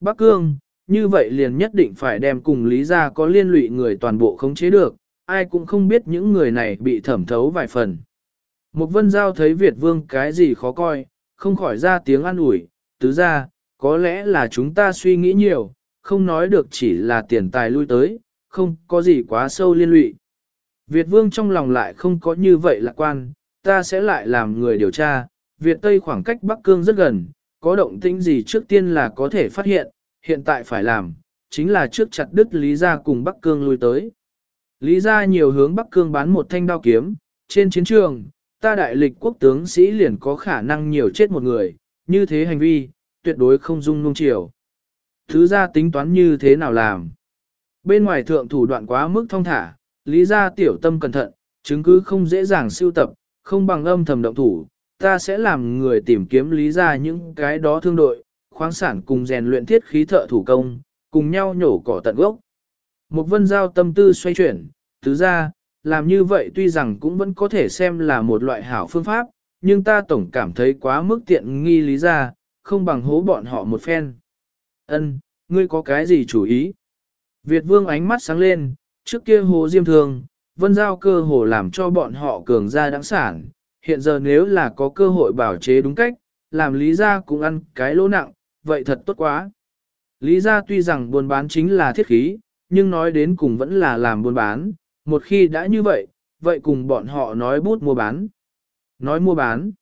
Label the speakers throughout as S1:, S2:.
S1: Bắc Cương, như vậy liền nhất định phải đem cùng Lý gia có liên lụy người toàn bộ khống chế được, ai cũng không biết những người này bị thẩm thấu vài phần. Một vân giao thấy Việt vương cái gì khó coi, không khỏi ra tiếng an ủi, tứ ra, có lẽ là chúng ta suy nghĩ nhiều, không nói được chỉ là tiền tài lui tới, không có gì quá sâu liên lụy. Việt vương trong lòng lại không có như vậy lạc quan, ta sẽ lại làm người điều tra, Việt Tây khoảng cách Bắc Cương rất gần, có động tĩnh gì trước tiên là có thể phát hiện, hiện tại phải làm, chính là trước chặt đứt Lý Gia cùng Bắc Cương lui tới. Lý Gia nhiều hướng Bắc Cương bán một thanh đao kiếm, trên chiến trường, ta đại lịch quốc tướng sĩ liền có khả năng nhiều chết một người, như thế hành vi, tuyệt đối không dung nung chiều. Thứ ra tính toán như thế nào làm? Bên ngoài thượng thủ đoạn quá mức thông thả, Lý Gia tiểu tâm cẩn thận, chứng cứ không dễ dàng siêu tập, không bằng âm thầm động thủ, ta sẽ làm người tìm kiếm Lý ra những cái đó thương đội, khoáng sản cùng rèn luyện thiết khí thợ thủ công, cùng nhau nhổ cỏ tận gốc. Một vân giao tâm tư xoay chuyển, thứ ra, làm như vậy tuy rằng cũng vẫn có thể xem là một loại hảo phương pháp, nhưng ta tổng cảm thấy quá mức tiện nghi lý ra, không bằng hố bọn họ một phen. Ân, ngươi có cái gì chủ ý? Việt vương ánh mắt sáng lên, trước kia hồ diêm thường, vân giao cơ hồ làm cho bọn họ cường ra đáng sản, hiện giờ nếu là có cơ hội bảo chế đúng cách, làm lý Gia cũng ăn cái lỗ nặng, vậy thật tốt quá. Lý Gia tuy rằng buôn bán chính là thiết khí, nhưng nói đến cùng vẫn là làm buôn bán, một khi đã như vậy, vậy cùng bọn họ nói bút mua bán. Nói mua bán.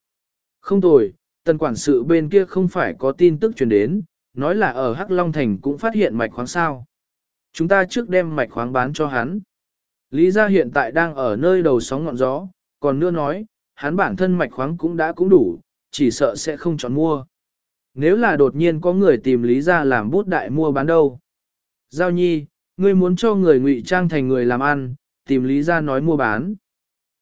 S1: Không tồi, tần quản sự bên kia không phải có tin tức truyền đến, nói là ở Hắc Long Thành cũng phát hiện mạch khoáng sao. Chúng ta trước đem mạch khoáng bán cho hắn. Lý gia hiện tại đang ở nơi đầu sóng ngọn gió, còn nữa nói, hắn bản thân mạch khoáng cũng đã cũng đủ, chỉ sợ sẽ không chọn mua. Nếu là đột nhiên có người tìm Lý gia làm bút đại mua bán đâu. Giao nhi, ngươi muốn cho người ngụy trang thành người làm ăn, tìm Lý gia nói mua bán.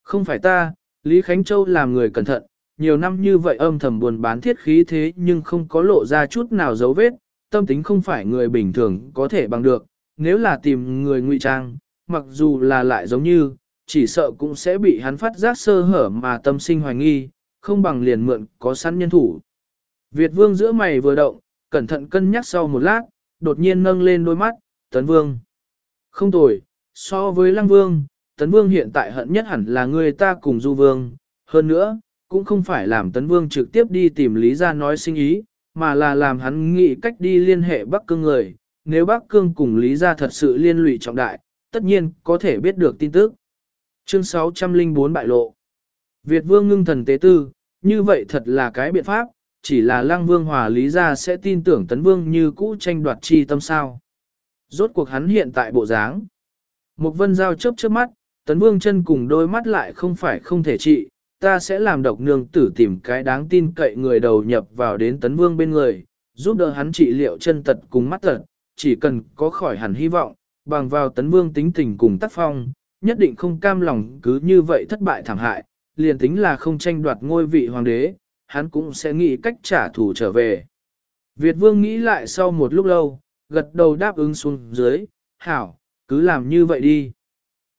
S1: Không phải ta, Lý Khánh Châu làm người cẩn thận, nhiều năm như vậy âm thầm buồn bán thiết khí thế nhưng không có lộ ra chút nào dấu vết, tâm tính không phải người bình thường có thể bằng được, nếu là tìm người ngụy trang, mặc dù là lại giống như, chỉ sợ cũng sẽ bị hắn phát giác sơ hở mà tâm sinh hoài nghi, không bằng liền mượn có sẵn nhân thủ. Việt vương giữa mày vừa động, cẩn thận cân nhắc sau một lát, đột nhiên nâng lên đôi mắt, tấn vương. Không tồi, so với lăng vương, tấn vương hiện tại hận nhất hẳn là người ta cùng du vương, hơn nữa, cũng không phải làm tấn vương trực tiếp đi tìm lý ra nói sinh ý, mà là làm hắn nghĩ cách đi liên hệ Bắc Cương người, nếu Bắc Cương cùng lý gia thật sự liên lụy trọng đại, tất nhiên có thể biết được tin tức. Chương 604 bại lộ Việt vương ngưng thần tế tư, như vậy thật là cái biện pháp, chỉ là lăng vương hòa lý ra sẽ tin tưởng tấn vương như cũ tranh đoạt chi tâm sao. Rốt cuộc hắn hiện tại bộ dáng. Một vân giao chớp chớp mắt, tấn vương chân cùng đôi mắt lại không phải không thể trị, ta sẽ làm độc nương tử tìm cái đáng tin cậy người đầu nhập vào đến tấn vương bên người, giúp đỡ hắn trị liệu chân tật cùng mắt tật, chỉ cần có khỏi hẳn hy vọng, bằng vào tấn vương tính tình cùng tác phong, nhất định không cam lòng cứ như vậy thất bại thảm hại, liền tính là không tranh đoạt ngôi vị hoàng đế, hắn cũng sẽ nghĩ cách trả thù trở về. Việt vương nghĩ lại sau một lúc lâu, gật đầu đáp ứng xuống dưới, hảo, cứ làm như vậy đi.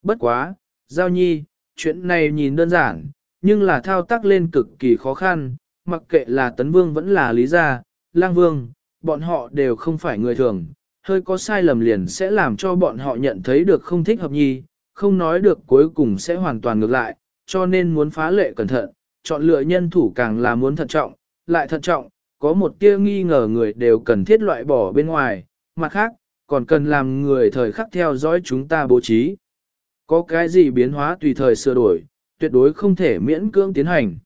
S1: Bất quá, giao nhi, chuyện này nhìn đơn giản, nhưng là thao tác lên cực kỳ khó khăn, mặc kệ là tấn vương vẫn là lý gia, lang vương, bọn họ đều không phải người thường, hơi có sai lầm liền sẽ làm cho bọn họ nhận thấy được không thích hợp nhi, không nói được cuối cùng sẽ hoàn toàn ngược lại, cho nên muốn phá lệ cẩn thận, chọn lựa nhân thủ càng là muốn thận trọng, lại thận trọng, có một tia nghi ngờ người đều cần thiết loại bỏ bên ngoài, mặt khác, còn cần làm người thời khắc theo dõi chúng ta bố trí. Có cái gì biến hóa tùy thời sửa đổi, tuyệt đối không thể miễn cưỡng tiến hành.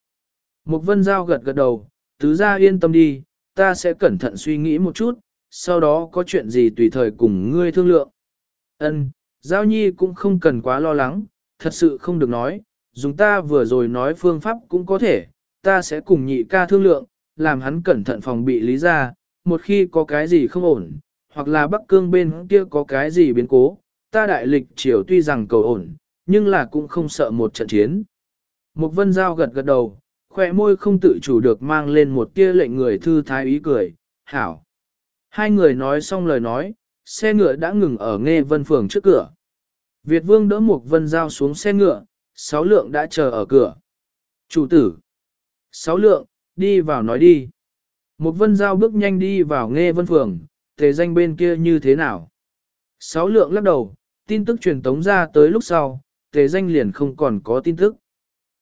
S1: Mục vân giao gật gật đầu, tứ ra yên tâm đi, ta sẽ cẩn thận suy nghĩ một chút, sau đó có chuyện gì tùy thời cùng ngươi thương lượng. Ân, giao nhi cũng không cần quá lo lắng, thật sự không được nói, dùng ta vừa rồi nói phương pháp cũng có thể, ta sẽ cùng nhị ca thương lượng, làm hắn cẩn thận phòng bị lý ra, một khi có cái gì không ổn, hoặc là Bắc Cương bên kia có cái gì biến cố, ta đại lịch triều tuy rằng cầu ổn, nhưng là cũng không sợ một trận chiến. Một vân giao gật gật đầu, khỏe môi không tự chủ được mang lên một tia lệnh người thư thái ý cười, hảo. Hai người nói xong lời nói, xe ngựa đã ngừng ở nghe vân phường trước cửa. Việt vương đỡ một vân giao xuống xe ngựa, sáu lượng đã chờ ở cửa. Chủ tử. Sáu lượng, đi vào nói đi. Một vân giao bước nhanh đi vào nghe vân phường, tề danh bên kia như thế nào? Sáu lượng lắc đầu, tin tức truyền tống ra tới lúc sau, tề danh liền không còn có tin tức.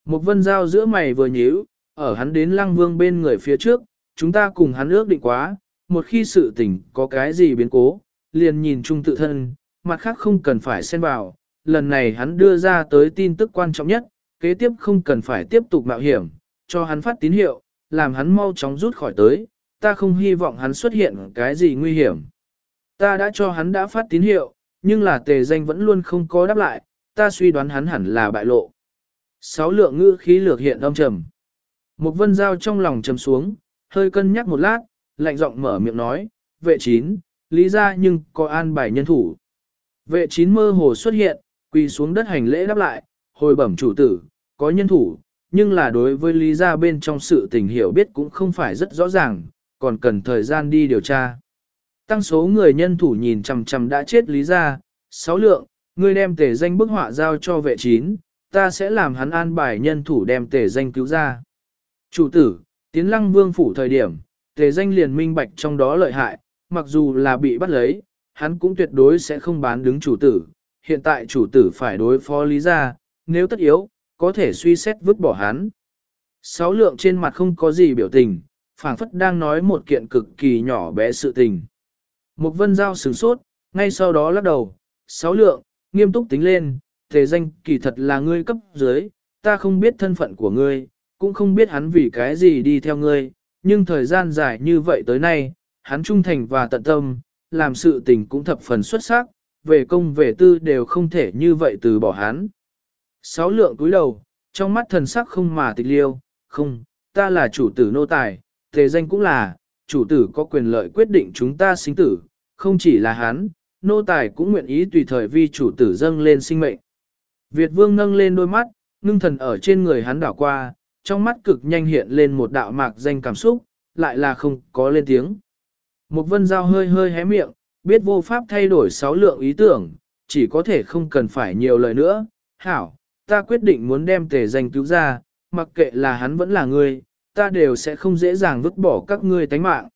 S1: Một vân giao giữa mày vừa nhíu, ở hắn đến lăng vương bên người phía trước, chúng ta cùng hắn ước định quá, một khi sự tình có cái gì biến cố, liền nhìn chung tự thân, mặt khác không cần phải xen vào, lần này hắn đưa ra tới tin tức quan trọng nhất, kế tiếp không cần phải tiếp tục mạo hiểm, cho hắn phát tín hiệu, làm hắn mau chóng rút khỏi tới, ta không hy vọng hắn xuất hiện cái gì nguy hiểm. Ta đã cho hắn đã phát tín hiệu, nhưng là tề danh vẫn luôn không có đáp lại, ta suy đoán hắn hẳn là bại lộ. Sáu lượng ngữ khí lược hiện âm trầm. Một vân dao trong lòng trầm xuống, hơi cân nhắc một lát, lạnh giọng mở miệng nói, vệ chín, lý ra nhưng có an bài nhân thủ. Vệ chín mơ hồ xuất hiện, quỳ xuống đất hành lễ đáp lại, hồi bẩm chủ tử, có nhân thủ, nhưng là đối với lý ra bên trong sự tình hiểu biết cũng không phải rất rõ ràng, còn cần thời gian đi điều tra. Tăng số người nhân thủ nhìn chằm chằm đã chết lý ra, sáu lượng, ngươi đem tề danh bức họa giao cho vệ chín, ta sẽ làm hắn an bài nhân thủ đem tề danh cứu ra. Chủ tử, tiến lăng vương phủ thời điểm, tề danh liền minh bạch trong đó lợi hại, mặc dù là bị bắt lấy, hắn cũng tuyệt đối sẽ không bán đứng chủ tử. Hiện tại chủ tử phải đối phó lý ra, nếu tất yếu, có thể suy xét vứt bỏ hắn. Sáu lượng trên mặt không có gì biểu tình, phảng phất đang nói một kiện cực kỳ nhỏ bé sự tình. Một vân giao sửng sốt, ngay sau đó lắc đầu, sáu lượng, nghiêm túc tính lên, thể danh kỳ thật là ngươi cấp dưới, ta không biết thân phận của ngươi, cũng không biết hắn vì cái gì đi theo ngươi, nhưng thời gian dài như vậy tới nay, hắn trung thành và tận tâm, làm sự tình cũng thập phần xuất sắc, về công về tư đều không thể như vậy từ bỏ hắn. Sáu lượng túi đầu, trong mắt thần sắc không mà tịch liêu, không, ta là chủ tử nô tài, tề danh cũng là, chủ tử có quyền lợi quyết định chúng ta sinh tử, không chỉ là hắn, nô tài cũng nguyện ý tùy thời vi chủ tử dâng lên sinh mệnh. Việt vương nâng lên đôi mắt, ngưng thần ở trên người hắn đảo qua, trong mắt cực nhanh hiện lên một đạo mạc danh cảm xúc, lại là không có lên tiếng. Một vân giao hơi hơi hé miệng, biết vô pháp thay đổi sáu lượng ý tưởng, chỉ có thể không cần phải nhiều lời nữa. Hảo, ta quyết định muốn đem tề danh cứu ra, mặc kệ là hắn vẫn là ngươi, ta đều sẽ không dễ dàng vứt bỏ các ngươi tánh mạng.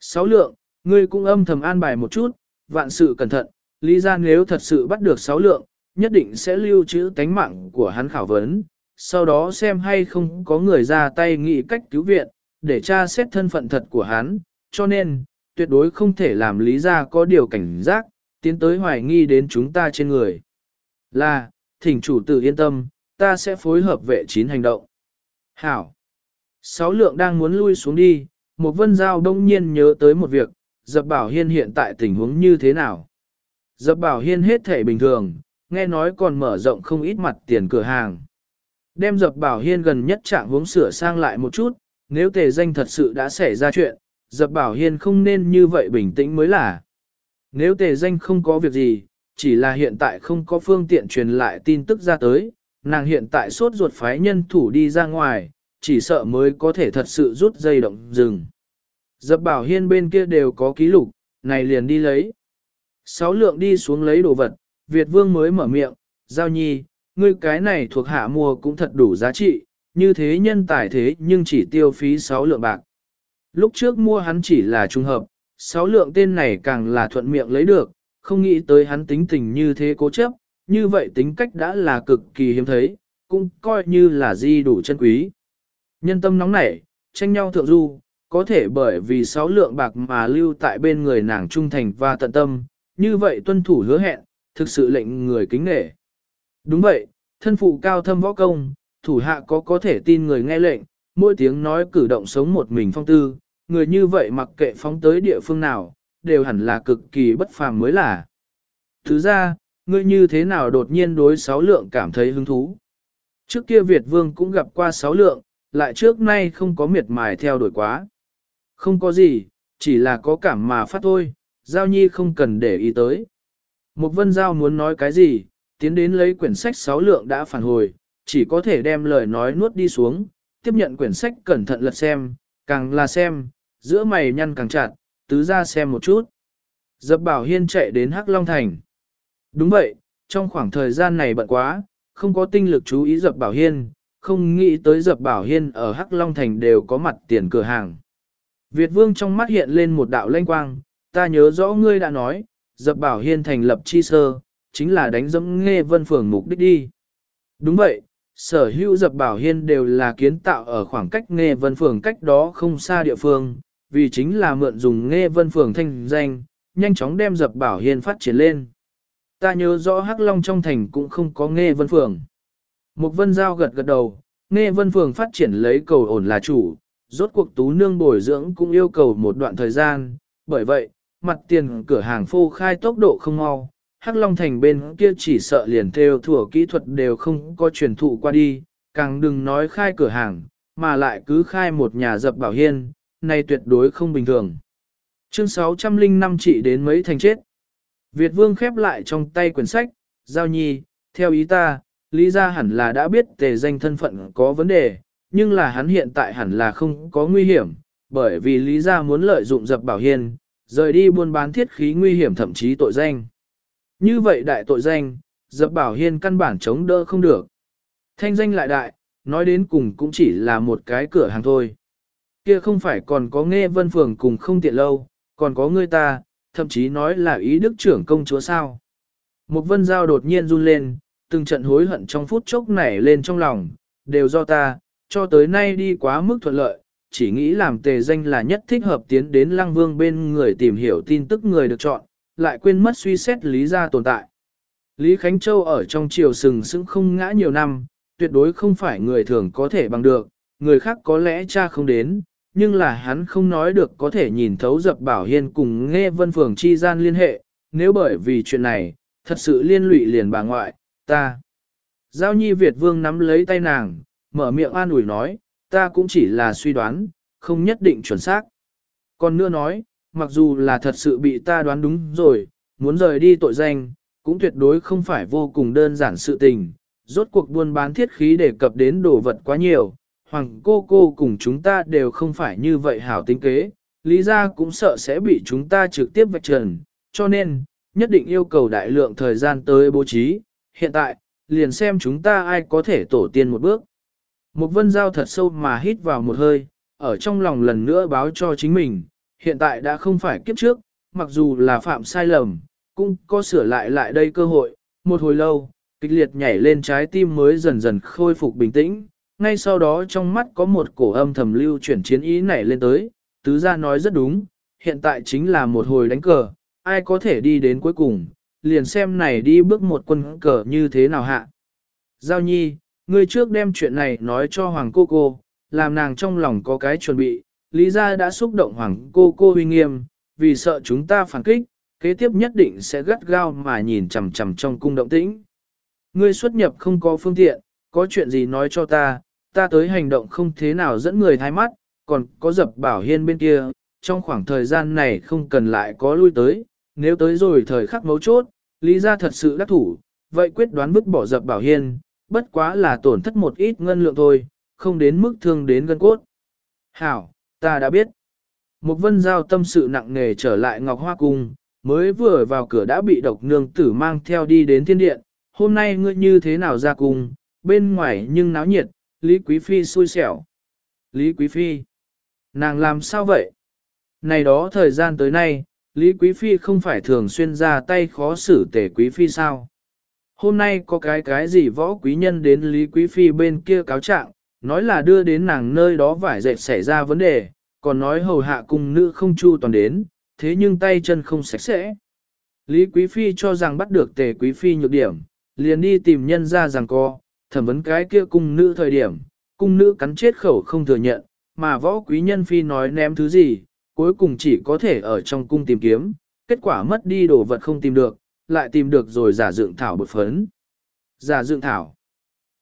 S1: Sáu lượng, ngươi cũng âm thầm an bài một chút, vạn sự cẩn thận, lý ra nếu thật sự bắt được sáu lượng, nhất định sẽ lưu trữ tánh mạng của hắn khảo vấn, sau đó xem hay không có người ra tay nghĩ cách cứu viện, để tra xét thân phận thật của hắn, cho nên, tuyệt đối không thể làm lý ra có điều cảnh giác, tiến tới hoài nghi đến chúng ta trên người. Là, thỉnh chủ tử yên tâm, ta sẽ phối hợp vệ chín hành động. Hảo. Sáu lượng đang muốn lui xuống đi, một vân giao đông nhiên nhớ tới một việc, dập bảo hiên hiện tại tình huống như thế nào. Dập bảo hiên hết thể bình thường, nghe nói còn mở rộng không ít mặt tiền cửa hàng. Đem dập bảo hiên gần nhất trạng hướng sửa sang lại một chút, nếu tề danh thật sự đã xảy ra chuyện, dập bảo hiên không nên như vậy bình tĩnh mới là. Nếu tề danh không có việc gì, chỉ là hiện tại không có phương tiện truyền lại tin tức ra tới, nàng hiện tại sốt ruột phái nhân thủ đi ra ngoài, chỉ sợ mới có thể thật sự rút dây động rừng. Dập bảo hiên bên kia đều có ký lục, này liền đi lấy. Sáu lượng đi xuống lấy đồ vật, Việt vương mới mở miệng, giao nhi, ngươi cái này thuộc hạ mua cũng thật đủ giá trị, như thế nhân tài thế nhưng chỉ tiêu phí sáu lượng bạc. Lúc trước mua hắn chỉ là trùng hợp, sáu lượng tên này càng là thuận miệng lấy được, không nghĩ tới hắn tính tình như thế cố chấp, như vậy tính cách đã là cực kỳ hiếm thấy, cũng coi như là di đủ chân quý. Nhân tâm nóng nảy, tranh nhau thượng du, có thể bởi vì sáu lượng bạc mà lưu tại bên người nàng trung thành và tận tâm, như vậy tuân thủ hứa hẹn, thực sự lệnh người kính nể. Đúng vậy, thân phụ cao thâm võ công, thủ hạ có có thể tin người nghe lệnh, mỗi tiếng nói cử động sống một mình phong tư, người như vậy mặc kệ phóng tới địa phương nào, đều hẳn là cực kỳ bất phàm mới là. Thứ ra, ngươi như thế nào đột nhiên đối sáu lượng cảm thấy hứng thú. Trước kia Việt Vương cũng gặp qua sáu lượng, lại trước nay không có miệt mài theo đuổi quá. Không có gì, chỉ là có cảm mà phát thôi, Giao Nhi không cần để ý tới. Một vân Giao muốn nói cái gì, tiến đến lấy quyển sách sáu lượng đã phản hồi, chỉ có thể đem lời nói nuốt đi xuống, tiếp nhận quyển sách cẩn thận lật xem, càng là xem, giữa mày nhăn càng chặt, tứ ra xem một chút. Dập bảo hiên chạy đến Hắc Long Thành. Đúng vậy, trong khoảng thời gian này bận quá, không có tinh lực chú ý dập bảo hiên, không nghĩ tới dập bảo hiên ở Hắc Long Thành đều có mặt tiền cửa hàng. Việt vương trong mắt hiện lên một đạo lanh quang, ta nhớ rõ ngươi đã nói, dập bảo hiên thành lập chi sơ, chính là đánh dẫm nghe vân phường mục đích đi. Đúng vậy, sở hữu dập bảo hiên đều là kiến tạo ở khoảng cách nghe vân phường cách đó không xa địa phương, vì chính là mượn dùng nghe vân phường thanh danh, nhanh chóng đem dập bảo hiên phát triển lên. Ta nhớ rõ Hắc Long trong thành cũng không có nghe vân phường. Một vân giao gật gật đầu, nghe vân phường phát triển lấy cầu ổn là chủ, rốt cuộc tú nương bồi dưỡng cũng yêu cầu một đoạn thời gian, bởi vậy, mặt tiền cửa hàng phô khai tốc độ không mau, Hắc Long Thành bên kia chỉ sợ liền theo thủa kỹ thuật đều không có truyền thụ qua đi, càng đừng nói khai cửa hàng, mà lại cứ khai một nhà dập bảo hiên, này tuyệt đối không bình thường. Chương 605 trị đến mấy thành chết. Việt Vương khép lại trong tay quyển sách, giao nhi, theo ý ta, lý ra hẳn là đã biết tề danh thân phận có vấn đề, nhưng là hắn hiện tại hẳn là không có nguy hiểm, bởi vì lý ra muốn lợi dụng dập bảo hiên, rời đi buôn bán thiết khí nguy hiểm thậm chí tội danh. Như vậy đại tội danh, dập bảo hiên căn bản chống đỡ không được. Thanh danh lại đại, nói đến cùng cũng chỉ là một cái cửa hàng thôi. Kia không phải còn có nghe vân phường cùng không tiện lâu, còn có người ta, thậm chí nói là ý đức trưởng công chúa sao. Một vân giao đột nhiên run lên, từng trận hối hận trong phút chốc nảy lên trong lòng, đều do ta, cho tới nay đi quá mức thuận lợi, chỉ nghĩ làm tề danh là nhất thích hợp tiến đến lăng vương bên người tìm hiểu tin tức người được chọn, lại quên mất suy xét lý ra tồn tại. Lý Khánh Châu ở trong triều sừng sững không ngã nhiều năm, tuyệt đối không phải người thường có thể bằng được, người khác có lẽ cha không đến, nhưng là hắn không nói được có thể nhìn thấu dập bảo hiên cùng nghe vân phường chi gian liên hệ, nếu bởi vì chuyện này, thật sự liên lụy liền bà ngoại, ta. Giao nhi Việt vương nắm lấy tay nàng, mở miệng an ủi nói, ta cũng chỉ là suy đoán, không nhất định chuẩn xác. Còn nữa nói, mặc dù là thật sự bị ta đoán đúng rồi, muốn rời đi tội danh, cũng tuyệt đối không phải vô cùng đơn giản sự tình. Rốt cuộc buôn bán thiết khí đề cập đến đồ vật quá nhiều, hoàng cô cô cùng chúng ta đều không phải như vậy hảo tính kế, lý ra cũng sợ sẽ bị chúng ta trực tiếp vạch trần, cho nên, nhất định yêu cầu đại lượng thời gian tới bố trí, hiện tại, liền xem chúng ta ai có thể tổ tiên một bước. Một vân giao thật sâu mà hít vào một hơi, ở trong lòng lần nữa báo cho chính mình, hiện tại đã không phải kiếp trước, mặc dù là phạm sai lầm, cũng có sửa lại lại đây cơ hội, một hồi lâu, kịch liệt nhảy lên trái tim mới dần dần khôi phục bình tĩnh, ngay sau đó trong mắt có một cổ âm thầm lưu chuyển chiến ý nảy lên tới, tứ gia nói rất đúng, hiện tại chính là một hồi đánh cờ, ai có thể đi đến cuối cùng, liền xem này đi bước một quân cờ như thế nào hạ. Giao nhi, ngươi trước đem chuyện này nói cho hoàng cô cô, làm nàng trong lòng có cái chuẩn bị, lý gia đã xúc động hoàng cô cô uy nghiêm, vì sợ chúng ta phản kích, kế tiếp nhất định sẽ gắt gao mà nhìn chằm chằm trong cung động tĩnh. Ngươi xuất nhập không có phương tiện, có chuyện gì nói cho ta, ta tới hành động không thế nào dẫn người thái mắt, còn có dập bảo hiên bên kia, trong khoảng thời gian này không cần lại có lui tới, nếu tới rồi thời khắc mấu chốt, lý gia thật sự đắc thủ, vậy quyết đoán bức bỏ dập bảo hiên, bất quá là tổn thất một ít ngân lượng thôi, không đến mức thương đến gân cốt. Hảo, ta đã biết. Một vân giao tâm sự nặng nề trở lại Ngọc Hoa Cung, mới vừa vào cửa đã bị độc nương tử mang theo đi đến thiên điện. Hôm nay ngươi như thế nào ra cung, bên ngoài nhưng náo nhiệt, Lý Quý Phi xui xẻo. Lý Quý Phi, nàng làm sao vậy? Này đó thời gian tới nay, Lý Quý Phi không phải thường xuyên ra tay khó xử tể Quý Phi sao? Hôm nay có cái cái gì võ quý nhân đến Lý Quý Phi bên kia cáo trạng, nói là đưa đến nàng nơi đó vải dệt xảy ra vấn đề, còn nói hầu hạ cùng nữ không chu toàn đến, thế nhưng tay chân không sạch sẽ. Lý Quý Phi cho rằng bắt được tề Quý Phi nhược điểm, liền đi tìm nhân ra rằng co, thẩm vấn cái kia cung nữ thời điểm, cung nữ cắn chết khẩu không thừa nhận, mà võ quý nhân Phi nói ném thứ gì, cuối cùng chỉ có thể ở trong cung tìm kiếm, kết quả mất đi đồ vật không tìm được, lại tìm được rồi giả dựng thảo bột phấn. Giả dựng thảo.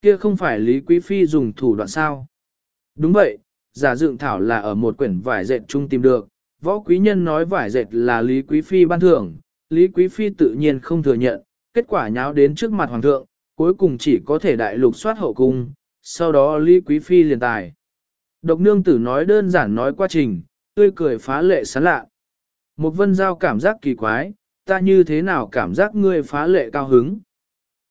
S1: Kia không phải Lý Quý Phi dùng thủ đoạn sao? Đúng vậy, giả dựng thảo là ở một quyển vải dệt chung tìm được, võ quý nhân nói vải dệt là Lý Quý Phi ban thưởng, Lý Quý Phi tự nhiên không thừa nhận, kết quả nháo đến trước mặt Hoàng thượng, cuối cùng chỉ có thể đại lục soát hậu cung, sau đó Lý Quý Phi liền tài. Độc nương tử nói đơn giản nói quá trình, tươi cười phá lệ sán lạ. Một vân giao cảm giác kỳ quái, ta như thế nào cảm giác ngươi phá lệ cao hứng.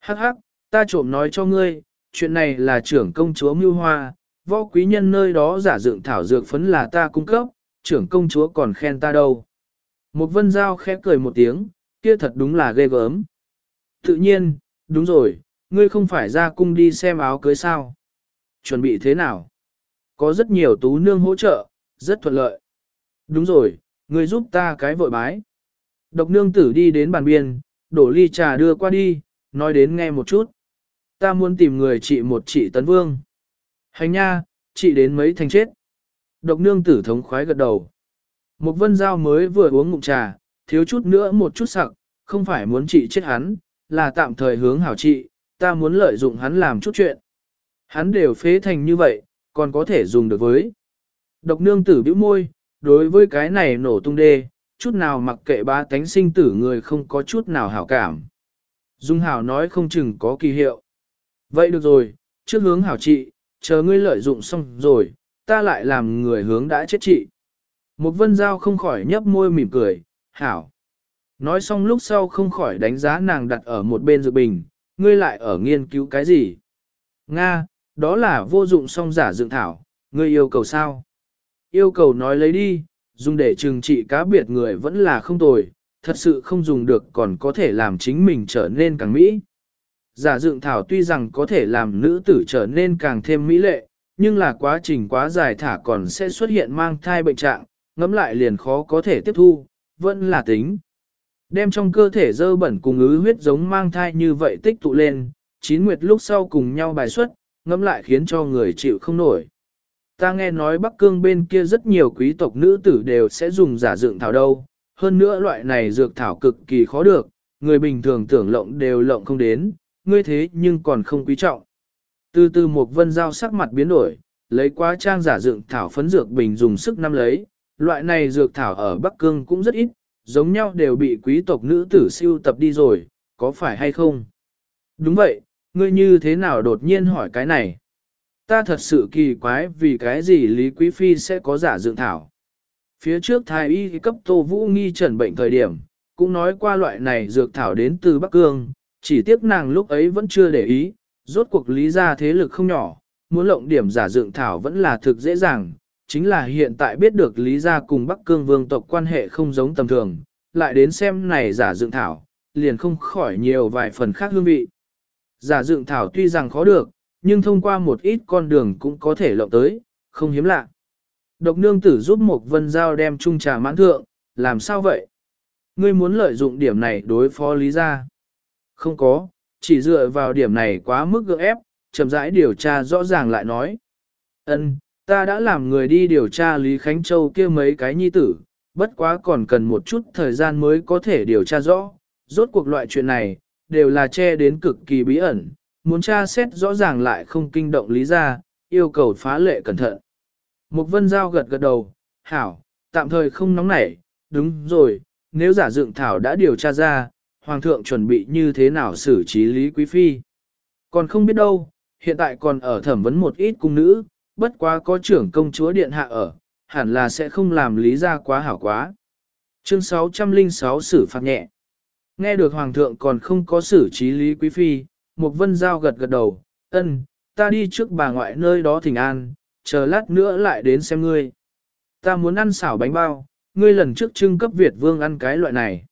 S1: Hắc hắc, ta trộm nói cho ngươi, chuyện này là trưởng công chúa Mưu Hoa, võ quý nhân nơi đó giả dựng thảo dược phấn là ta cung cấp, trưởng công chúa còn khen ta đâu. Một vân giao khẽ cười một tiếng, kia thật đúng là ghê gớm. Tự nhiên, đúng rồi, ngươi không phải ra cung đi xem áo cưới sao. Chuẩn bị thế nào? Có rất nhiều tú nương hỗ trợ, rất thuận lợi. Đúng rồi, ngươi giúp ta cái vội bái. Độc nương tử đi đến bàn biên, đổ ly trà đưa qua đi, nói đến nghe một chút. Ta muốn tìm người trị một trị tấn vương. Hành nha, trị đến mấy thành chết. Độc nương tử thống khoái gật đầu. Một vân giao mới vừa uống ngụm trà, thiếu chút nữa một chút sặc, không phải muốn trị chết hắn, là tạm thời hướng hảo trị, ta muốn lợi dụng hắn làm chút chuyện. Hắn đều phế thành như vậy, còn có thể dùng được với. Độc nương tử bĩu môi, đối với cái này nổ tung đê, chút nào mặc kệ ba tánh sinh tử người không có chút nào hảo cảm. Dung hảo nói không chừng có kỳ hiệu. Vậy được rồi, trước hướng hảo trị, chờ ngươi lợi dụng xong rồi, ta lại làm người hướng đã chết trị. Một vân giao không khỏi nhấp môi mỉm cười, hảo. Nói xong lúc sau không khỏi đánh giá nàng đặt ở một bên dự bình, ngươi lại ở nghiên cứu cái gì? Nga, đó là vô dụng song giả dựng thảo, ngươi yêu cầu sao? Yêu cầu nói lấy đi, dùng để trừng trị cá biệt người vẫn là không tồi, thật sự không dùng được còn có thể làm chính mình trở nên càng mỹ. Giả dựng thảo tuy rằng có thể làm nữ tử trở nên càng thêm mỹ lệ, nhưng là quá trình quá dài thả còn sẽ xuất hiện mang thai bệnh trạng, ngẫm lại liền khó có thể tiếp thu, vẫn là tính. Đem trong cơ thể dơ bẩn cùng ứ huyết giống mang thai như vậy tích tụ lên, chín nguyệt lúc sau cùng nhau bài xuất, ngẫm lại khiến cho người chịu không nổi. Ta nghe nói Bắc Cương bên kia rất nhiều quý tộc nữ tử đều sẽ dùng giả dựng thảo đâu, hơn nữa loại này dược thảo cực kỳ khó được, người bình thường tưởng lộng đều lộng không đến, ngươi thế nhưng còn không quý trọng. Từ từ một vân giao sắc mặt biến đổi, lấy quá trang giả dựng thảo phấn dược bình dùng sức năm lấy, loại này dược thảo ở Bắc Cương cũng rất ít, giống nhau đều bị quý tộc nữ tử siêu tập đi rồi, có phải hay không? Đúng vậy, ngươi như thế nào đột nhiên hỏi cái này? Ta thật sự kỳ quái vì cái gì Lý Quý Phi sẽ có giả dựng thảo. Phía trước thái y cấp Tô Vũ nghi trần bệnh thời điểm, cũng nói qua loại này dược thảo đến từ Bắc Cương, chỉ tiếc nàng lúc ấy vẫn chưa để ý, rốt cuộc lý ra thế lực không nhỏ, muốn lộng điểm giả dựng thảo vẫn là thực dễ dàng, chính là hiện tại biết được lý gia cùng Bắc Cương vương tộc quan hệ không giống tầm thường, lại đến xem này giả dựng thảo, liền không khỏi nhiều vài phần khác hương vị. Giả dựng thảo tuy rằng khó được, nhưng thông qua một ít con đường cũng có thể lộng tới, không hiếm lạ. Độc nương tử giúp một vân giao đem chung trà mãn thượng, làm sao vậy? Ngươi muốn lợi dụng điểm này đối phó lý gia Không có, chỉ dựa vào điểm này quá mức gượng ép, chậm rãi điều tra rõ ràng lại nói. Ân, ta đã làm người đi điều tra Lý Khánh Châu kia mấy cái nhi tử, bất quá còn cần một chút thời gian mới có thể điều tra rõ. Rốt cuộc loại chuyện này, đều là che đến cực kỳ bí ẩn, muốn tra xét rõ ràng lại không kinh động lý ra, yêu cầu phá lệ cẩn thận. Mục vân giao gật gật đầu, hảo, tạm thời không nóng nảy, đúng rồi, nếu giả dựng thảo đã điều tra ra, hoàng thượng chuẩn bị như thế nào xử trí lý quý phi. Còn không biết đâu, hiện tại còn ở thẩm vấn một ít cung nữ, bất quá có trưởng công chúa điện hạ ở, hẳn là sẽ không làm lý ra quá hảo quá. Chương 606 xử phạt nhẹ. Nghe được hoàng thượng còn không có xử trí lý quý phi, mục vân giao gật gật đầu, ân, ta đi trước bà ngoại nơi đó thỉnh an, chờ lát nữa lại đến xem ngươi. Ta muốn ăn xảo bánh bao, ngươi lần trước trưng cấp Việt vương ăn cái loại này.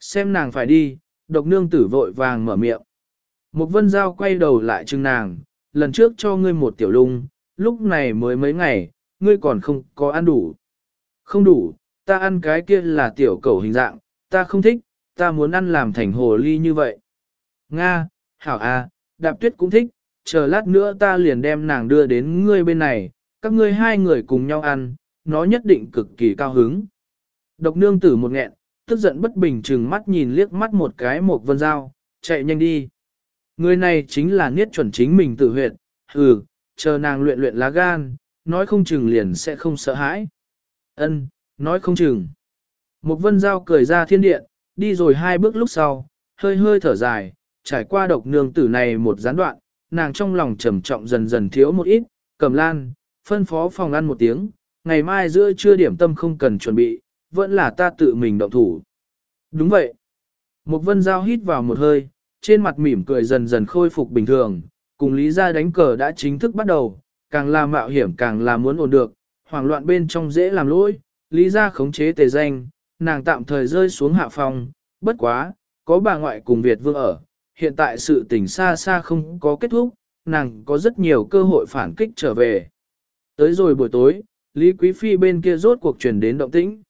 S1: Xem nàng phải đi, độc nương tử vội vàng mở miệng. mục vân giao quay đầu lại trưng nàng, lần trước cho ngươi một tiểu lung, lúc này mới mấy ngày, ngươi còn không có ăn đủ. Không đủ, ta ăn cái kia là tiểu cầu hình dạng, ta không thích, ta muốn ăn làm thành hồ ly như vậy. Nga, hảo à, đạp tuyết cũng thích, chờ lát nữa ta liền đem nàng đưa đến ngươi bên này, các ngươi hai người cùng nhau ăn, nó nhất định cực kỳ cao hứng. Độc nương tử một nghẹn, tức giận bất bình chừng mắt nhìn liếc mắt một cái một vân dao, chạy nhanh đi. Người này chính là niết chuẩn chính mình tự huyệt, hừ, chờ nàng luyện luyện lá gan, nói không chừng liền sẽ không sợ hãi. Ân, nói không chừng. Một vân dao cười ra thiên điện, đi rồi hai bước lúc sau, hơi hơi thở dài, trải qua độc nương tử này một gián đoạn, nàng trong lòng trầm trọng dần dần thiếu một ít, cầm lan, phân phó phòng ăn một tiếng, ngày mai giữa trưa điểm tâm không cần chuẩn bị, vẫn là ta tự mình động thủ. Đúng vậy. Một vân giao hít vào một hơi, trên mặt mỉm cười dần dần khôi phục bình thường, cùng lý gia đánh cờ đã chính thức bắt đầu, càng là mạo hiểm càng là muốn ổn được, hoảng loạn bên trong dễ làm lỗi, lý gia khống chế tề danh, nàng tạm thời rơi xuống hạ phòng, bất quá, có bà ngoại cùng Việt vương ở, hiện tại sự tình xa xa không có kết thúc, nàng có rất nhiều cơ hội phản kích trở về. Tới rồi buổi tối, Lý Quý Phi bên kia rốt cuộc truyền đến động tĩnh.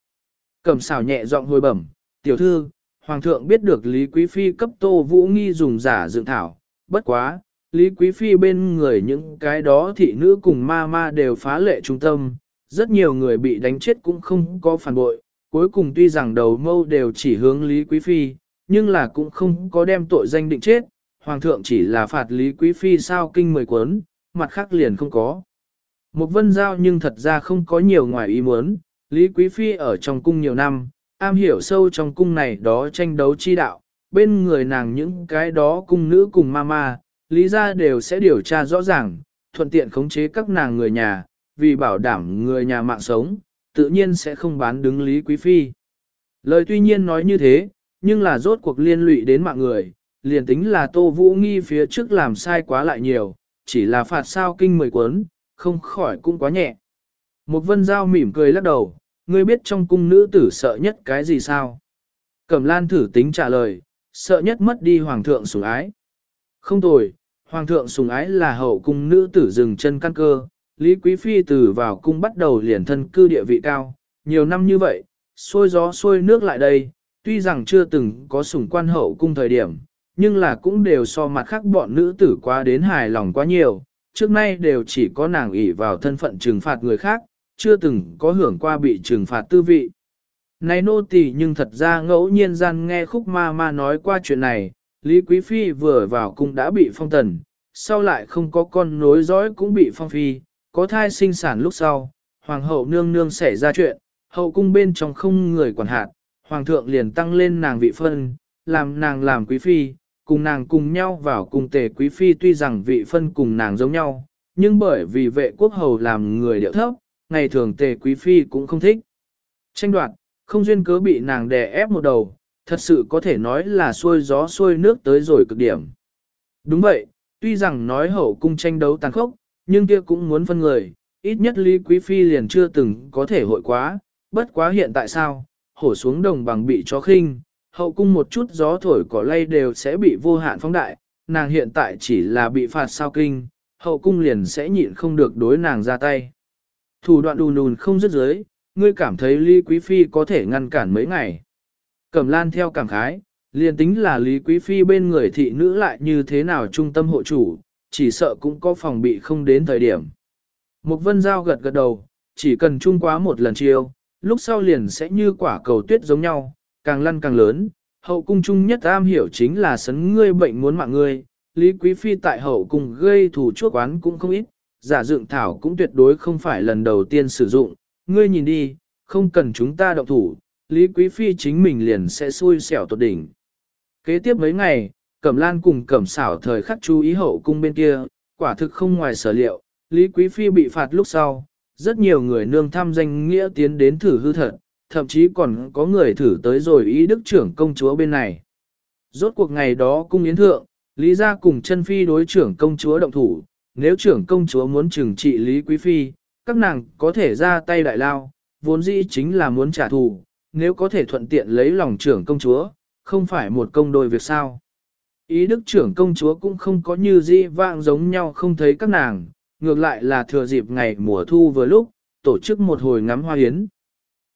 S1: Cẩm xảo nhẹ giọng hồi bẩm, tiểu thư, Hoàng thượng biết được Lý Quý Phi cấp Tô Vũ Nghi dùng giả dựng thảo, bất quá, Lý Quý Phi bên người những cái đó thị nữ cùng ma ma đều phá lệ trung tâm, rất nhiều người bị đánh chết cũng không có phản bội, cuối cùng tuy rằng đầu mâu đều chỉ hướng Lý Quý Phi, nhưng là cũng không có đem tội danh định chết, Hoàng thượng chỉ là phạt Lý Quý Phi sao kinh mười cuốn, mặt khác liền không có. Một vân giao nhưng thật ra không có nhiều ngoài ý muốn, Lý Quý Phi ở trong cung nhiều năm, am hiểu sâu trong cung này đó tranh đấu chi đạo, bên người nàng những cái đó cung nữ cùng ma ma, lý ra đều sẽ điều tra rõ ràng, thuận tiện khống chế các nàng người nhà, vì bảo đảm người nhà mạng sống, tự nhiên sẽ không bán đứng Lý Quý Phi. Lời tuy nhiên nói như thế, nhưng là rốt cuộc liên lụy đến mạng người, liền tính là Tô Vũ Nghi phía trước làm sai quá lại nhiều, chỉ là phạt sao kinh mười cuốn, không khỏi cũng quá nhẹ. Một vân giao mỉm cười lắc đầu, ngươi biết trong cung nữ tử sợ nhất cái gì sao? Cẩm lan thử tính trả lời, sợ nhất mất đi hoàng thượng sủng ái. Không tồi, hoàng thượng sủng ái là hậu cung nữ tử dừng chân căn cơ, Lý Quý Phi từ vào cung bắt đầu liền thân cư địa vị cao, nhiều năm như vậy, xôi gió xôi nước lại đây, tuy rằng chưa từng có sủng quan hậu cung thời điểm, nhưng là cũng đều so mặt khác bọn nữ tử quá đến hài lòng quá nhiều, trước nay đều chỉ có nàng ỷ vào thân phận trừng phạt người khác, chưa từng có hưởng qua bị trừng phạt tư vị. Này nô tỳ nhưng thật ra ngẫu nhiên gian nghe khúc ma ma nói qua chuyện này, Lý Quý Phi vừa vào cung đã bị phong tần, sau lại không có con nối dõi cũng bị phong phi, có thai sinh sản lúc sau, hoàng hậu nương nương xảy ra chuyện, hậu cung bên trong không người quản hạt, hoàng thượng liền tăng lên nàng vị phân, làm nàng làm quý phi, cùng nàng cùng nhau vào cùng tề quý phi tuy rằng vị phân cùng nàng giống nhau, nhưng bởi vì vệ quốc hầu làm người điệu thấp, ngày thường tề quý phi cũng không thích. Tranh đoạt, không duyên cớ bị nàng đè ép một đầu, thật sự có thể nói là xuôi gió xuôi nước tới rồi cực điểm. Đúng vậy, tuy rằng nói hậu cung tranh đấu tàn khốc, nhưng kia cũng muốn phân người, ít nhất Lý Quý Phi liền chưa từng có thể hội quá, bất quá hiện tại sao, hổ xuống đồng bằng bị chó khinh, hậu cung một chút gió thổi cỏ lay đều sẽ bị vô hạn phóng đại, nàng hiện tại chỉ là bị phạt sao kinh, hậu cung liền sẽ nhịn không được đối nàng ra tay. Thủ đoạn đùn đùn không dứt dưới, ngươi cảm thấy Lý Quý Phi có thể ngăn cản mấy ngày. Cẩm lan theo cảm khái, liền tính là Lý Quý Phi bên người thị nữ lại như thế nào trung tâm hộ chủ, chỉ sợ cũng có phòng bị không đến thời điểm. Mục vân giao gật gật đầu, chỉ cần chung quá một lần chiêu, lúc sau liền sẽ như quả cầu tuyết giống nhau, càng lăn càng lớn. Hậu cung chung nhất am hiểu chính là sấn ngươi bệnh muốn mạng ngươi, Lý Quý Phi tại hậu cung gây thủ chuốc oán cũng không ít, giả dựng thảo cũng tuyệt đối không phải lần đầu tiên sử dụng, ngươi nhìn đi, không cần chúng ta động thủ, Lý Quý Phi chính mình liền sẽ xui xẻo tột đỉnh. Kế tiếp mấy ngày, Cẩm Lan cùng Cẩm Sảo thời khắc chú ý hậu cung bên kia, quả thực không ngoài sở liệu, Lý Quý Phi bị phạt lúc sau, rất nhiều người nương thăm danh nghĩa tiến đến thử hư thật, thậm chí còn có người thử tới rồi ý đức trưởng công chúa bên này. Rốt cuộc ngày đó cung yến thượng, Lý gia cùng chân phi đối trưởng công chúa động thủ, nếu trưởng công chúa muốn trừng trị Lý Quý Phi, các nàng có thể ra tay đại lao, vốn dĩ chính là muốn trả thù, nếu có thể thuận tiện lấy lòng trưởng công chúa, không phải một công đôi việc sao. Ý đức trưởng công chúa cũng không có như di vạng giống nhau không thấy các nàng, ngược lại là thừa dịp ngày mùa thu vừa lúc, tổ chức một hồi ngắm hoa hiến.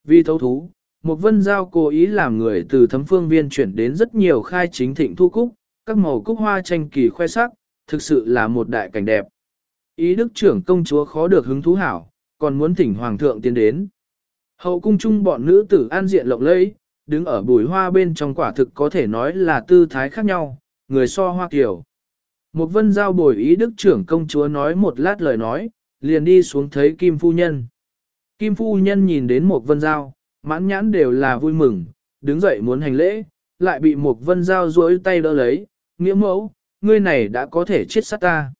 S1: Vì thấu thú, một vân giao cố ý làm người từ thấm phương viên chuyển đến rất nhiều khai chính thịnh thu cúc, các màu cúc hoa tranh kỳ khoe sắc, thực sự là một đại cảnh đẹp. Ý đức trưởng công chúa khó được hứng thú hảo, còn muốn thỉnh hoàng thượng tiến đến. Hậu cung chung bọn nữ tử an diện lộng lẫy, đứng ở bùi hoa bên trong quả thực có thể nói là tư thái khác nhau, người so hoa kiểu. Một vân giao bồi ý đức trưởng công chúa nói một lát lời nói, liền đi xuống thấy Kim Phu Nhân. Kim Phu Nhân nhìn đến một vân giao, mãn nhãn đều là vui mừng, đứng dậy muốn hành lễ, lại bị một vân giao duỗi tay đỡ lấy, nghĩa mẫu, ngươi này đã có thể chết sát ta.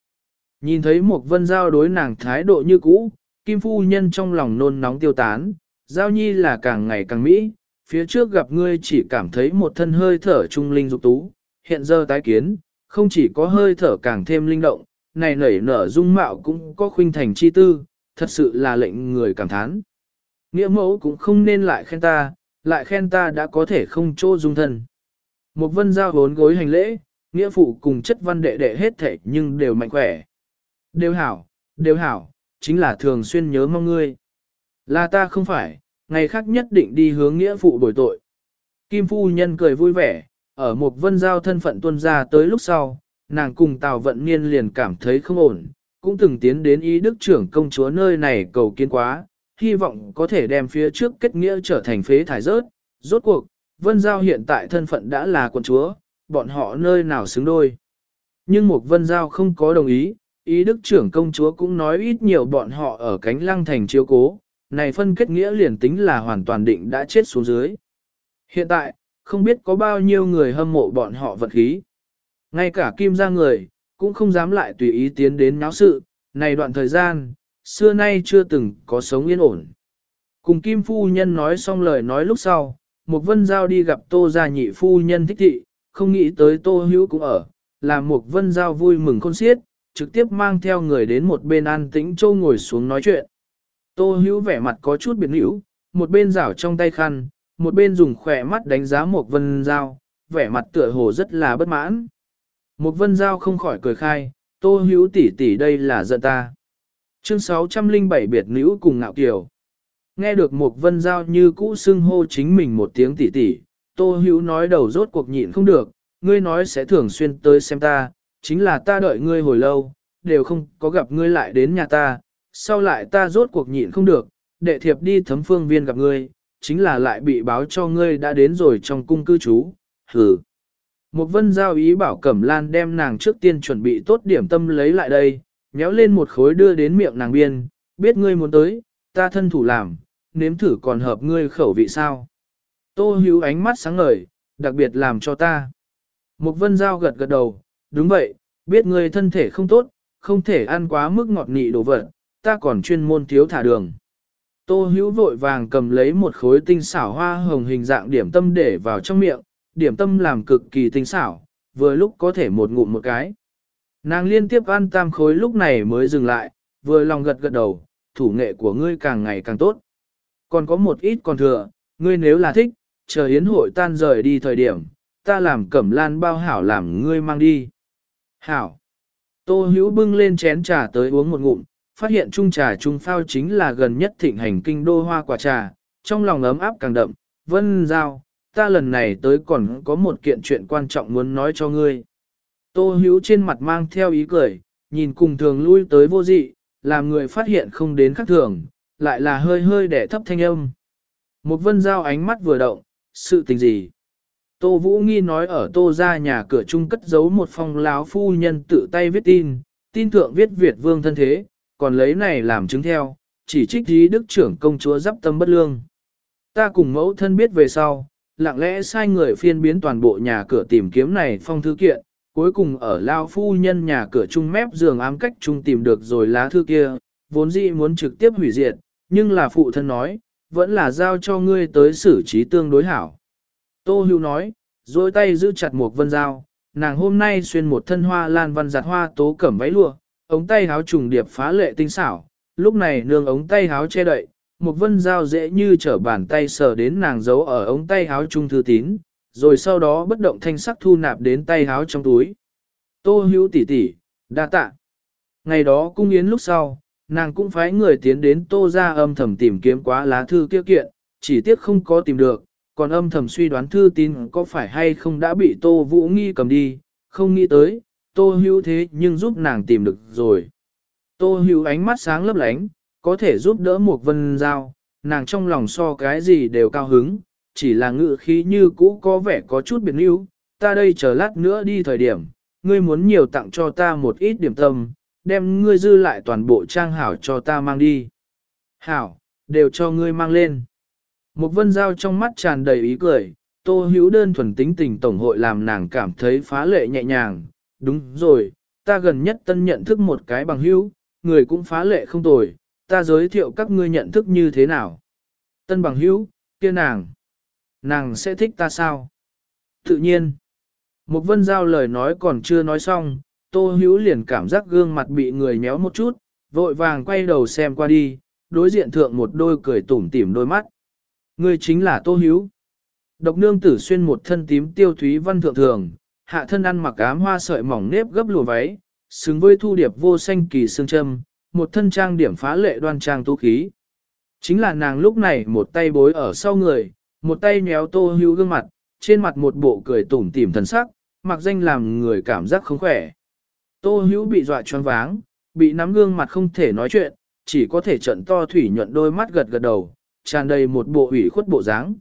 S1: Nhìn thấy một vân giao đối nàng thái độ như cũ, Kim Phu Nhân trong lòng nôn nóng tiêu tán, giao nhi là càng ngày càng mỹ, phía trước gặp ngươi chỉ cảm thấy một thân hơi thở trung linh dục tú, hiện giờ tái kiến, không chỉ có hơi thở càng thêm linh động, này nảy nở dung mạo cũng có khuynh thành chi tư, thật sự là lệnh người cảm thán. Nghĩa mẫu cũng không nên lại khen ta, lại khen ta đã có thể không chỗ dung thân. Một vân giao vốn gối hành lễ, nghĩa phụ cùng chất văn đệ đệ hết thể nhưng đều mạnh khỏe. Đều hảo, đều hảo, chính là thường xuyên nhớ mong ngươi. Là ta không phải, ngày khác nhất định đi hướng nghĩa phụ bồi tội. Kim phu nhân cười vui vẻ, ở một vân giao thân phận tuân ra tới lúc sau, nàng cùng Tào Vận Niên liền cảm thấy không ổn, cũng từng tiến đến ý đức trưởng công chúa nơi này cầu kiến quá, hy vọng có thể đem phía trước kết nghĩa trở thành phế thải rớt. Rốt cuộc, Vân Giao hiện tại thân phận đã là quận chúa, bọn họ nơi nào xứng đôi. Nhưng một Vân Giao không có đồng ý, ý đức trưởng công chúa cũng nói ít nhiều bọn họ ở cánh lăng thành chiếu cố, này phân kết nghĩa liền tính là hoàn toàn định đã chết xuống dưới. Hiện tại, không biết có bao nhiêu người hâm mộ bọn họ vật khí. Ngay cả kim ra người, cũng không dám lại tùy ý tiến đến náo sự, này đoạn thời gian, xưa nay chưa từng có sống yên ổn. Cùng kim phu nhân nói xong lời nói lúc sau, một vân giao đi gặp tô gia nhị phu nhân thích thị, không nghĩ tới tô hữu cũng ở, làm một vân giao vui mừng khôn xiết, trực tiếp mang theo người đến một bên an tĩnh châu ngồi xuống nói chuyện. Tô hữu vẻ mặt có chút biệt hữu, một bên rảo trong tay khăn, một bên dùng khỏe mắt đánh giá một vân giao, vẻ mặt tựa hồ rất là bất mãn. Một vân giao không khỏi cười khai, tô hữu tỷ tỷ đây là giận ta. Chương 607 biệt nữ cùng ngạo kiều. Nghe được một vân giao như cũ xưng hô chính mình một tiếng tỷ tỷ, tô hữu nói đầu rốt cuộc nhịn không được, ngươi nói sẽ thường xuyên tới xem ta, chính là ta đợi ngươi hồi lâu, đều không có gặp ngươi lại đến nhà ta, sau lại ta rốt cuộc nhịn không được, đệ thiệp đi thấm phương viên gặp ngươi, chính là lại bị báo cho ngươi đã đến rồi trong cung cư trú, hừ. Một vân giao ý bảo Cẩm Lan đem nàng trước tiên chuẩn bị tốt điểm tâm lấy lại đây, méo lên một khối đưa đến miệng nàng biên, biết ngươi muốn tới, ta thân thủ làm, nếm thử còn hợp ngươi khẩu vị sao. Tô hữu ánh mắt sáng ngời, đặc biệt làm cho ta. Một vân giao gật gật đầu, đúng vậy, biết ngươi thân thể không tốt, không thể ăn quá mức ngọt nị đồ vật, ta còn chuyên môn thiếu thả đường. Tô hữu vội vàng cầm lấy một khối tinh xảo hoa hồng hình dạng điểm tâm để vào trong miệng, điểm tâm làm cực kỳ tinh xảo, vừa lúc có thể một ngụm một cái. Nàng liên tiếp ăn tam khối lúc này mới dừng lại, vừa lòng gật gật đầu, thủ nghệ của ngươi càng ngày càng tốt. Còn có một ít còn thừa, ngươi nếu là thích, chờ hiến hội tan rời đi thời điểm, ta làm cẩm lan bao hảo làm ngươi mang đi. Hảo. Tô hữu bưng lên chén trà tới uống một ngụm, phát hiện chung trà chung phao chính là gần nhất thịnh hành kinh đô hoa quả trà, trong lòng ấm áp càng đậm, vân giao, ta lần này tới còn có một kiện chuyện quan trọng muốn nói cho ngươi. Tô hữu trên mặt mang theo ý cười, nhìn cùng thường lui tới vô dị, làm người phát hiện không đến khắc thường, lại là hơi hơi đẻ thấp thanh âm. Một vân giao ánh mắt vừa động, sự tình gì? Tô Vũ Nghi nói ở tô ra nhà cửa chung cất giấu một phong láo phu nhân tự tay viết tin, tin thượng viết Việt vương thân thế, còn lấy này làm chứng theo, chỉ trích dí đức trưởng công chúa dắp tâm bất lương. Ta cùng mẫu thân biết về sau, lặng lẽ sai người phiên biến toàn bộ nhà cửa tìm kiếm này phong thư kiện, cuối cùng ở lao phu nhân nhà cửa chung mép giường ám cách chung tìm được rồi lá thư kia, vốn dĩ muốn trực tiếp hủy diệt, nhưng là phụ thân nói, vẫn là giao cho ngươi tới xử trí tương đối hảo. Tô Hưu nói, dôi tay giữ chặt một vân dao, nàng hôm nay xuyên một thân hoa lan văn giặt hoa tố cẩm váy lụa, ống tay háo trùng điệp phá lệ tinh xảo, lúc này nương ống tay háo che đậy, một vân dao dễ như trở bàn tay sờ đến nàng giấu ở ống tay háo trung thư tín, rồi sau đó bất động thanh sắc thu nạp đến tay háo trong túi. Tô hữu tỷ tỷ, đa tạ. Ngày đó cung yến lúc sau, nàng cũng phái người tiến đến tô ra âm thầm tìm kiếm quá lá thư kia kiện, chỉ tiếc không có tìm được, còn âm thầm suy đoán thư tín có phải hay không đã bị tô vũ nghi cầm đi, không nghĩ tới, tô hữu thế nhưng giúp nàng tìm được rồi. Tô hữu ánh mắt sáng lấp lánh, có thể giúp đỡ một vân giao, nàng trong lòng so cái gì đều cao hứng, chỉ là ngự khí như cũ có vẻ có chút biệt níu, ta đây chờ lát nữa đi thời điểm, ngươi muốn nhiều tặng cho ta một ít điểm tâm, đem ngươi dư lại toàn bộ trang hảo cho ta mang đi. Hảo, đều cho ngươi mang lên. Một vân giao trong mắt tràn đầy ý cười, tô hữu đơn thuần tính tình tổng hội làm nàng cảm thấy phá lệ nhẹ nhàng. Đúng rồi, ta gần nhất tân nhận thức một cái bằng hữu, người cũng phá lệ không tồi, ta giới thiệu các ngươi nhận thức như thế nào. Tân bằng hữu, kia nàng. Nàng sẽ thích ta sao? Tự nhiên. Một vân giao lời nói còn chưa nói xong, tô hữu liền cảm giác gương mặt bị người méo một chút, vội vàng quay đầu xem qua đi, đối diện thượng một đôi cười tủm tỉm đôi mắt. Ngươi chính là Tô hữu. Độc nương tử xuyên một thân tím tiêu thúy văn thượng thường, hạ thân ăn mặc ám hoa sợi mỏng nếp gấp lùa váy, xứng với thu điệp vô xanh kỳ xương châm, một thân trang điểm phá lệ đoan trang tu khí. Chính là nàng lúc này một tay bối ở sau người, một tay nhéo tô hưu gương mặt, trên mặt một bộ cười tủm tỉm thần sắc, mặc danh làm người cảm giác không khỏe. Tô hữu bị dọa choáng váng, bị nắm gương mặt không thể nói chuyện, chỉ có thể trận to thủy nhuận đôi mắt gật gật đầu, tràn đầy một bộ ủy khuất bộ dáng.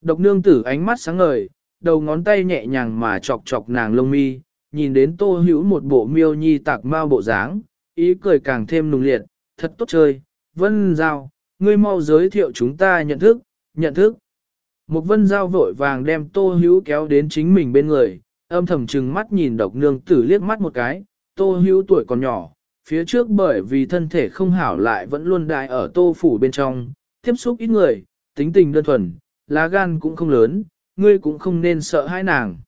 S1: Độc nương tử ánh mắt sáng ngời, đầu ngón tay nhẹ nhàng mà chọc chọc nàng lông mi, nhìn đến tô hữu một bộ miêu nhi tạc mau bộ dáng, ý cười càng thêm nùng liệt, thật tốt chơi, vân giao, ngươi mau giới thiệu chúng ta nhận thức, nhận thức. Một vân giao vội vàng đem tô hữu kéo đến chính mình bên người, âm thầm trừng mắt nhìn độc nương tử liếc mắt một cái, tô hữu tuổi còn nhỏ, phía trước bởi vì thân thể không hảo lại vẫn luôn đại ở tô phủ bên trong, tiếp xúc ít người, tính tình đơn thuần, lá gan cũng không lớn, ngươi cũng không nên sợ hai nàng.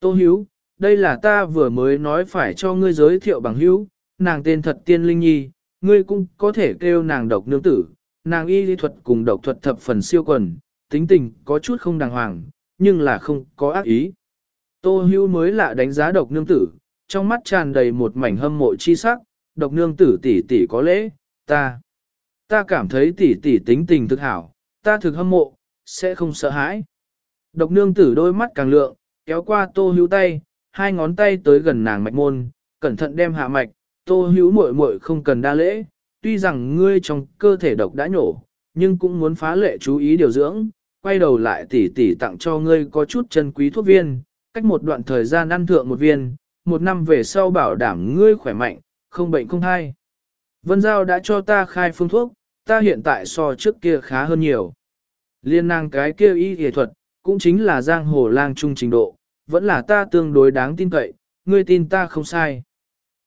S1: Tô Hiếu, đây là ta vừa mới nói phải cho ngươi giới thiệu bằng hữu, nàng tên thật tiên linh nhi, ngươi cũng có thể kêu nàng độc nương tử, nàng y lý thuật cùng độc thuật thập phần siêu quần, tính tình có chút không đàng hoàng, nhưng là không có ác ý. Tô hưu mới lạ đánh giá độc nương tử, trong mắt tràn đầy một mảnh hâm mộ chi sắc, độc nương tử tỷ tỷ có lễ, ta. Ta cảm thấy tỷ tỷ tính tình thực hảo, ta thực hâm mộ, sẽ không sợ hãi. Độc nương tử đôi mắt càng lượng, kéo qua tô hữu tay, hai ngón tay tới gần nàng mạch môn, cẩn thận đem hạ mạch, tô hữu muội muội không cần đa lễ, tuy rằng ngươi trong cơ thể độc đã nhổ, nhưng cũng muốn phá lệ chú ý điều dưỡng, quay đầu lại tỉ tỉ tặng cho ngươi có chút chân quý thuốc viên, cách một đoạn thời gian ăn thượng một viên, một năm về sau bảo đảm ngươi khỏe mạnh, không bệnh không thai. Vân Giao đã cho ta khai phương thuốc, ta hiện tại so trước kia khá hơn nhiều. Liên năng cái kia y y thuật, cũng chính là giang hồ lang trung trình độ, vẫn là ta tương đối đáng tin cậy, ngươi tin ta không sai.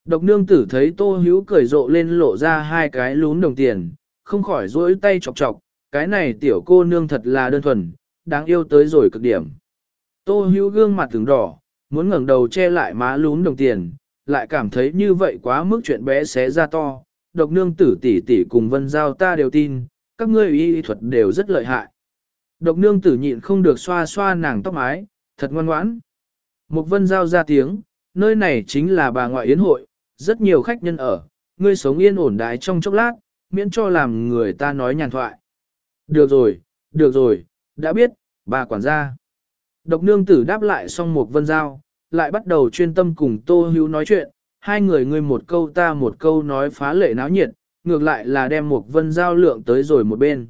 S1: Độc nương tử thấy tô hữu cười rộ lên lộ ra hai cái lún đồng tiền, không khỏi rỗi tay chọc chọc, cái này tiểu cô nương thật là đơn thuần, đáng yêu tới rồi cực điểm. Tô hữu gương mặt từng đỏ, muốn ngẩng đầu che lại má lún đồng tiền, lại cảm thấy như vậy quá mức chuyện bé xé ra to. Độc nương tử tỷ tỷ cùng vân giao ta đều tin, các ngươi y thuật đều rất lợi hại. Độc nương tử nhịn không được xoa xoa nàng tóc mái, thật ngoan ngoãn. Mục vân giao ra tiếng, nơi này chính là bà ngoại yến hội, rất nhiều khách nhân ở, ngươi sống yên ổn đái trong chốc lát, miễn cho làm người ta nói nhàn thoại. Được rồi, được rồi, đã biết, bà quản gia. Độc nương tử đáp lại xong một vân giao, lại bắt đầu chuyên tâm cùng Tô Hữu nói chuyện, hai người ngươi một câu ta một câu nói phá lệ náo nhiệt, ngược lại là đem một vân giao lượng tới rồi một bên.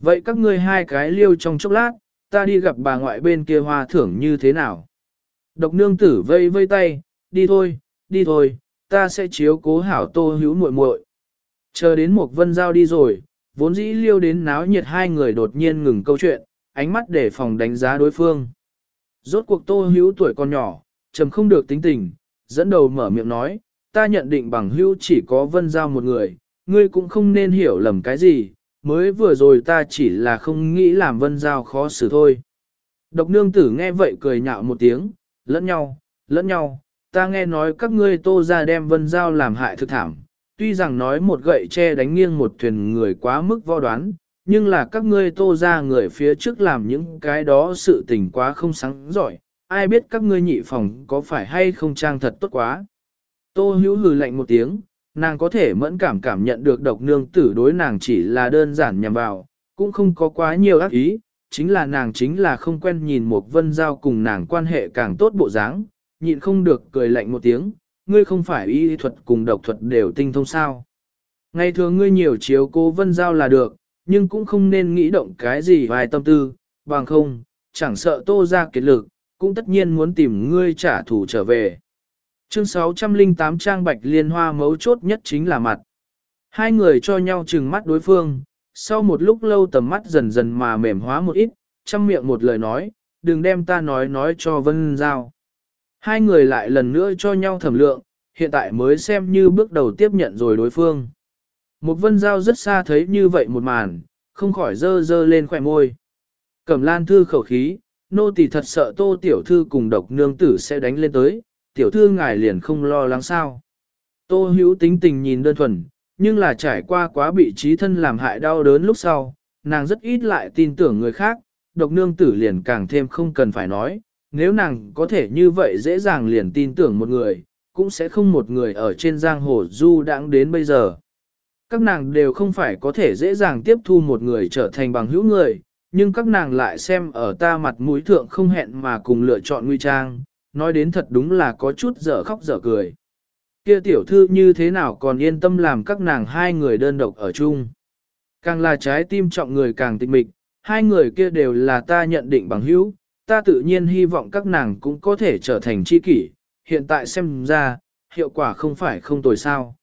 S1: Vậy các ngươi hai cái liêu trong chốc lát, ta đi gặp bà ngoại bên kia hoa thưởng như thế nào? Độc nương tử vây vây tay, đi thôi, đi thôi, ta sẽ chiếu cố hảo tô hữu muội muội. Chờ đến một vân giao đi rồi, vốn dĩ liêu đến náo nhiệt hai người đột nhiên ngừng câu chuyện, ánh mắt để phòng đánh giá đối phương. Rốt cuộc tô hữu tuổi còn nhỏ, trầm không được tính tình, dẫn đầu mở miệng nói, ta nhận định bằng hữu chỉ có vân giao một người, ngươi cũng không nên hiểu lầm cái gì, mới vừa rồi ta chỉ là không nghĩ làm vân giao khó xử thôi. Độc nương tử nghe vậy cười nhạo một tiếng, lẫn nhau, lẫn nhau, ta nghe nói các ngươi tô ra đem vân giao làm hại thực thảm, tuy rằng nói một gậy che đánh nghiêng một thuyền người quá mức vo đoán, nhưng là các ngươi tô ra người phía trước làm những cái đó sự tình quá không sáng giỏi, ai biết các ngươi nhị phòng có phải hay không trang thật tốt quá. Tô hữu hừ lạnh một tiếng, nàng có thể mẫn cảm cảm nhận được độc nương tử đối nàng chỉ là đơn giản nhằm vào, cũng không có quá nhiều ác ý, chính là nàng chính là không quen nhìn một vân giao cùng nàng quan hệ càng tốt bộ dáng, nhịn không được cười lạnh một tiếng, ngươi không phải y thuật cùng độc thuật đều tinh thông sao. Ngày thường ngươi nhiều chiếu cố vân giao là được, nhưng cũng không nên nghĩ động cái gì vài tâm tư, bằng không, chẳng sợ tô ra kiệt lực, cũng tất nhiên muốn tìm ngươi trả thù trở về. Chương 608 trang bạch liên hoa mấu chốt nhất chính là mặt. Hai người cho nhau chừng mắt đối phương, sau một lúc lâu tầm mắt dần dần mà mềm hóa một ít, chăm miệng một lời nói, đừng đem ta nói nói cho Vân Giao. Hai người lại lần nữa cho nhau thẩm lượng, hiện tại mới xem như bước đầu tiếp nhận rồi đối phương. Một Vân Giao rất xa thấy như vậy một màn, không khỏi dơ dơ lên khỏe môi. Cẩm lan thư khẩu khí, nô tỳ thật sợ tô tiểu thư cùng độc nương tử sẽ đánh lên tới, tiểu thư ngài liền không lo lắng sao. Tô hữu tính tình nhìn đơn thuần, nhưng là trải qua quá bị trí thân làm hại đau đớn lúc sau, nàng rất ít lại tin tưởng người khác, độc nương tử liền càng thêm không cần phải nói, nếu nàng có thể như vậy dễ dàng liền tin tưởng một người, cũng sẽ không một người ở trên giang hồ du đãng đến bây giờ. Các nàng đều không phải có thể dễ dàng tiếp thu một người trở thành bằng hữu người, nhưng các nàng lại xem ở ta mặt mũi thượng không hẹn mà cùng lựa chọn nguy trang, nói đến thật đúng là có chút dở khóc dở cười. Kia tiểu thư như thế nào còn yên tâm làm các nàng hai người đơn độc ở chung. Càng là trái tim trọng người càng tịch mịch, hai người kia đều là ta nhận định bằng hữu, ta tự nhiên hy vọng các nàng cũng có thể trở thành tri kỷ, hiện tại xem ra, hiệu quả không phải không tồi sao.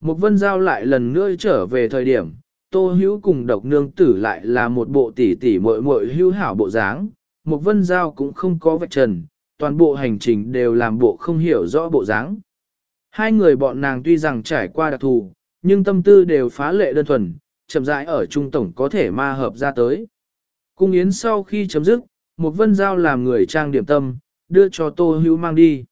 S1: Một vân giao lại lần nữa trở về thời điểm, tô hữu cùng độc nương tử lại là một bộ tỷ tỷ muội muội hữu hảo bộ dáng, một vân giao cũng không có vạch trần, toàn bộ hành trình đều làm bộ không hiểu rõ bộ dáng. Hai người bọn nàng tuy rằng trải qua đặc thù, nhưng tâm tư đều phá lệ đơn thuần, chậm rãi ở trung tổng có thể ma hợp ra tới. Cung yến sau khi chấm dứt, một vân giao làm người trang điểm tâm, đưa cho tô hữu mang đi.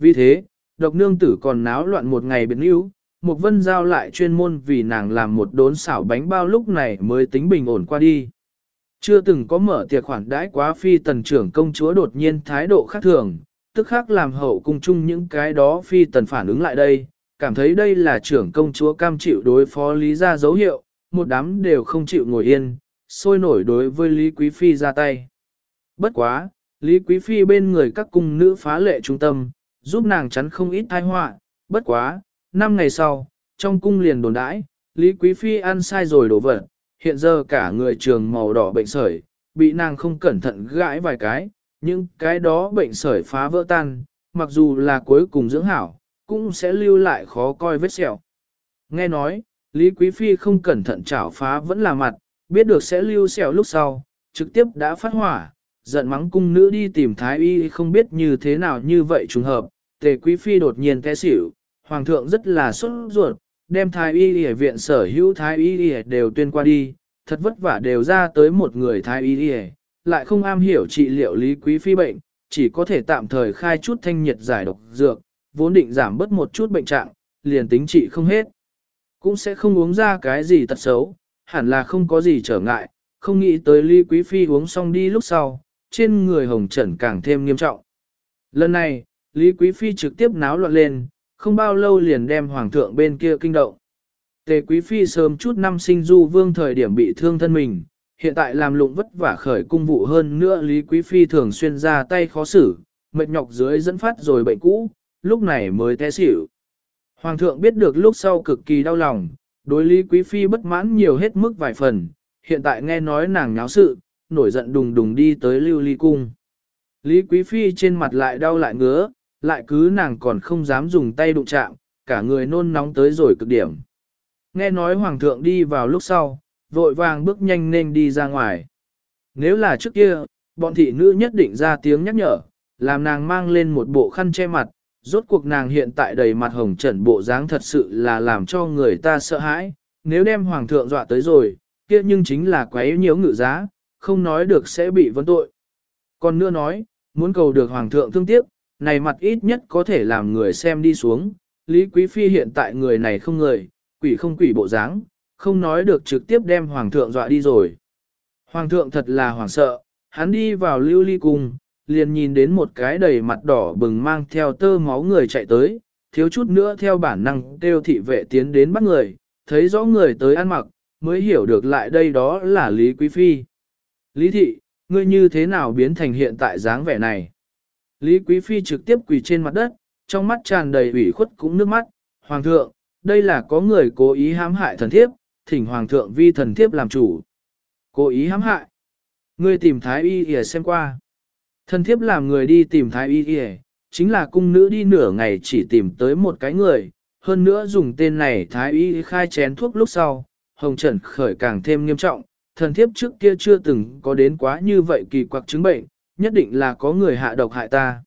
S1: Vì thế, độc nương tử còn náo loạn một ngày biến yếu, một vân giao lại chuyên môn vì nàng làm một đốn xảo bánh bao lúc này mới tính bình ổn qua đi. Chưa từng có mở tiệc khoản đãi quá phi tần trưởng công chúa đột nhiên thái độ khác thường, tức khác làm hậu cung chung những cái đó phi tần phản ứng lại đây, cảm thấy đây là trưởng công chúa cam chịu đối phó lý ra dấu hiệu, một đám đều không chịu ngồi yên, sôi nổi đối với Lý Quý Phi ra tay. Bất quá, Lý Quý Phi bên người các cung nữ phá lệ trung tâm, giúp nàng chắn không ít tai họa. bất quá, năm ngày sau, trong cung liền đồn đãi, Lý Quý Phi ăn sai rồi đổ vật, hiện giờ cả người trường màu đỏ bệnh sởi, bị nàng không cẩn thận gãi vài cái, nhưng cái đó bệnh sởi phá vỡ tan, mặc dù là cuối cùng dưỡng hảo, cũng sẽ lưu lại khó coi vết sẹo. Nghe nói, Lý Quý Phi không cẩn thận chảo phá vẫn là mặt, biết được sẽ lưu sẹo lúc sau, trực tiếp đã phát hỏa, giận mắng cung nữ đi tìm Thái Y không biết như thế nào như vậy trùng hợp, tề Quý Phi đột nhiên té xỉu, Hoàng thượng rất là sốt ruột, đem Thái Y y viện sở hữu Thái Y đều tuyên qua đi, thật vất vả đều ra tới một người Thái Y lại không am hiểu trị liệu Lý Quý Phi bệnh, chỉ có thể tạm thời khai chút thanh nhiệt giải độc dược, vốn định giảm bớt một chút bệnh trạng, liền tính trị không hết. Cũng sẽ không uống ra cái gì tật xấu, hẳn là không có gì trở ngại, không nghĩ tới Lý Quý Phi uống xong đi lúc sau, trên người hồng trần càng thêm nghiêm trọng. Lần này, Lý Quý Phi trực tiếp náo loạn lên, không bao lâu liền đem hoàng thượng bên kia kinh động. Tề Quý Phi sớm chút năm sinh du vương thời điểm bị thương thân mình, hiện tại làm lụng vất vả khởi cung vụ hơn nữa Lý Quý Phi thường xuyên ra tay khó xử, mệt nhọc dưới dẫn phát rồi bệnh cũ, lúc này mới té xỉu. Hoàng thượng biết được lúc sau cực kỳ đau lòng, đối Lý Quý Phi bất mãn nhiều hết mức vài phần, hiện tại nghe nói nàng nháo sự, nổi giận đùng đùng đi tới lưu ly cung. Lý Quý Phi trên mặt lại đau lại ngứa, lại cứ nàng còn không dám dùng tay đụng chạm, cả người nôn nóng tới rồi cực điểm. Nghe nói Hoàng thượng đi vào lúc sau, vội vàng bước nhanh nên đi ra ngoài. Nếu là trước kia, bọn thị nữ nhất định ra tiếng nhắc nhở, làm nàng mang lên một bộ khăn che mặt, rốt cuộc nàng hiện tại đầy mặt hồng trần bộ dáng thật sự là làm cho người ta sợ hãi, nếu đem hoàng thượng dọa tới rồi, kia nhưng chính là quấy nhiễu ngự giá, không nói được sẽ bị vấn tội. Còn nữa nói, muốn cầu được hoàng thượng thương tiếc, này mặt ít nhất có thể làm người xem đi xuống, Lý Quý Phi hiện tại người này không người, quỷ không quỷ bộ dáng, không nói được trực tiếp đem hoàng thượng dọa đi rồi. Hoàng thượng thật là hoảng sợ, hắn đi vào lưu ly cung, liền nhìn đến một cái đầy mặt đỏ bừng mang theo tơ máu người chạy tới, thiếu chút nữa theo bản năng kêu thị vệ tiến đến bắt người, thấy rõ người tới ăn mặc, mới hiểu được lại đây đó là Lý Quý Phi. Lý thị, ngươi như thế nào biến thành hiện tại dáng vẻ này? Lý Quý Phi trực tiếp quỳ trên mặt đất, trong mắt tràn đầy ủy khuất cũng nước mắt. Hoàng thượng, đây là có người cố ý hãm hại thần thiếp, thỉnh Hoàng thượng vi thần thiếp làm chủ. Cố ý hãm hại. Ngươi tìm Thái Y để xem qua. Thần thiếp làm người đi tìm Thái Y để, chính là cung nữ đi nửa ngày chỉ tìm tới một cái người, hơn nữa dùng tên này Thái Y khai chén thuốc lúc sau, hồng trần khởi càng thêm nghiêm trọng, thần thiếp trước kia chưa từng có đến quá như vậy kỳ quặc chứng bệnh, nhất định là có người hạ độc hại ta.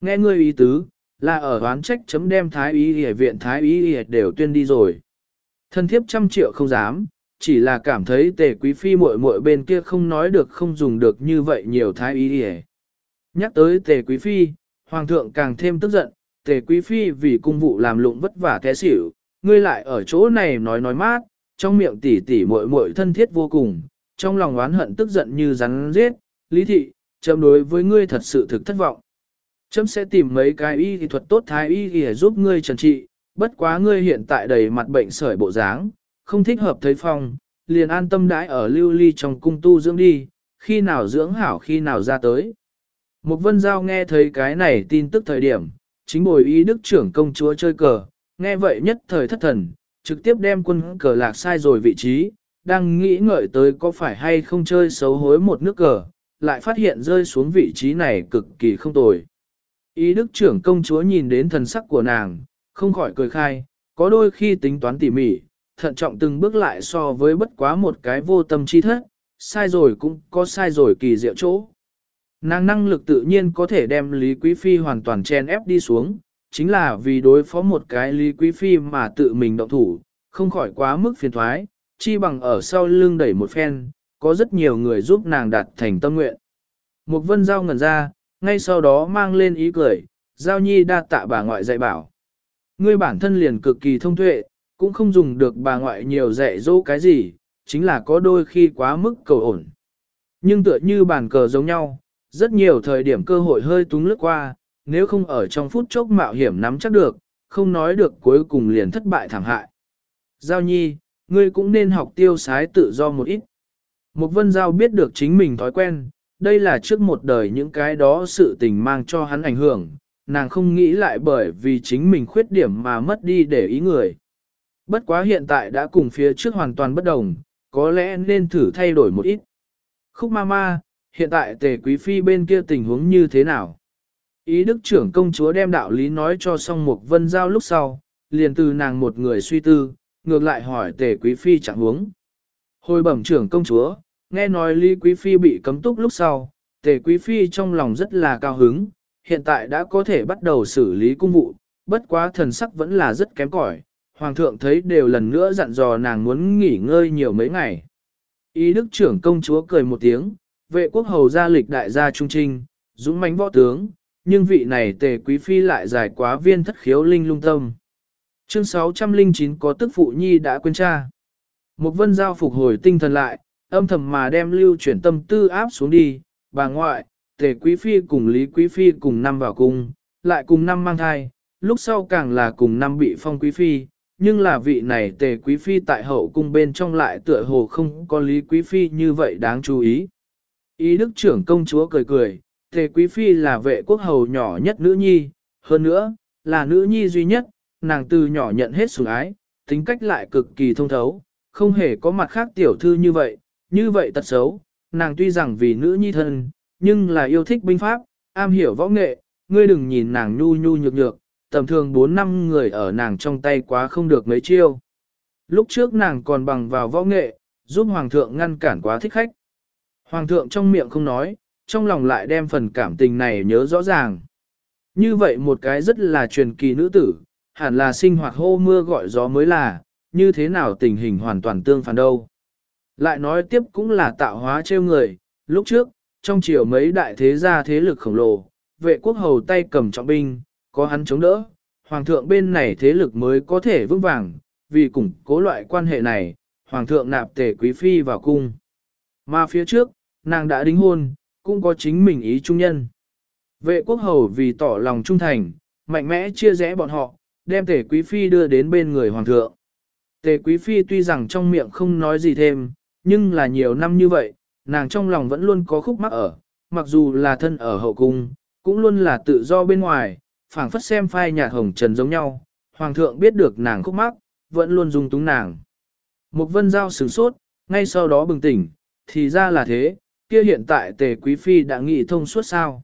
S1: Nghe ngươi ý tứ, là ở oán trách chấm đem thái ý hề viện thái ý hề đều tuyên đi rồi. Thân thiếp trăm triệu không dám, chỉ là cảm thấy tề quý phi muội muội bên kia không nói được không dùng được như vậy nhiều thái ý hề. Nhắc tới tề quý phi, hoàng thượng càng thêm tức giận, tề quý phi vì cung vụ làm lụng vất vả té xỉu, ngươi lại ở chỗ này nói nói mát, trong miệng tỉ tỉ muội muội thân thiết vô cùng, trong lòng oán hận tức giận như rắn giết, lý thị, chấm đối với ngươi thật sự thực thất vọng. Chấm sẽ tìm mấy cái y thì thuật tốt thái y để giúp ngươi trần trị, bất quá ngươi hiện tại đầy mặt bệnh sởi bộ dáng, không thích hợp thấy phòng, liền an tâm đãi ở lưu ly trong cung tu dưỡng đi, khi nào dưỡng hảo khi nào ra tới. Một vân giao nghe thấy cái này tin tức thời điểm, chính bồi ý đức trưởng công chúa chơi cờ, nghe vậy nhất thời thất thần, trực tiếp đem quân cờ lạc sai rồi vị trí, đang nghĩ ngợi tới có phải hay không chơi xấu hối một nước cờ, lại phát hiện rơi xuống vị trí này cực kỳ không tồi. Ý đức trưởng công chúa nhìn đến thần sắc của nàng, không khỏi cười khai, có đôi khi tính toán tỉ mỉ, thận trọng từng bước lại so với bất quá một cái vô tâm chi thất, sai rồi cũng có sai rồi kỳ diệu chỗ. Nàng năng lực tự nhiên có thể đem Lý Quý Phi hoàn toàn chen ép đi xuống, chính là vì đối phó một cái Lý Quý Phi mà tự mình động thủ, không khỏi quá mức phiền thoái, chi bằng ở sau lưng đẩy một phen, có rất nhiều người giúp nàng đạt thành tâm nguyện. Mục vân giao ngẩn ra, ngay sau đó mang lên ý cười, giao nhi đa tạ bà ngoại dạy bảo. Ngươi bản thân liền cực kỳ thông tuệ, cũng không dùng được bà ngoại nhiều dạy dỗ cái gì, chính là có đôi khi quá mức cầu ổn. Nhưng tựa như bàn cờ giống nhau, rất nhiều thời điểm cơ hội hơi túng lướt qua, nếu không ở trong phút chốc mạo hiểm nắm chắc được, không nói được cuối cùng liền thất bại thảm hại. Giao nhi, ngươi cũng nên học tiêu sái tự do một ít. Mục vân giao biết được chính mình thói quen, đây là trước một đời những cái đó sự tình mang cho hắn ảnh hưởng, nàng không nghĩ lại bởi vì chính mình khuyết điểm mà mất đi để ý người. Bất quá hiện tại đã cùng phía trước hoàn toàn bất đồng, có lẽ nên thử thay đổi một ít. Khúc ma ma, hiện tại tề quý phi bên kia tình huống như thế nào? Ý đức trưởng công chúa đem đạo lý nói cho xong mục vân giao lúc sau, liền từ nàng một người suy tư, ngược lại hỏi tề quý phi chẳng huống. Hồi bẩm trưởng công chúa, nghe nói Lý Quý Phi bị cấm túc lúc sau, tề Quý Phi trong lòng rất là cao hứng, hiện tại đã có thể bắt đầu xử lý cung vụ, bất quá thần sắc vẫn là rất kém cỏi. Hoàng thượng thấy đều lần nữa dặn dò nàng muốn nghỉ ngơi nhiều mấy ngày. Ý đức trưởng công chúa cười một tiếng, vệ quốc hầu gia lịch đại gia trung trinh, dũng mãnh võ tướng, nhưng vị này tề quý phi lại dài quá viên thất khiếu linh lung tâm. Chương 609 có tức phụ nhi đã quên cha. Một vân giao phục hồi tinh thần lại, âm thầm mà đem lưu chuyển tâm tư áp xuống đi, bà ngoại, tề quý phi cùng lý quý phi cùng năm vào cung, lại cùng năm mang thai, lúc sau càng là cùng năm bị phong quý phi, nhưng là vị này tề quý phi tại hậu cung bên trong lại tựa hồ không có lý quý phi như vậy đáng chú ý. Ý đức trưởng công chúa cười cười, tề quý phi là vệ quốc hầu nhỏ nhất nữ nhi, hơn nữa, là nữ nhi duy nhất, nàng từ nhỏ nhận hết sủng ái, tính cách lại cực kỳ thông thấu, không hề có mặt khác tiểu thư như vậy, như vậy tật xấu, nàng tuy rằng vì nữ nhi thân, nhưng là yêu thích binh pháp, am hiểu võ nghệ, ngươi đừng nhìn nàng nhu nhu nhược nhược, tầm thường 4 năm người ở nàng trong tay quá không được mấy chiêu. Lúc trước nàng còn bằng vào võ nghệ, giúp hoàng thượng ngăn cản quá thích khách. Hoàng thượng trong miệng không nói, trong lòng lại đem phần cảm tình này nhớ rõ ràng. Như vậy một cái rất là truyền kỳ nữ tử, hẳn là sinh hoạt hô mưa gọi gió mới là, như thế nào tình hình hoàn toàn tương phản đâu. Lại nói tiếp cũng là tạo hóa trêu người, lúc trước, trong chiều mấy đại thế gia thế lực khổng lồ, vệ quốc hầu tay cầm trọng binh, có hắn chống đỡ, hoàng thượng bên này thế lực mới có thể vững vàng, vì củng cố loại quan hệ này, hoàng thượng nạp tề quý phi vào cung. Mà phía trước, nàng đã đính hôn, cũng có chính mình ý trung nhân. Vệ quốc hầu vì tỏ lòng trung thành, mạnh mẽ chia rẽ bọn họ, đem tề quý phi đưa đến bên người hoàng thượng. Tề quý phi tuy rằng trong miệng không nói gì thêm, nhưng là nhiều năm như vậy, nàng trong lòng vẫn luôn có khúc mắc ở, mặc dù là thân ở hậu cung, cũng luôn là tự do bên ngoài, phảng phất xem phai nhạt hồng trần giống nhau, hoàng thượng biết được nàng khúc mắc, vẫn luôn dung túng nàng. Một vân giao sửng sốt, ngay sau đó bừng tỉnh, thì ra là thế, kia hiện tại tề quý phi đã nghĩ thông suốt sao.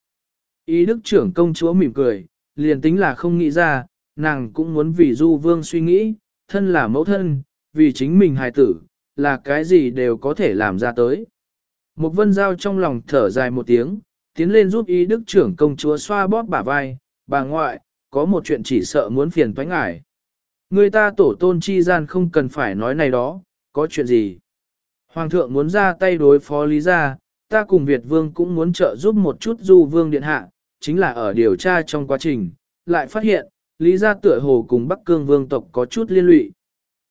S1: Ý đức trưởng công chúa mỉm cười, liền tính là không nghĩ ra, nàng cũng muốn vì du vương suy nghĩ, thân là mẫu thân, vì chính mình hài tử, là cái gì đều có thể làm ra tới. Một vân giao trong lòng thở dài một tiếng, tiến lên giúp ý đức trưởng công chúa xoa bóp bả vai, bà ngoại, có một chuyện chỉ sợ muốn phiền toái ngải. Người ta tổ tôn chi gian không cần phải nói này đó, có chuyện gì. Hoàng thượng muốn ra tay đối phó lý gia, ta cùng Việt vương cũng muốn trợ giúp một chút du vương điện hạ, chính là ở điều tra trong quá trình, lại phát hiện, lý gia tựa hồ cùng Bắc Cương vương tộc có chút liên lụy.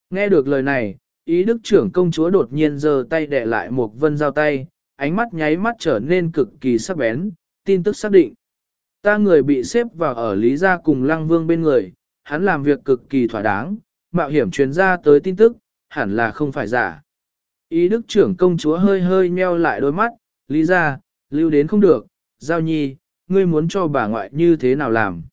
S1: Nghe được lời này, Ý đức trưởng công chúa đột nhiên giơ tay đè lại một vân giao tay, ánh mắt nháy mắt trở nên cực kỳ sắc bén, tin tức xác định. Ta người bị xếp vào ở Lý Gia cùng Lăng Vương bên người, hắn làm việc cực kỳ thỏa đáng, mạo hiểm truyền ra tới tin tức, hẳn là không phải giả. Ý đức trưởng công chúa hơi hơi nheo lại đôi mắt, Lý Gia, lưu đến không được, Giao Nhi, ngươi muốn cho bà ngoại như thế nào làm.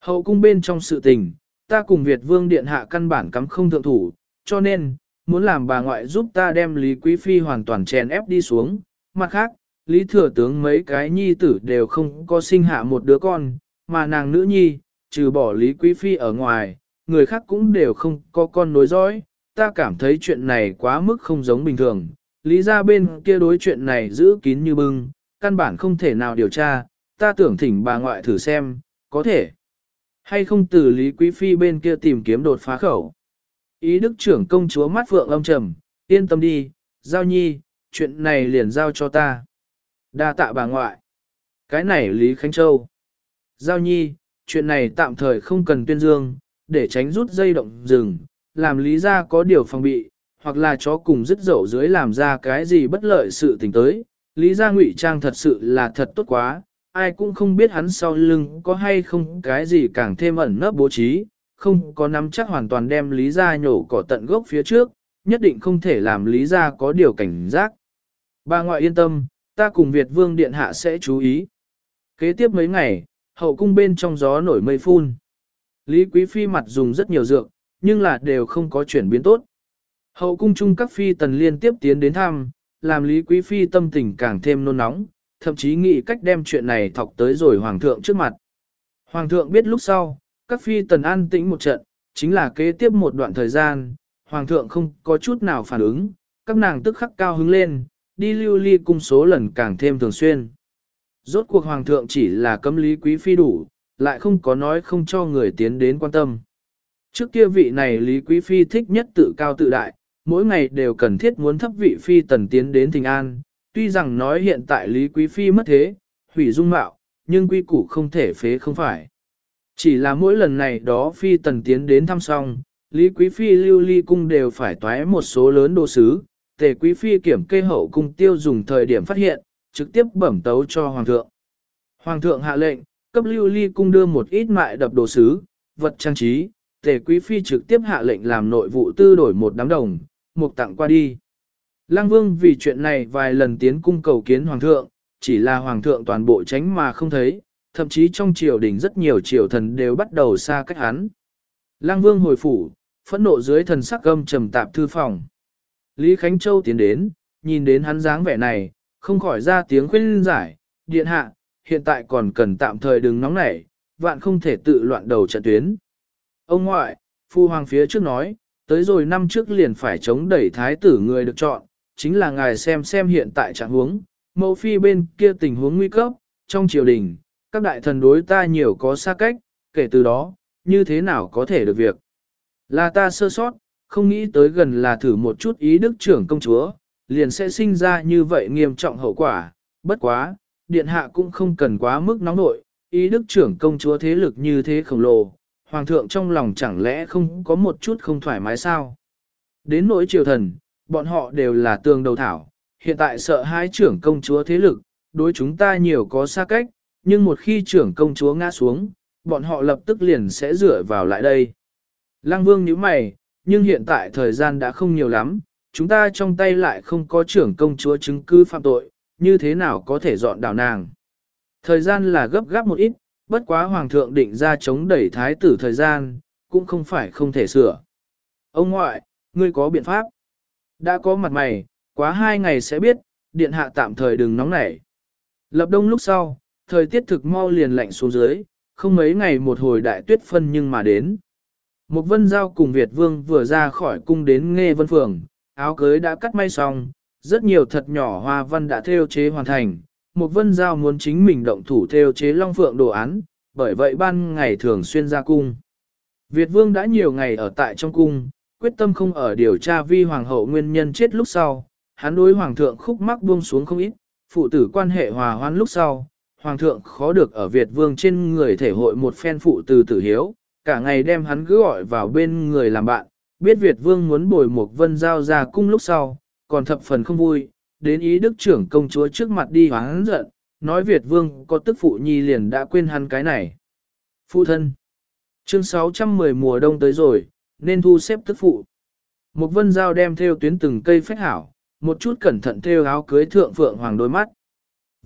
S1: Hậu cung bên trong sự tình, ta cùng Việt Vương Điện Hạ căn bản cắm không thượng thủ, cho nên, muốn làm bà ngoại giúp ta đem Lý Quý Phi hoàn toàn chèn ép đi xuống. Mặt khác, Lý Thừa Tướng mấy cái nhi tử đều không có sinh hạ một đứa con, mà nàng nữ nhi, trừ bỏ Lý Quý Phi ở ngoài, người khác cũng đều không có con nối dõi. Ta cảm thấy chuyện này quá mức không giống bình thường. Lý ra bên kia đối chuyện này giữ kín như bưng, căn bản không thể nào điều tra, ta tưởng thỉnh bà ngoại thử xem, có thể. Hay không từ Lý Quý Phi bên kia tìm kiếm đột phá khẩu. Ý đức trưởng công chúa mắt phượng âm trầm, yên tâm đi, giao nhi, chuyện này liền giao cho ta. Đa tạ bà ngoại. Cái này Lý Khánh Châu. Giao nhi, chuyện này tạm thời không cần tuyên dương, để tránh rút dây động rừng, làm lý ra có điều phòng bị, hoặc là chó cùng dứt dậu dưới làm ra cái gì bất lợi sự tình tới. Lý gia ngụy trang thật sự là thật tốt quá, ai cũng không biết hắn sau lưng có hay không cái gì càng thêm ẩn nấp bố trí, không có nắm chắc hoàn toàn đem lý gia nhổ cỏ tận gốc phía trước, nhất định không thể làm lý gia có điều cảnh giác. Bà ngoại yên tâm, ta cùng Việt vương điện hạ sẽ chú ý. Kế tiếp mấy ngày, hậu cung bên trong gió nổi mây phun. Lý quý phi mặt dùng rất nhiều dược, nhưng là đều không có chuyển biến tốt. Hậu cung chung các phi tần liên tiếp tiến đến thăm, làm Lý quý phi tâm tình càng thêm nôn nóng, thậm chí nghĩ cách đem chuyện này thọc tới rồi hoàng thượng trước mặt. Hoàng thượng biết lúc sau, các phi tần an tĩnh một trận, chính là kế tiếp một đoạn thời gian, hoàng thượng không có chút nào phản ứng, các nàng tức khắc cao hứng lên, đi lưu ly cung số lần càng thêm thường xuyên. Rốt cuộc hoàng thượng chỉ là cấm lý quý phi đủ, lại không có nói không cho người tiến đến quan tâm. Trước kia vị này lý quý phi thích nhất tự cao tự đại, mỗi ngày đều cần thiết muốn thấp vị phi tần tiến đến thình an, tuy rằng nói hiện tại lý quý phi mất thế, hủy dung mạo, nhưng quy củ không thể phế không phải. Chỉ là mỗi lần này đó phi tần tiến đến thăm xong, Lý Quý Phi lưu ly cung đều phải toái một số lớn đồ sứ, tề Quý Phi kiểm kê hậu cung tiêu dùng thời điểm phát hiện, trực tiếp bẩm tấu cho Hoàng thượng. Hoàng thượng hạ lệnh, cấp lưu ly cung đưa một ít mại đập đồ sứ, vật trang trí, tề Quý Phi trực tiếp hạ lệnh làm nội vụ tư đổi một đám đồng, mục tặng qua đi. Lăng Vương vì chuyện này vài lần tiến cung cầu kiến Hoàng thượng, chỉ là Hoàng thượng toàn bộ tránh mà không thấy, thậm chí trong triều đình rất nhiều triều thần đều bắt đầu xa cách hắn. Lăng vương hồi phủ, phẫn nộ dưới thần sắc gâm trầm tạp thư phòng. Lý Khánh Châu tiến đến, nhìn đến hắn dáng vẻ này, không khỏi ra tiếng khuyên giải, điện hạ, hiện tại còn cần tạm thời đừng nóng nảy, vạn không thể tự loạn đầu trận tuyến. Ông ngoại, phu hoàng phía trước nói, tới rồi năm trước liền phải chống đẩy thái tử người được chọn, chính là ngài xem xem hiện tại trạng huống, mẫu phi bên kia tình huống nguy cấp, trong triều đình, các đại thần đối ta nhiều có xa cách, kể từ đó, như thế nào có thể được việc. Là ta sơ sót, không nghĩ tới gần là thử một chút ý đức trưởng công chúa, liền sẽ sinh ra như vậy nghiêm trọng hậu quả, bất quá, điện hạ cũng không cần quá mức nóng nội, ý đức trưởng công chúa thế lực như thế khổng lồ, hoàng thượng trong lòng chẳng lẽ không có một chút không thoải mái sao. Đến nỗi triều thần, bọn họ đều là tường đầu thảo, hiện tại sợ hai trưởng công chúa thế lực, đối chúng ta nhiều có xa cách, nhưng một khi trưởng công chúa ngã xuống, bọn họ lập tức liền sẽ rửa vào lại đây. Lăng vương nhíu mày, nhưng hiện tại thời gian đã không nhiều lắm, chúng ta trong tay lại không có trưởng công chúa chứng cứ phạm tội, như thế nào có thể dọn đảo nàng. Thời gian là gấp gáp một ít, bất quá hoàng thượng định ra chống đẩy thái tử thời gian, cũng không phải không thể sửa. Ông ngoại, ngươi có biện pháp? Đã có mặt mày, quá hai ngày sẽ biết, điện hạ tạm thời đừng nóng nảy. Lập đông lúc sau, thời tiết thực mau liền lạnh xuống dưới, không mấy ngày một hồi đại tuyết phân nhưng mà đến. Một vân giao cùng Việt vương vừa ra khỏi cung đến nghe vân phường, áo cưới đã cắt may xong, rất nhiều thật nhỏ hoa văn đã theo chế hoàn thành. Một vân giao muốn chính mình động thủ theo chế long phượng đồ án, bởi vậy ban ngày thường xuyên ra cung. Việt vương đã nhiều ngày ở tại trong cung, quyết tâm không ở điều tra vi hoàng hậu nguyên nhân chết lúc sau, hắn đối hoàng thượng khúc mắc buông xuống không ít, phụ tử quan hệ hòa hoan lúc sau, Hoàng thượng khó được ở Việt vương trên người thể hội một phen phụ từ tử hiếu, cả ngày đem hắn cứ gọi vào bên người làm bạn, biết Việt Vương muốn bồi một vân giao ra cung lúc sau, còn thập phần không vui, đến ý đức trưởng công chúa trước mặt đi hắn giận, nói Việt Vương có tức phụ nhi liền đã quên hắn cái này. Phụ thân Chương 610 mùa đông tới rồi, nên thu xếp tức phụ. Một vân giao đem theo tuyến từng cây phách hảo, một chút cẩn thận theo áo cưới thượng phượng hoàng đôi mắt.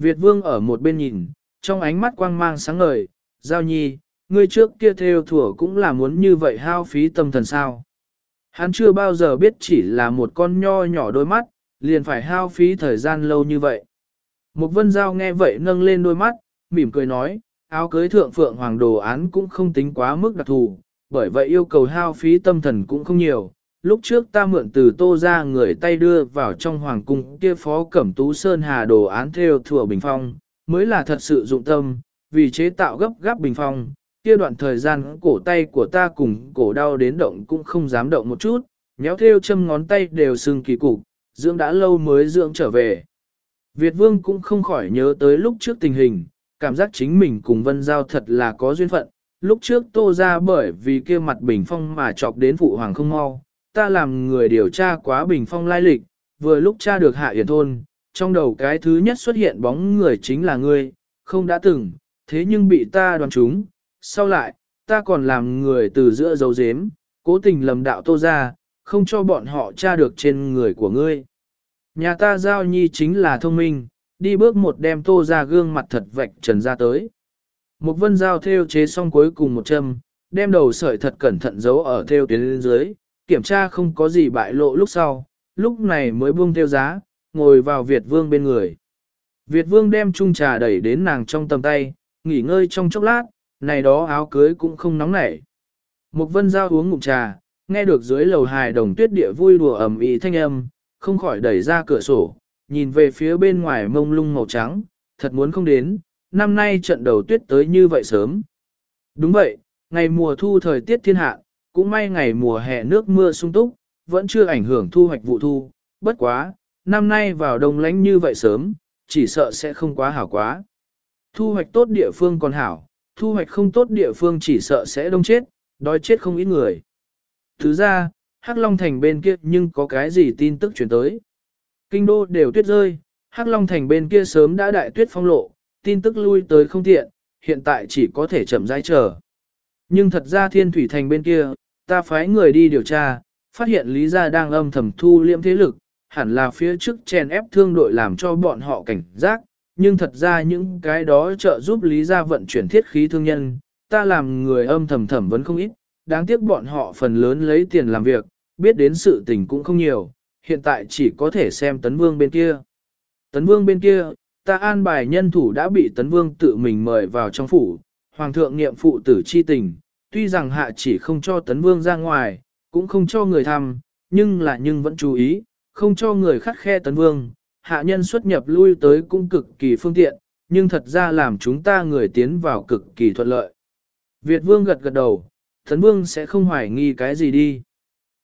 S1: Việt vương ở một bên nhìn, trong ánh mắt quang mang sáng ngời, giao nhi, ngươi trước kia theo thủa cũng là muốn như vậy hao phí tâm thần sao. Hắn chưa bao giờ biết chỉ là một con nho nhỏ đôi mắt, liền phải hao phí thời gian lâu như vậy. Một vân giao nghe vậy nâng lên đôi mắt, mỉm cười nói, áo cưới thượng phượng hoàng đồ án cũng không tính quá mức đặc thù, bởi vậy yêu cầu hao phí tâm thần cũng không nhiều. Lúc trước ta mượn từ tô ra người tay đưa vào trong hoàng cung kia phó cẩm tú sơn hà đồ án theo thừa bình phong, mới là thật sự dụng tâm, vì chế tạo gấp gáp bình phong, kia đoạn thời gian cổ tay của ta cùng cổ đau đến động cũng không dám động một chút, nhéo theo châm ngón tay đều sưng kỳ cục, dưỡng đã lâu mới dưỡng trở về. Việt vương cũng không khỏi nhớ tới lúc trước tình hình, cảm giác chính mình cùng Vân Giao thật là có duyên phận. Lúc trước tô ra bởi vì kia mặt bình phong mà chọc đến phụ hoàng không mau, ta làm người điều tra quá bình phong lai lịch, vừa lúc tra được hạ yển thôn, trong đầu cái thứ nhất xuất hiện bóng người chính là ngươi, không đã từng, thế nhưng bị ta đoán trúng, sau lại, ta còn làm người từ giữa dấu dếm, cố tình lầm đạo tô ra, không cho bọn họ tra được trên người của ngươi. Nhà ta giao nhi chính là thông minh, đi bước một đem tô ra gương mặt thật vạch trần ra tới. Một vân dao theo chế xong cuối cùng một châm, đem đầu sợi thật cẩn thận giấu ở theo tuyến dưới, kiểm tra không có gì bại lộ lúc sau, lúc này mới buông theo giá, ngồi vào Việt Vương bên người. Việt Vương đem chung trà đẩy đến nàng trong tầm tay, nghỉ ngơi trong chốc lát, này đó áo cưới cũng không nóng nảy. Một vân giao uống ngụm trà, nghe được dưới lầu hài đồng tuyết địa vui đùa ẩm ý thanh âm, không khỏi đẩy ra cửa sổ, nhìn về phía bên ngoài mông lung màu trắng, thật muốn không đến, năm nay trận đầu tuyết tới như vậy sớm. Đúng vậy, ngày mùa thu thời tiết thiên hạ, cũng may ngày mùa hè nước mưa sung túc, vẫn chưa ảnh hưởng thu hoạch vụ thu, bất quá, năm nay vào đông lánh như vậy sớm, chỉ sợ sẽ không quá hảo quá. Thu hoạch tốt địa phương còn hảo, thu hoạch không tốt địa phương chỉ sợ sẽ đông chết, đói chết không ít người. Thứ ra, Hắc Long Thành bên kia nhưng có cái gì tin tức chuyển tới. Kinh đô đều tuyết rơi, Hắc Long Thành bên kia sớm đã đại tuyết phong lộ, tin tức lui tới không tiện, hiện tại chỉ có thể chậm rãi chờ. Nhưng thật ra Thiên Thủy Thành bên kia, ta phái người đi điều tra, phát hiện Lý Gia đang âm thầm thu liễm thế lực, hẳn là phía trước chèn ép thương đội làm cho bọn họ cảnh giác, nhưng thật ra những cái đó trợ giúp Lý Gia vận chuyển thiết khí thương nhân, ta làm người âm thầm thẩm vẫn không ít, đáng tiếc bọn họ phần lớn lấy tiền làm việc, biết đến sự tình cũng không nhiều, hiện tại chỉ có thể xem tấn vương bên kia. Tấn vương bên kia, ta an bài nhân thủ đã bị tấn vương tự mình mời vào trong phủ, hoàng thượng niệm phụ tử chi tình, tuy rằng hạ chỉ không cho tấn vương ra ngoài, cũng không cho người thăm, nhưng là nhưng vẫn chú ý, không cho người khắt khe tấn vương, hạ nhân xuất nhập lui tới cũng cực kỳ phương tiện, nhưng thật ra làm chúng ta người tiến vào cực kỳ thuận lợi. Việt vương gật gật đầu, tấn vương sẽ không hoài nghi cái gì đi.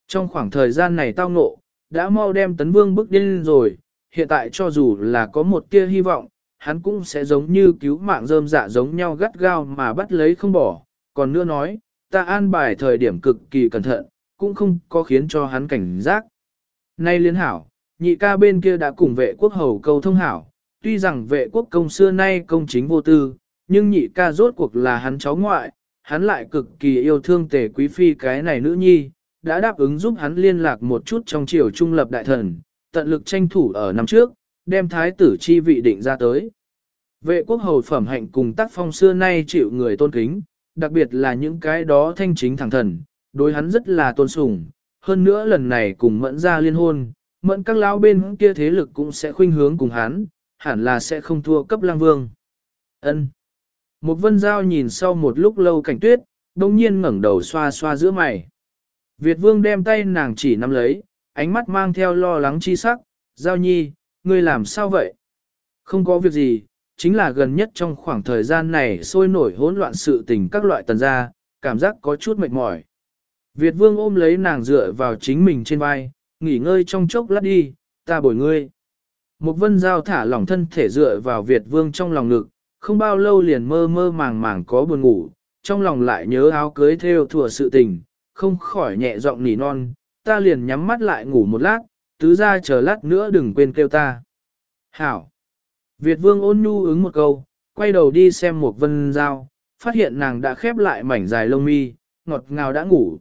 S1: Trong khoảng thời gian này tao ngộ, đã mau đem tấn vương bước điên rồi, hiện tại cho dù là có một tia hy vọng, hắn cũng sẽ giống như cứu mạng rơm dạ giống nhau gắt gao mà bắt lấy không bỏ. Còn nữa nói, ta an bài thời điểm cực kỳ cẩn thận, cũng không có khiến cho hắn cảnh giác. Nay liên hảo, nhị ca bên kia đã cùng vệ quốc hầu câu thông hảo, tuy rằng vệ quốc công xưa nay công chính vô tư, nhưng nhị ca rốt cuộc là hắn cháu ngoại, hắn lại cực kỳ yêu thương tề quý phi cái này nữ nhi, đã đáp ứng giúp hắn liên lạc một chút trong triều trung lập đại thần, tận lực tranh thủ ở năm trước, đem thái tử chi vị định ra tới. Vệ quốc hầu phẩm hạnh cùng tác phong xưa nay chịu người tôn kính, đặc biệt là những cái đó thanh chính thẳng thần, đối hắn rất là tôn sùng. Hơn nữa lần này cùng mẫn ra liên hôn, mẫn các lão bên kia thế lực cũng sẽ khuynh hướng cùng hắn, hẳn là sẽ không thua cấp lang vương. ân Một vân giao nhìn sau một lúc lâu cảnh tuyết, đông nhiên ngẩng đầu xoa xoa giữa mày. Việt vương đem tay nàng chỉ nắm lấy, ánh mắt mang theo lo lắng chi sắc, giao nhi, ngươi làm sao vậy? Không có việc gì, chính là gần nhất trong khoảng thời gian này sôi nổi hỗn loạn sự tình các loại tần gia, cảm giác có chút mệt mỏi. Việt vương ôm lấy nàng dựa vào chính mình trên vai, nghỉ ngơi trong chốc lát đi, ta bồi ngươi. Một vân giao thả lỏng thân thể dựa vào Việt vương trong lòng ngực, không bao lâu liền mơ mơ màng màng có buồn ngủ, trong lòng lại nhớ áo cưới theo thùa sự tình, không khỏi nhẹ giọng nỉ non, ta liền nhắm mắt lại ngủ một lát, tứ ra chờ lát nữa đừng quên kêu ta. Hảo. Việt vương ôn nhu ứng một câu, quay đầu đi xem một vân dao, phát hiện nàng đã khép lại mảnh dài lông mi, ngọt ngào đã ngủ.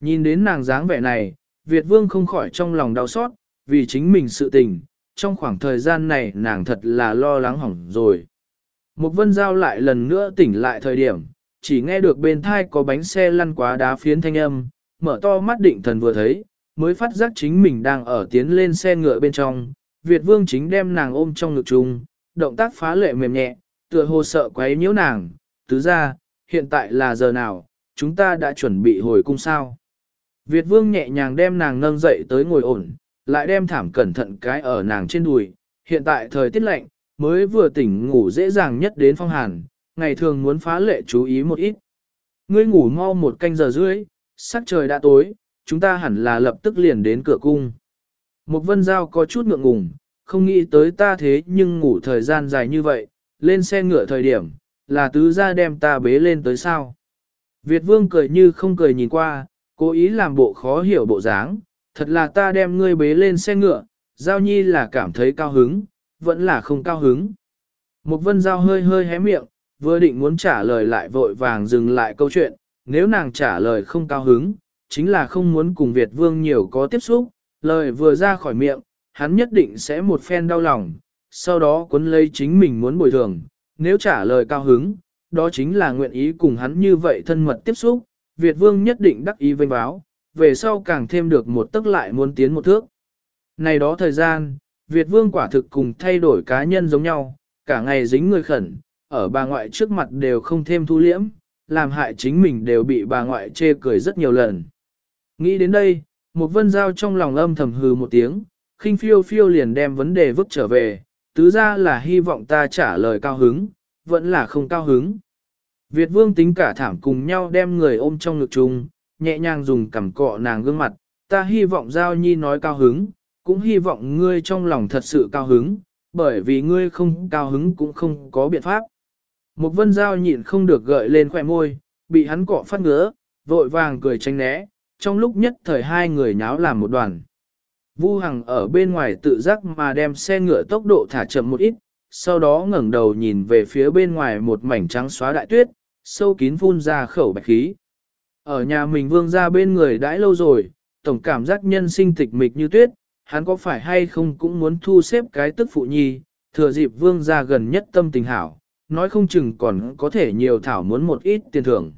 S1: Nhìn đến nàng dáng vẻ này, Việt vương không khỏi trong lòng đau xót, vì chính mình sự tình, trong khoảng thời gian này nàng thật là lo lắng hỏng rồi. Một vân giao lại lần nữa tỉnh lại thời điểm, chỉ nghe được bên thai có bánh xe lăn quá đá phiến thanh âm, mở to mắt định thần vừa thấy, mới phát giác chính mình đang ở tiến lên xe ngựa bên trong, Việt vương chính đem nàng ôm trong ngực chung, động tác phá lệ mềm nhẹ, tựa hồ sợ quấy nhiễu nàng, tứ ra, hiện tại là giờ nào, chúng ta đã chuẩn bị hồi cung sao. Việt vương nhẹ nhàng đem nàng nâng dậy tới ngồi ổn, lại đem thảm cẩn thận cái ở nàng trên đùi, hiện tại thời tiết lạnh, mới vừa tỉnh ngủ dễ dàng nhất đến phong hàn, ngày thường muốn phá lệ chú ý một ít. Ngươi ngủ mau một canh giờ rưỡi, sắc trời đã tối, chúng ta hẳn là lập tức liền đến cửa cung. Một vân giao có chút ngượng ngùng, không nghĩ tới ta thế nhưng ngủ thời gian dài như vậy, lên xe ngựa thời điểm, là tứ gia đem ta bế lên tới sao. Việt vương cười như không cười nhìn qua, cố ý làm bộ khó hiểu bộ dáng, thật là ta đem ngươi bế lên xe ngựa, giao nhi là cảm thấy cao hứng, vẫn là không cao hứng. Một vân giao hơi hơi hé miệng, vừa định muốn trả lời lại vội vàng dừng lại câu chuyện, nếu nàng trả lời không cao hứng, chính là không muốn cùng Việt vương nhiều có tiếp xúc, lời vừa ra khỏi miệng, hắn nhất định sẽ một phen đau lòng, sau đó cuốn lấy chính mình muốn bồi thường, nếu trả lời cao hứng, đó chính là nguyện ý cùng hắn như vậy thân mật tiếp xúc, Việt vương nhất định đắc ý vinh báo, về sau càng thêm được một tức lại muốn tiến một thước. Này đó thời gian, Việt vương quả thực cùng thay đổi cá nhân giống nhau, cả ngày dính người khẩn, ở bà ngoại trước mặt đều không thêm thu liễm, làm hại chính mình đều bị bà ngoại chê cười rất nhiều lần. Nghĩ đến đây, một vân giao trong lòng âm thầm hừ một tiếng, khinh phiêu phiêu liền đem vấn đề vứt trở về, tứ ra là hy vọng ta trả lời cao hứng, vẫn là không cao hứng. Việt vương tính cả thảm cùng nhau đem người ôm trong ngực chung, nhẹ nhàng dùng cằm cọ nàng gương mặt, ta hy vọng giao nhi nói cao hứng, cũng hy vọng ngươi trong lòng thật sự cao hứng, bởi vì ngươi không cao hứng cũng không có biện pháp. Một vân giao nhịn không được gợi lên khỏe môi, bị hắn cọ phát ngứa, vội vàng cười tránh né, trong lúc nhất thời hai người nháo làm một đoàn. Vu Hằng ở bên ngoài tự giác mà đem xe ngựa tốc độ thả chậm một ít, sau đó ngẩng đầu nhìn về phía bên ngoài một mảnh trắng xóa đại tuyết, sâu kín phun ra khẩu bạch khí. Ở nhà mình vương ra bên người đãi lâu rồi, tổng cảm giác nhân sinh tịch mịch như tuyết, hắn có phải hay không cũng muốn thu xếp cái tức phụ nhi, thừa dịp vương ra gần nhất tâm tình hảo, nói không chừng còn có thể nhiều thảo muốn một ít tiền thưởng.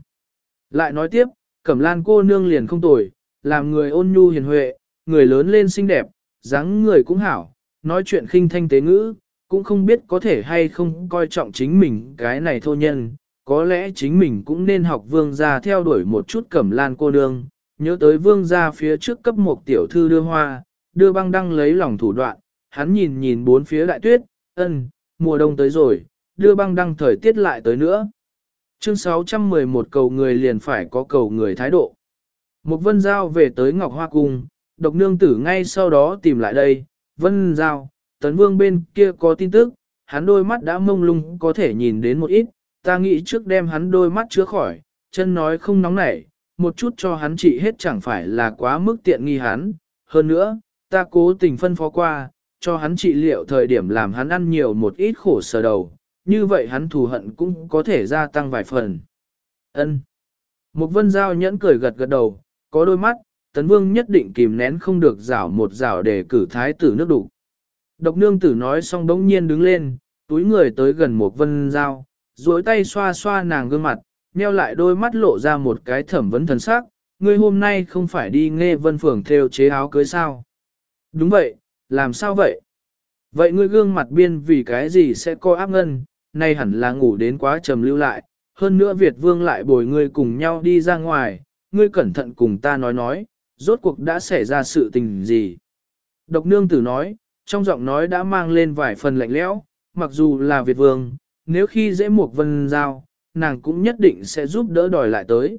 S1: Lại nói tiếp, Cẩm Lan cô nương liền không tồi, làm người ôn nhu hiền huệ, người lớn lên xinh đẹp, dáng người cũng hảo, nói chuyện khinh thanh tế ngữ, cũng không biết có thể hay không coi trọng chính mình cái này thô nhân, có lẽ chính mình cũng nên học vương gia theo đuổi một chút Cẩm Lan cô nương, nhớ tới vương gia phía trước cấp một tiểu thư đưa hoa, đưa băng đăng lấy lòng thủ đoạn, hắn nhìn nhìn bốn phía đại tuyết, ân, mùa đông tới rồi, đưa băng đăng thời tiết lại tới nữa. Chương 611 cầu người liền phải có cầu người thái độ. Một vân giao về tới Ngọc Hoa Cung, độc nương tử ngay sau đó tìm lại đây, vân giao, tấn vương bên kia có tin tức, hắn đôi mắt đã mông lung có thể nhìn đến một ít, ta nghĩ trước đem hắn đôi mắt chứa khỏi, chân nói không nóng nảy, một chút cho hắn trị hết chẳng phải là quá mức tiện nghi hắn, hơn nữa, ta cố tình phân phó qua, cho hắn trị liệu thời điểm làm hắn ăn nhiều một ít khổ sở đầu, như vậy hắn thù hận cũng có thể gia tăng vài phần. Ân. Một vân giao nhẫn cười gật gật đầu, có đôi mắt, tấn vương nhất định kìm nén không được rảo một rảo để cử thái tử nước đủ. Độc nương tử nói xong đống nhiên đứng lên, túi người tới gần một vân giao, duỗi tay xoa xoa nàng gương mặt, meo lại đôi mắt lộ ra một cái thẩm vấn thần sắc, ngươi hôm nay không phải đi nghe vân phường theo chế áo cưới sao. Đúng vậy, làm sao vậy? Vậy ngươi gương mặt biên vì cái gì sẽ co áp ngân, nay hẳn là ngủ đến quá trầm lưu lại, hơn nữa Việt Vương lại bồi ngươi cùng nhau đi ra ngoài, ngươi cẩn thận cùng ta nói nói, rốt cuộc đã xảy ra sự tình gì. Độc nương tử nói, trong giọng nói đã mang lên vài phần lạnh lẽo, mặc dù là Việt Vương, nếu khi dễ một vân giao, nàng cũng nhất định sẽ giúp đỡ đòi lại tới.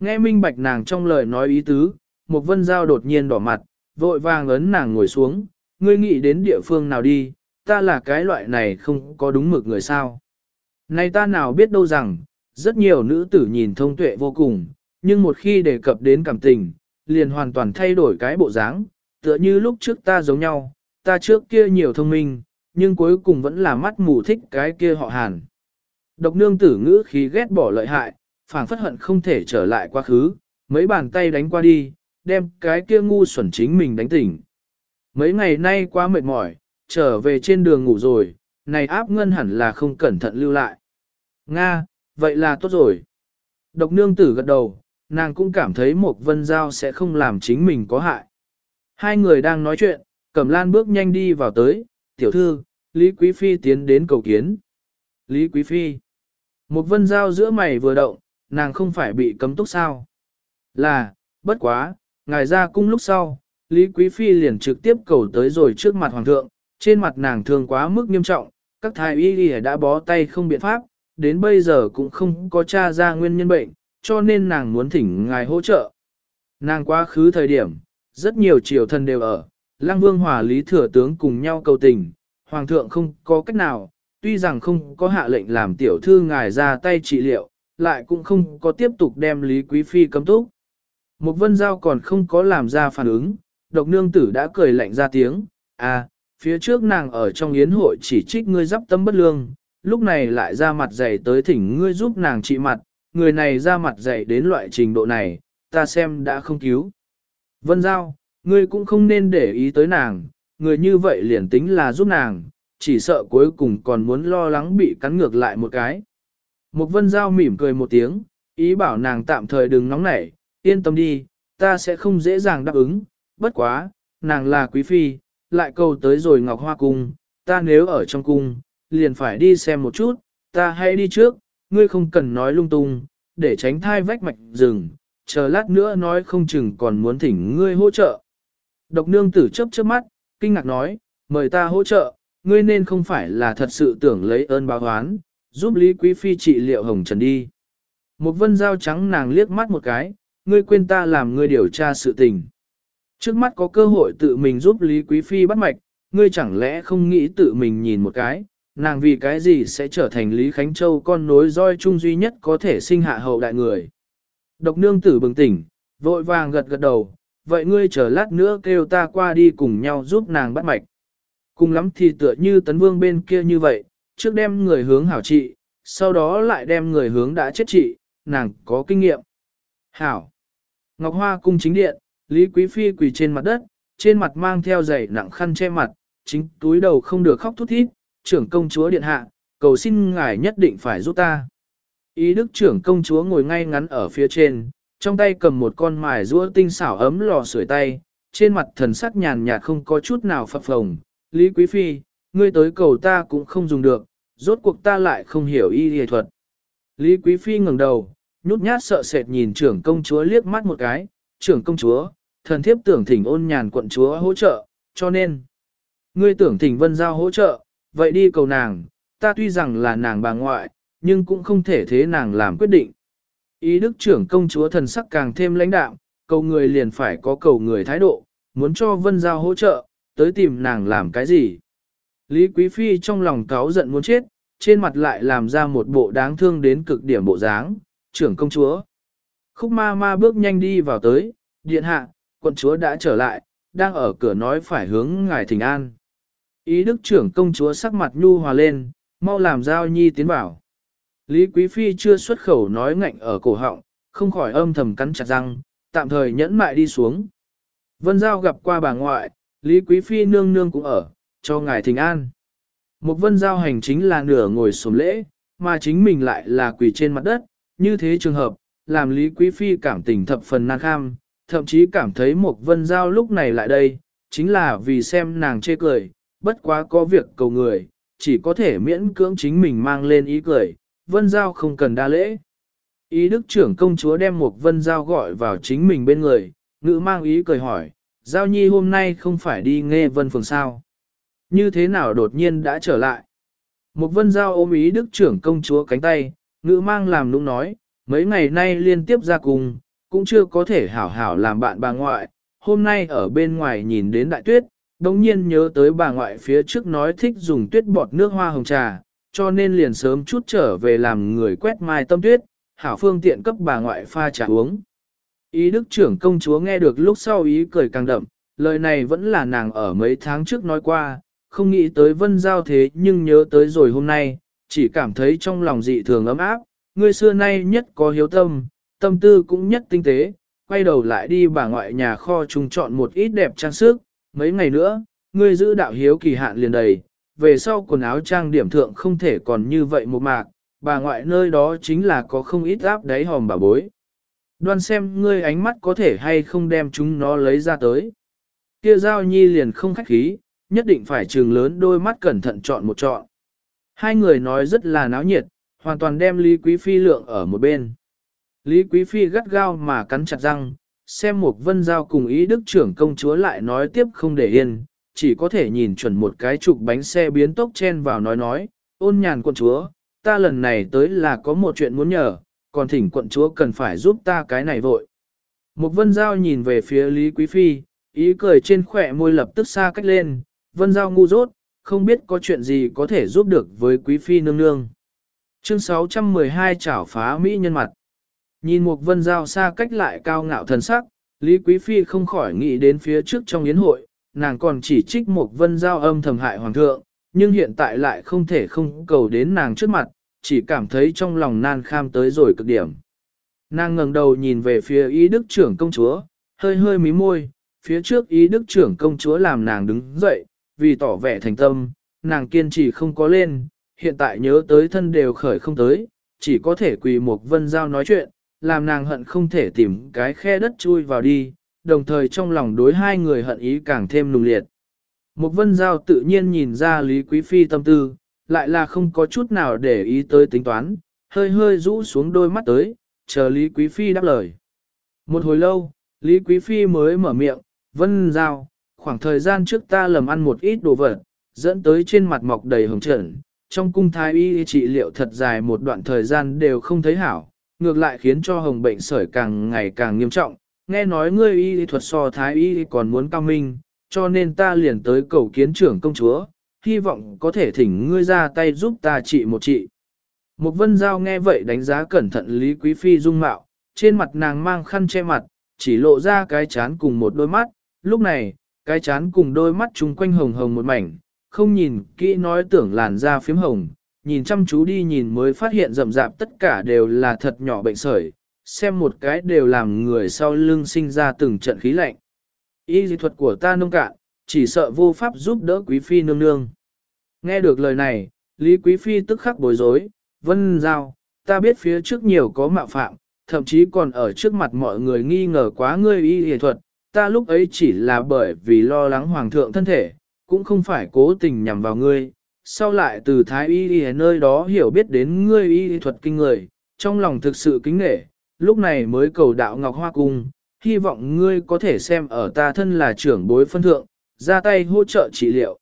S1: Nghe minh bạch nàng trong lời nói ý tứ, một vân giao đột nhiên đỏ mặt, vội vàng ấn nàng ngồi xuống, ngươi nghĩ đến địa phương nào đi, ta là cái loại này không có đúng mực người sao. Này ta nào biết đâu rằng, rất nhiều nữ tử nhìn thông tuệ vô cùng, nhưng một khi đề cập đến cảm tình, liền hoàn toàn thay đổi cái bộ dáng, tựa như lúc trước ta giống nhau, ta trước kia nhiều thông minh, nhưng cuối cùng vẫn là mắt mù thích cái kia họ hàn. Độc nương tử ngữ khí ghét bỏ lợi hại, phảng phất hận không thể trở lại quá khứ, mấy bàn tay đánh qua đi, đem cái kia ngu xuẩn chính mình đánh tỉnh. Mấy ngày nay quá mệt mỏi, trở về trên đường ngủ rồi, này áp ngân hẳn là không cẩn thận lưu lại. Nga, vậy là tốt rồi. Độc nương tử gật đầu, nàng cũng cảm thấy một vân giao sẽ không làm chính mình có hại. Hai người đang nói chuyện, Cẩm Lan bước nhanh đi vào tới, tiểu thư, Lý Quý Phi tiến đến cầu kiến. Lý Quý Phi. Một vân giao giữa mày vừa động, nàng không phải bị cấm túc sao. Là, bất quá, ngài ra cung lúc sau, Lý Quý Phi liền trực tiếp cầu tới rồi trước mặt Hoàng thượng, trên mặt nàng thương quá mức nghiêm trọng, các thái y đã bó tay không biện pháp, đến bây giờ cũng không có tra ra nguyên nhân bệnh, cho nên nàng muốn thỉnh ngài hỗ trợ. Nàng quá khứ thời điểm, rất nhiều triều thần đều ở, Lăng Vương Hòa Lý Thừa Tướng cùng nhau cầu tình, Hoàng thượng không có cách nào, tuy rằng không có hạ lệnh làm tiểu thư ngài ra tay trị liệu, lại cũng không có tiếp tục đem Lý Quý Phi cấm túc. Một vân giao còn không có làm ra phản ứng, độc nương tử đã cười lạnh ra tiếng, à, phía trước nàng ở trong yến hội chỉ trích ngươi dắp tâm bất lương, lúc này lại ra mặt dày tới thỉnh ngươi giúp nàng trị mặt, người này ra mặt dày đến loại trình độ này, ta xem đã không cứu. Vân Giao, ngươi cũng không nên để ý tới nàng, người như vậy liền tính là giúp nàng, chỉ sợ cuối cùng còn muốn lo lắng bị cắn ngược lại một cái. Một Vân Giao mỉm cười một tiếng, ý bảo nàng tạm thời đừng nóng nảy, yên tâm đi, ta sẽ không dễ dàng đáp ứng, bất quá, nàng là quý phi, lại cầu tới rồi Ngọc Hoa Cung, ta nếu ở trong cung, liền phải đi xem một chút, ta hãy đi trước, ngươi không cần nói lung tung, để tránh thai vách mạch rừng, chờ lát nữa nói không chừng còn muốn thỉnh ngươi hỗ trợ. Độc nương tử chớp chớp mắt, kinh ngạc nói, mời ta hỗ trợ, ngươi nên không phải là thật sự tưởng lấy ơn báo oán, giúp Lý Quý Phi trị liệu hồng trần đi. Một vân dao trắng nàng liếc mắt một cái, ngươi quên ta làm ngươi điều tra sự tình. Trước mắt có cơ hội tự mình giúp Lý Quý Phi bắt mạch, ngươi chẳng lẽ không nghĩ tự mình nhìn một cái, nàng vì cái gì sẽ trở thành Lý Khánh Châu con nối roi chung duy nhất có thể sinh hạ hậu đại người. Độc nương tử bừng tỉnh, vội vàng gật gật đầu, vậy ngươi chờ lát nữa kêu ta qua đi cùng nhau giúp nàng bắt mạch. Cùng lắm thì tựa như tấn vương bên kia như vậy, trước đem người hướng hảo trị, sau đó lại đem người hướng đã chết trị, nàng có kinh nghiệm. Hảo. Ngọc Hoa cung chính điện, Lý Quý Phi quỳ trên mặt đất, trên mặt mang theo giày nặng khăn che mặt, chính túi đầu không được khóc thút thít, trưởng công chúa điện hạ, cầu xin ngài nhất định phải giúp ta. Ý đức trưởng công chúa ngồi ngay ngắn ở phía trên, trong tay cầm một con mài rũa tinh xảo ấm lò sưởi tay, trên mặt thần sắc nhàn nhạt không có chút nào phập phồng. Lý Quý Phi, ngươi tới cầu ta cũng không dùng được, rốt cuộc ta lại không hiểu y y thuật. Lý Quý Phi ngẩng đầu, nhút nhát sợ sệt nhìn trưởng công chúa liếc mắt một cái, trưởng công chúa, thần thiếp tưởng thỉnh ôn nhàn quận chúa hỗ trợ, cho nên, ngươi tưởng thỉnh vân giao hỗ trợ, vậy đi cầu nàng, ta tuy rằng là nàng bà ngoại, nhưng cũng không thể thế nàng làm quyết định. Ý đức trưởng công chúa thần sắc càng thêm lãnh đạm, cầu người liền phải có cầu người thái độ, muốn cho vân giao hỗ trợ, tới tìm nàng làm cái gì. Lý Quý Phi trong lòng cáo giận muốn chết, trên mặt lại làm ra một bộ đáng thương đến cực điểm bộ dáng, trưởng công chúa. Khúc ma ma bước nhanh đi vào tới, điện hạ, quận chúa đã trở lại, đang ở cửa nói phải hướng ngài thỉnh an. Ý đức trưởng công chúa sắc mặt nhu hòa lên, mau làm giao nhi tiến vào. Lý Quý Phi chưa xuất khẩu nói ngạnh ở cổ họng, không khỏi âm thầm cắn chặt răng, tạm thời nhẫn mại đi xuống. Vân Giao gặp qua bà ngoại, Lý Quý Phi nương nương cũng ở, cho ngài thỉnh an. Một vân giao hành chính là nửa ngồi sổm lễ, mà chính mình lại là quỳ trên mặt đất, như thế trường hợp, làm Lý Quý Phi cảm tình thập phần nan kham, thậm chí cảm thấy một vân giao lúc này lại đây, chính là vì xem nàng chê cười, bất quá có việc cầu người, chỉ có thể miễn cưỡng chính mình mang lên ý cười, vân giao không cần đa lễ. Ý đức trưởng công chúa đem một vân giao gọi vào chính mình bên người, ngữ mang ý cười hỏi, giao nhi hôm nay không phải đi nghe vân phường sao. Như thế nào đột nhiên đã trở lại? Một vân giao ôm ý đức trưởng công chúa cánh tay, ngữ mang làm nũng nói, mấy ngày nay liên tiếp ra cùng, cũng chưa có thể hảo hảo làm bạn bà ngoại, hôm nay ở bên ngoài nhìn đến đại tuyết, đồng nhiên nhớ tới bà ngoại phía trước nói thích dùng tuyết bọt nước hoa hồng trà, cho nên liền sớm chút trở về làm người quét mai tâm tuyết, hảo phương tiện cấp bà ngoại pha trà uống. Ý đức trưởng công chúa nghe được lúc sau ý cười càng đậm, lời này vẫn là nàng ở mấy tháng trước nói qua, không nghĩ tới vân giao thế nhưng nhớ tới rồi hôm nay, chỉ cảm thấy trong lòng dị thường ấm áp, người xưa nay nhất có hiếu tâm, tâm tư cũng nhất tinh tế, quay đầu lại đi bà ngoại nhà kho trùng chọn một ít đẹp trang sức, mấy ngày nữa, ngươi giữ đạo hiếu kỳ hạn liền đầy, về sau quần áo trang điểm thượng không thể còn như vậy một mạc, bà ngoại nơi đó chính là có không ít áp đáy hòm bà bối. Đoan xem ngươi ánh mắt có thể hay không đem chúng nó lấy ra tới. Kia giao nhi liền không khách khí, nhất định phải trường lớn đôi mắt cẩn thận chọn một chọn. Hai người nói rất là náo nhiệt, hoàn toàn đem Lý Quý Phi lượng ở một bên. Lý Quý Phi gắt gao mà cắn chặt răng, xem một vân giao cùng ý đức trưởng công chúa lại nói tiếp không để yên, chỉ có thể nhìn chuẩn một cái trục bánh xe biến tốc chen vào nói nói, ôn nhàn quận chúa, ta lần này tới là có một chuyện muốn nhờ, còn thỉnh quận chúa cần phải giúp ta cái này vội. Một vân giao nhìn về phía Lý Quý Phi, ý cười trên khỏe môi lập tức xa cách lên, vân giao ngu dốt, không biết có chuyện gì có thể giúp được với Quý Phi nương nương. Chương 612 chảo phá Mỹ nhân mặt. Nhìn một vân giao xa cách lại cao ngạo thần sắc, Lý Quý Phi không khỏi nghĩ đến phía trước trong yến hội, nàng còn chỉ trích một vân giao âm thầm hại hoàng thượng, nhưng hiện tại lại không thể không cầu đến nàng trước mặt, chỉ cảm thấy trong lòng nan kham tới rồi cực điểm. Nàng ngẩng đầu nhìn về phía ý đức trưởng công chúa, hơi hơi mí môi, phía trước ý đức trưởng công chúa làm nàng đứng dậy, vì tỏ vẻ thành tâm, nàng kiên trì không có lên, hiện tại nhớ tới thân đều khởi không tới, chỉ có thể quỳ một vân giao nói chuyện, làm nàng hận không thể tìm cái khe đất chui vào đi, đồng thời trong lòng đối hai người hận ý càng thêm nùng liệt. Một vân giao tự nhiên nhìn ra Lý Quý Phi tâm tư, lại là không có chút nào để ý tới tính toán, hơi hơi rũ xuống đôi mắt tới, chờ Lý Quý Phi đáp lời. Một hồi lâu, Lý Quý Phi mới mở miệng, vân giao, khoảng thời gian trước ta lầm ăn một ít đồ vật, dẫn tới trên mặt mọc đầy hồng trần, trong cung thái y trị liệu thật dài một đoạn thời gian đều không thấy hảo, ngược lại khiến cho hồng bệnh sởi càng ngày càng nghiêm trọng. Nghe nói ngươi y thuật so thái y còn muốn cao minh, cho nên ta liền tới cầu kiến trưởng công chúa, hy vọng có thể thỉnh ngươi ra tay giúp ta trị một trị. Một vân giao nghe vậy đánh giá cẩn thận Lý Quý Phi dung mạo, trên mặt nàng mang khăn che mặt, chỉ lộ ra cái chán cùng một đôi mắt, lúc này, cái chán cùng đôi mắt chung quanh hồng hồng một mảnh, không nhìn kỹ nói tưởng làn da phím hồng, nhìn chăm chú đi nhìn mới phát hiện rậm rạp tất cả đều là thật nhỏ bệnh sởi, xem một cái đều làm người sau lưng sinh ra từng trận khí lạnh. Y dị thuật của ta nông cạn, chỉ sợ vô pháp giúp đỡ quý phi nương nương. Nghe được lời này, Lý Quý Phi tức khắc bối rối, vân giao, ta biết phía trước nhiều có mạo phạm, thậm chí còn ở trước mặt mọi người nghi ngờ quá ngươi y y thuật, ta lúc ấy chỉ là bởi vì lo lắng hoàng thượng thân thể, cũng không phải cố tình nhằm vào ngươi, sau lại từ thái y y nơi đó hiểu biết đến ngươi y thuật kinh người, trong lòng thực sự kính nghệ, lúc này mới cầu đạo Ngọc Hoa Cung, hy vọng ngươi có thể xem ở ta thân là trưởng bối phân thượng, ra tay hỗ trợ trị liệu.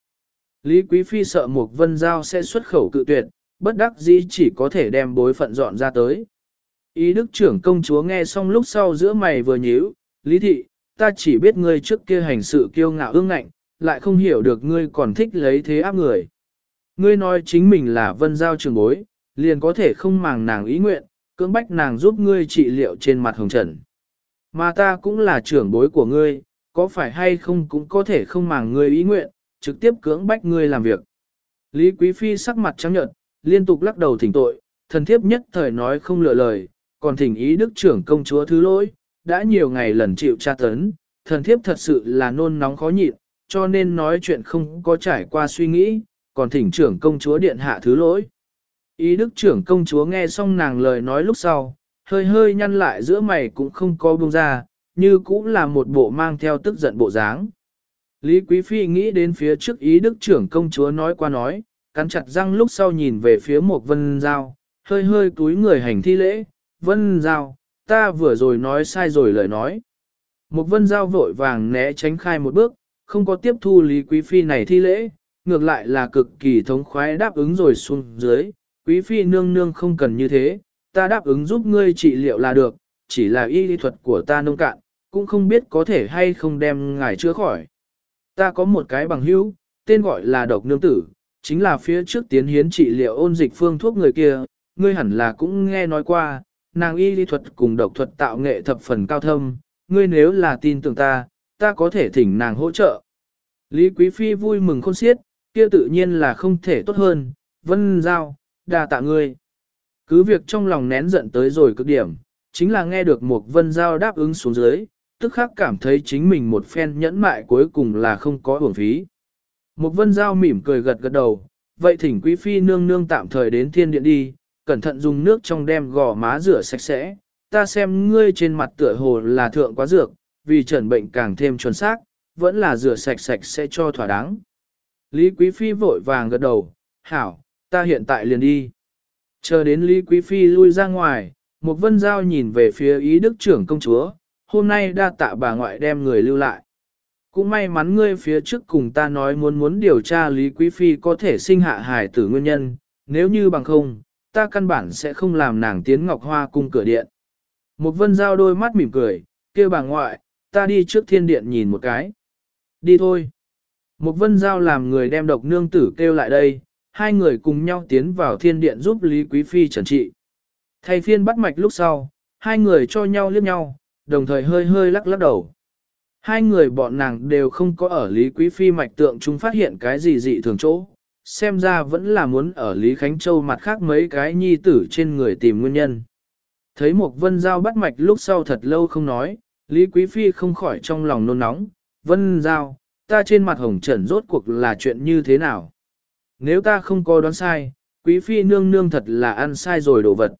S1: Lý Quý Phi sợ mục vân giao sẽ xuất khẩu cự tuyệt, bất đắc dĩ chỉ có thể đem bối phận dọn ra tới. Ý đức trưởng công chúa nghe xong lúc sau giữa mày vừa nhíu, Lý Thị, ta chỉ biết ngươi trước kia hành sự kiêu ngạo ương ngạnh, lại không hiểu được ngươi còn thích lấy thế áp người. Ngươi nói chính mình là vân giao trường bối, liền có thể không màng nàng ý nguyện, cưỡng bách nàng giúp ngươi trị liệu trên mặt hồng trần. Mà ta cũng là trưởng bối của ngươi, có phải hay không cũng có thể không màng ngươi ý nguyện, trực tiếp cưỡng bách ngươi làm việc. Lý Quý Phi sắc mặt trắng nhợt, liên tục lắc đầu thỉnh tội, thần thiếp nhất thời nói không lựa lời, còn thỉnh ý đức trưởng công chúa thứ lỗi, đã nhiều ngày lần chịu tra tấn, thần thiếp thật sự là nôn nóng khó nhịn, cho nên nói chuyện không có trải qua suy nghĩ, còn thỉnh trưởng công chúa điện hạ thứ lỗi. Ý đức trưởng công chúa nghe xong nàng lời nói lúc sau, hơi hơi nhăn lại giữa mày cũng không có buông ra, như cũng là một bộ mang theo tức giận bộ dáng. Lý Quý Phi nghĩ đến phía trước ý đức trưởng công chúa nói qua nói, cắn chặt răng lúc sau nhìn về phía một vân giao, hơi hơi túi người hành thi lễ, vân giao, ta vừa rồi nói sai rồi lời nói. Một vân giao vội vàng né tránh khai một bước, không có tiếp thu Lý Quý Phi này thi lễ, ngược lại là cực kỳ thống khoái đáp ứng rồi xuống dưới, Quý Phi nương nương không cần như thế, ta đáp ứng giúp ngươi trị liệu là được, chỉ là y lý thuật của ta nông cạn, cũng không biết có thể hay không đem ngài chữa khỏi. Ta có một cái bằng hữu, tên gọi là độc nương tử, chính là phía trước tiến hiến trị liệu ôn dịch phương thuốc người kia, ngươi hẳn là cũng nghe nói qua, nàng y lý thuật cùng độc thuật tạo nghệ thập phần cao thâm, ngươi nếu là tin tưởng ta, ta có thể thỉnh nàng hỗ trợ. Lý Quý Phi vui mừng khôn xiết, kia tự nhiên là không thể tốt hơn, vân giao, đa tạ ngươi. Cứ việc trong lòng nén giận tới rồi cực điểm, chính là nghe được một vân giao đáp ứng xuống dưới, tức khắc cảm thấy chính mình một phen nhẫn mại cuối cùng là không có uổng phí. Một vân giao mỉm cười gật gật đầu, vậy thỉnh quý phi nương nương tạm thời đến thiên điện đi, cẩn thận dùng nước trong đem gò má rửa sạch sẽ, ta xem ngươi trên mặt tựa hồ là thượng quá dược, vì trần bệnh càng thêm chuẩn xác, vẫn là rửa sạch sạch sẽ cho thỏa đáng. Lý quý phi vội vàng gật đầu, hảo, ta hiện tại liền đi. Chờ đến Lý quý phi lui ra ngoài, một vân giao nhìn về phía ý đức trưởng công chúa, hôm nay đa tạ bà ngoại đem người lưu lại. Cũng may mắn ngươi phía trước cùng ta nói muốn muốn điều tra Lý Quý Phi có thể sinh hạ hài tử nguyên nhân, nếu như bằng không, ta căn bản sẽ không làm nàng tiến ngọc hoa cung cửa điện. Một vân giao đôi mắt mỉm cười, kêu bà ngoại, ta đi trước thiên điện nhìn một cái. Đi thôi. Một vân giao làm người đem độc nương tử kêu lại đây, hai người cùng nhau tiến vào thiên điện giúp Lý Quý Phi trần trị. Thay phiên bắt mạch lúc sau, hai người cho nhau liếc nhau, đồng thời hơi hơi lắc lắc đầu. Hai người bọn nàng đều không có ở Lý Quý Phi mạch tượng chúng phát hiện cái gì dị thường chỗ, xem ra vẫn là muốn ở Lý Khánh Châu mặt khác mấy cái nhi tử trên người tìm nguyên nhân. Thấy một vân giao bắt mạch lúc sau thật lâu không nói, Lý Quý Phi không khỏi trong lòng nôn nóng, vân giao, ta trên mặt hồng trần rốt cuộc là chuyện như thế nào? Nếu ta không có đoán sai, Quý Phi nương nương thật là ăn sai rồi đồ vật.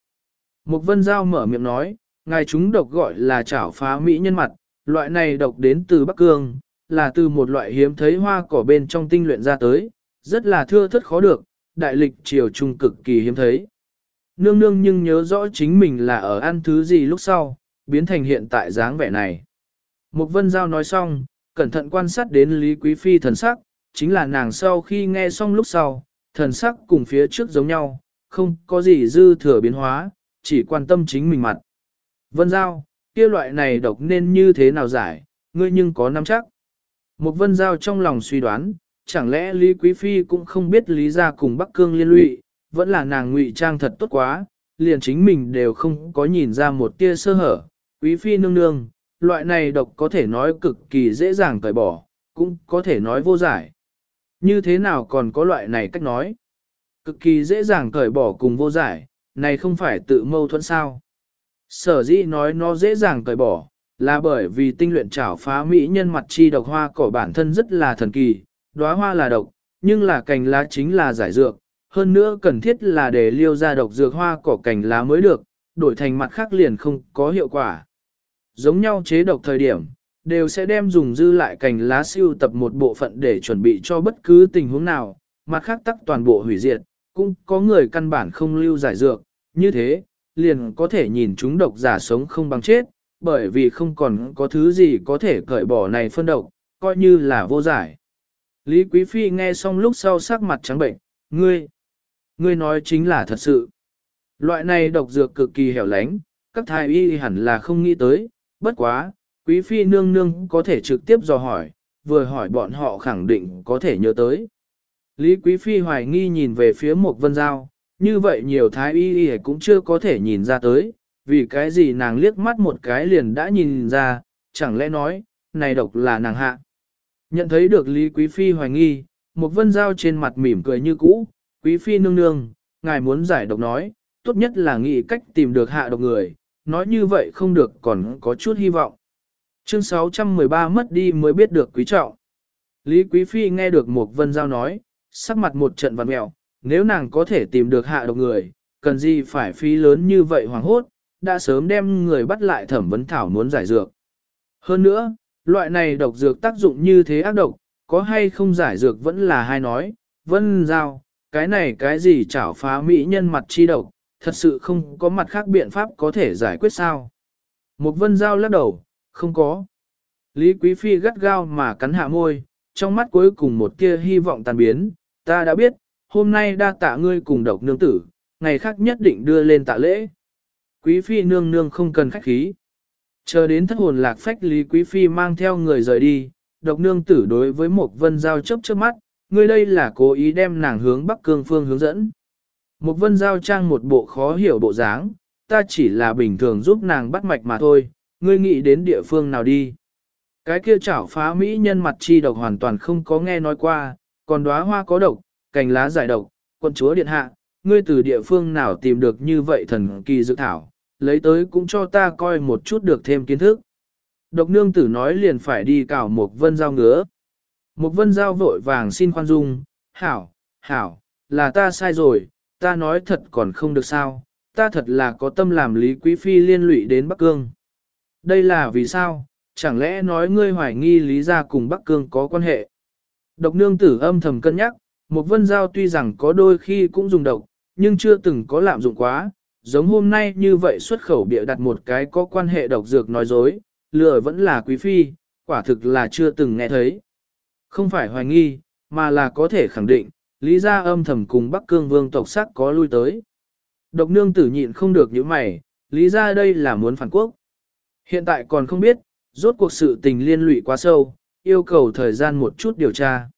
S1: Mục vân giao mở miệng nói, ngài chúng độc gọi là chảo phá mỹ nhân mặt, loại này độc đến từ Bắc Cương, là từ một loại hiếm thấy hoa cỏ bên trong tinh luyện ra tới, rất là thưa thất khó được, đại lịch triều trung cực kỳ hiếm thấy. Nương nương nhưng nhớ rõ chính mình là ở ăn thứ gì lúc sau, biến thành hiện tại dáng vẻ này. Mục vân giao nói xong, cẩn thận quan sát đến Lý Quý Phi thần sắc, chính là nàng sau khi nghe xong lúc sau, thần sắc cùng phía trước giống nhau, không có gì dư thừa biến hóa, chỉ quan tâm chính mình mặt. Vân giao, kia loại này độc nên như thế nào giải, ngươi nhưng có nắm chắc. Một vân giao trong lòng suy đoán, chẳng lẽ Lý Quý Phi cũng không biết Lý gia cùng Bắc Cương liên lụy, vẫn là nàng ngụy trang thật tốt quá, liền chính mình đều không có nhìn ra một tia sơ hở. Quý Phi nương nương, loại này độc có thể nói cực kỳ dễ dàng cởi bỏ, cũng có thể nói vô giải. Như thế nào còn có loại này cách nói? Cực kỳ dễ dàng cởi bỏ cùng vô giải, này không phải tự mâu thuẫn sao? Sở dĩ nói nó dễ dàng cởi bỏ, là bởi vì tinh luyện trảo phá mỹ nhân mặt chi độc hoa cỏ bản thân rất là thần kỳ, đóa hoa là độc, nhưng là cành lá chính là giải dược, hơn nữa cần thiết là để liêu ra độc dược hoa cỏ cành lá mới được, đổi thành mặt khác liền không có hiệu quả. Giống nhau chế độc thời điểm, đều sẽ đem dùng dư lại cành lá siêu tập một bộ phận để chuẩn bị cho bất cứ tình huống nào, mặt khác tắc toàn bộ hủy diệt, cũng có người căn bản không lưu giải dược, như thế, liền có thể nhìn chúng độc giả sống không bằng chết, bởi vì không còn có thứ gì có thể cởi bỏ này phân độc, coi như là vô giải. Lý Quý Phi nghe xong lúc sau sắc mặt trắng bệnh, ngươi, ngươi nói chính là thật sự. Loại này độc dược cực kỳ hẻo lánh, các thái y hẳn là không nghĩ tới, bất quá, Quý Phi nương nương có thể trực tiếp dò hỏi, vừa hỏi bọn họ khẳng định có thể nhớ tới. Lý Quý Phi hoài nghi nhìn về phía một vân giao, như vậy nhiều thái y y cũng chưa có thể nhìn ra tới, vì cái gì nàng liếc mắt một cái liền đã nhìn ra, chẳng lẽ nói, này độc là nàng hạ. Nhận thấy được Lý Quý Phi hoài nghi, một vân dao trên mặt mỉm cười như cũ, Quý Phi nương nương, ngài muốn giải độc nói, tốt nhất là nghĩ cách tìm được hạ độc người, nói như vậy không được còn có chút hy vọng. Chương 613 mất đi mới biết được quý trọng. Lý Quý Phi nghe được một vân giao nói, sắc mặt một trận vằn mẹo, nếu nàng có thể tìm được hạ độc người, cần gì phải phí lớn như vậy hoàng hốt, đã sớm đem người bắt lại thẩm vấn thảo muốn giải dược. Hơn nữa, loại này độc dược tác dụng như thế ác độc, có hay không giải dược vẫn là hai nói, vân giao, cái này cái gì chảo phá mỹ nhân mặt chi độc, thật sự không có mặt khác biện pháp có thể giải quyết sao. Một vân giao lắc đầu, không có. Lý Quý Phi gắt gao mà cắn hạ môi, trong mắt cuối cùng một tia hy vọng tàn biến, ta đã biết, hôm nay đa tạ ngươi cùng độc nương tử, ngày khác nhất định đưa lên tạ lễ. Quý phi nương nương không cần khách khí. Chờ đến thất hồn lạc phách lý quý phi mang theo người rời đi, độc nương tử đối với một vân giao chấp trước mắt, ngươi đây là cố ý đem nàng hướng bắc cương phương hướng dẫn. Một vân giao trang một bộ khó hiểu bộ dáng, ta chỉ là bình thường giúp nàng bắt mạch mà thôi, ngươi nghĩ đến địa phương nào đi. Cái kia chảo phá mỹ nhân mặt chi độc hoàn toàn không có nghe nói qua, còn đóa hoa có độc, cành lá giải độc, quân chúa điện hạ, ngươi từ địa phương nào tìm được như vậy thần kỳ dự thảo, lấy tới cũng cho ta coi một chút được thêm kiến thức. Độc nương tử nói liền phải đi cào một vân giao ngứa. Một vân giao vội vàng xin khoan dung, hảo, hảo, là ta sai rồi, ta nói thật còn không được sao, ta thật là có tâm làm Lý Quý Phi liên lụy đến Bắc Cương. Đây là vì sao, chẳng lẽ nói ngươi hoài nghi Lý gia cùng Bắc Cương có quan hệ? Độc nương tử âm thầm cân nhắc, một vân giao tuy rằng có đôi khi cũng dùng độc, nhưng chưa từng có lạm dụng quá, giống hôm nay như vậy xuất khẩu bịa đặt một cái có quan hệ độc dược nói dối, lừa vẫn là quý phi, quả thực là chưa từng nghe thấy. Không phải hoài nghi, mà là có thể khẳng định, lý gia âm thầm cùng Bắc Cương vương tộc sắc có lui tới. Độc nương tử nhịn không được những mày, lý gia đây là muốn phản quốc. Hiện tại còn không biết, rốt cuộc sự tình liên lụy quá sâu, yêu cầu thời gian một chút điều tra.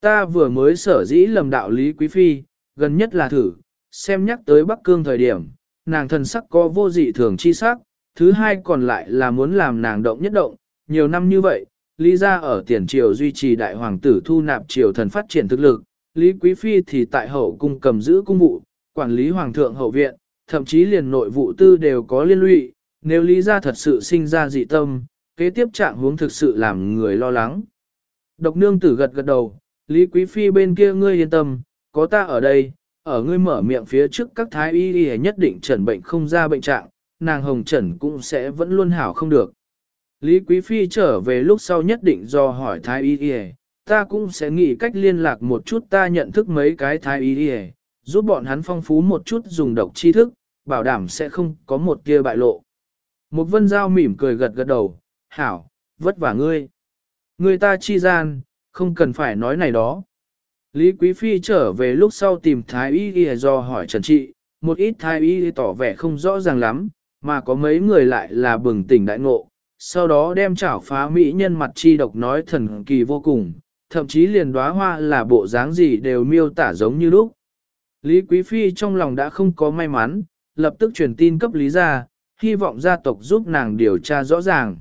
S1: Ta vừa mới sở dĩ lầm đạo lý quý phi, gần nhất là thử, xem nhắc tới Bắc Cương thời điểm, nàng thần sắc có vô dị thường chi sắc, thứ hai còn lại là muốn làm nàng động nhất động, nhiều năm như vậy, Lý gia ở tiền triều duy trì đại hoàng tử thu nạp triều thần phát triển thực lực, Lý Quý Phi thì tại hậu cung cầm giữ cung vụ, quản lý hoàng thượng hậu viện, thậm chí liền nội vụ tư đều có liên lụy, nếu Lý gia thật sự sinh ra dị tâm, kế tiếp trạng huống thực sự làm người lo lắng. Độc nương tử gật gật đầu, Lý Quý Phi bên kia ngươi yên tâm, có ta ở đây, ở ngươi mở miệng phía trước các thái y y nhất định trần bệnh không ra bệnh trạng, nàng hồng trần cũng sẽ vẫn luôn hảo không được. Lý Quý Phi trở về lúc sau nhất định do hỏi thái y y, ta cũng sẽ nghĩ cách liên lạc một chút ta nhận thức mấy cái thái y đi giúp bọn hắn phong phú một chút dùng độc tri thức, bảo đảm sẽ không có một kia bại lộ. Một vân giao mỉm cười gật gật đầu, hảo, vất vả ngươi. Người ta chi gian, không cần phải nói này đó. Lý Quý Phi trở về lúc sau tìm Thái Y Y do hỏi trần trị, một ít Thái Y tỏ vẻ không rõ ràng lắm, mà có mấy người lại là bừng tỉnh đại ngộ, sau đó đem chảo phá mỹ nhân mặt chi độc nói thần kỳ vô cùng, thậm chí liền đóa hoa là bộ dáng gì đều miêu tả giống như lúc. Lý Quý Phi trong lòng đã không có may mắn, lập tức truyền tin cấp Lý gia, hy vọng gia tộc giúp nàng điều tra rõ ràng.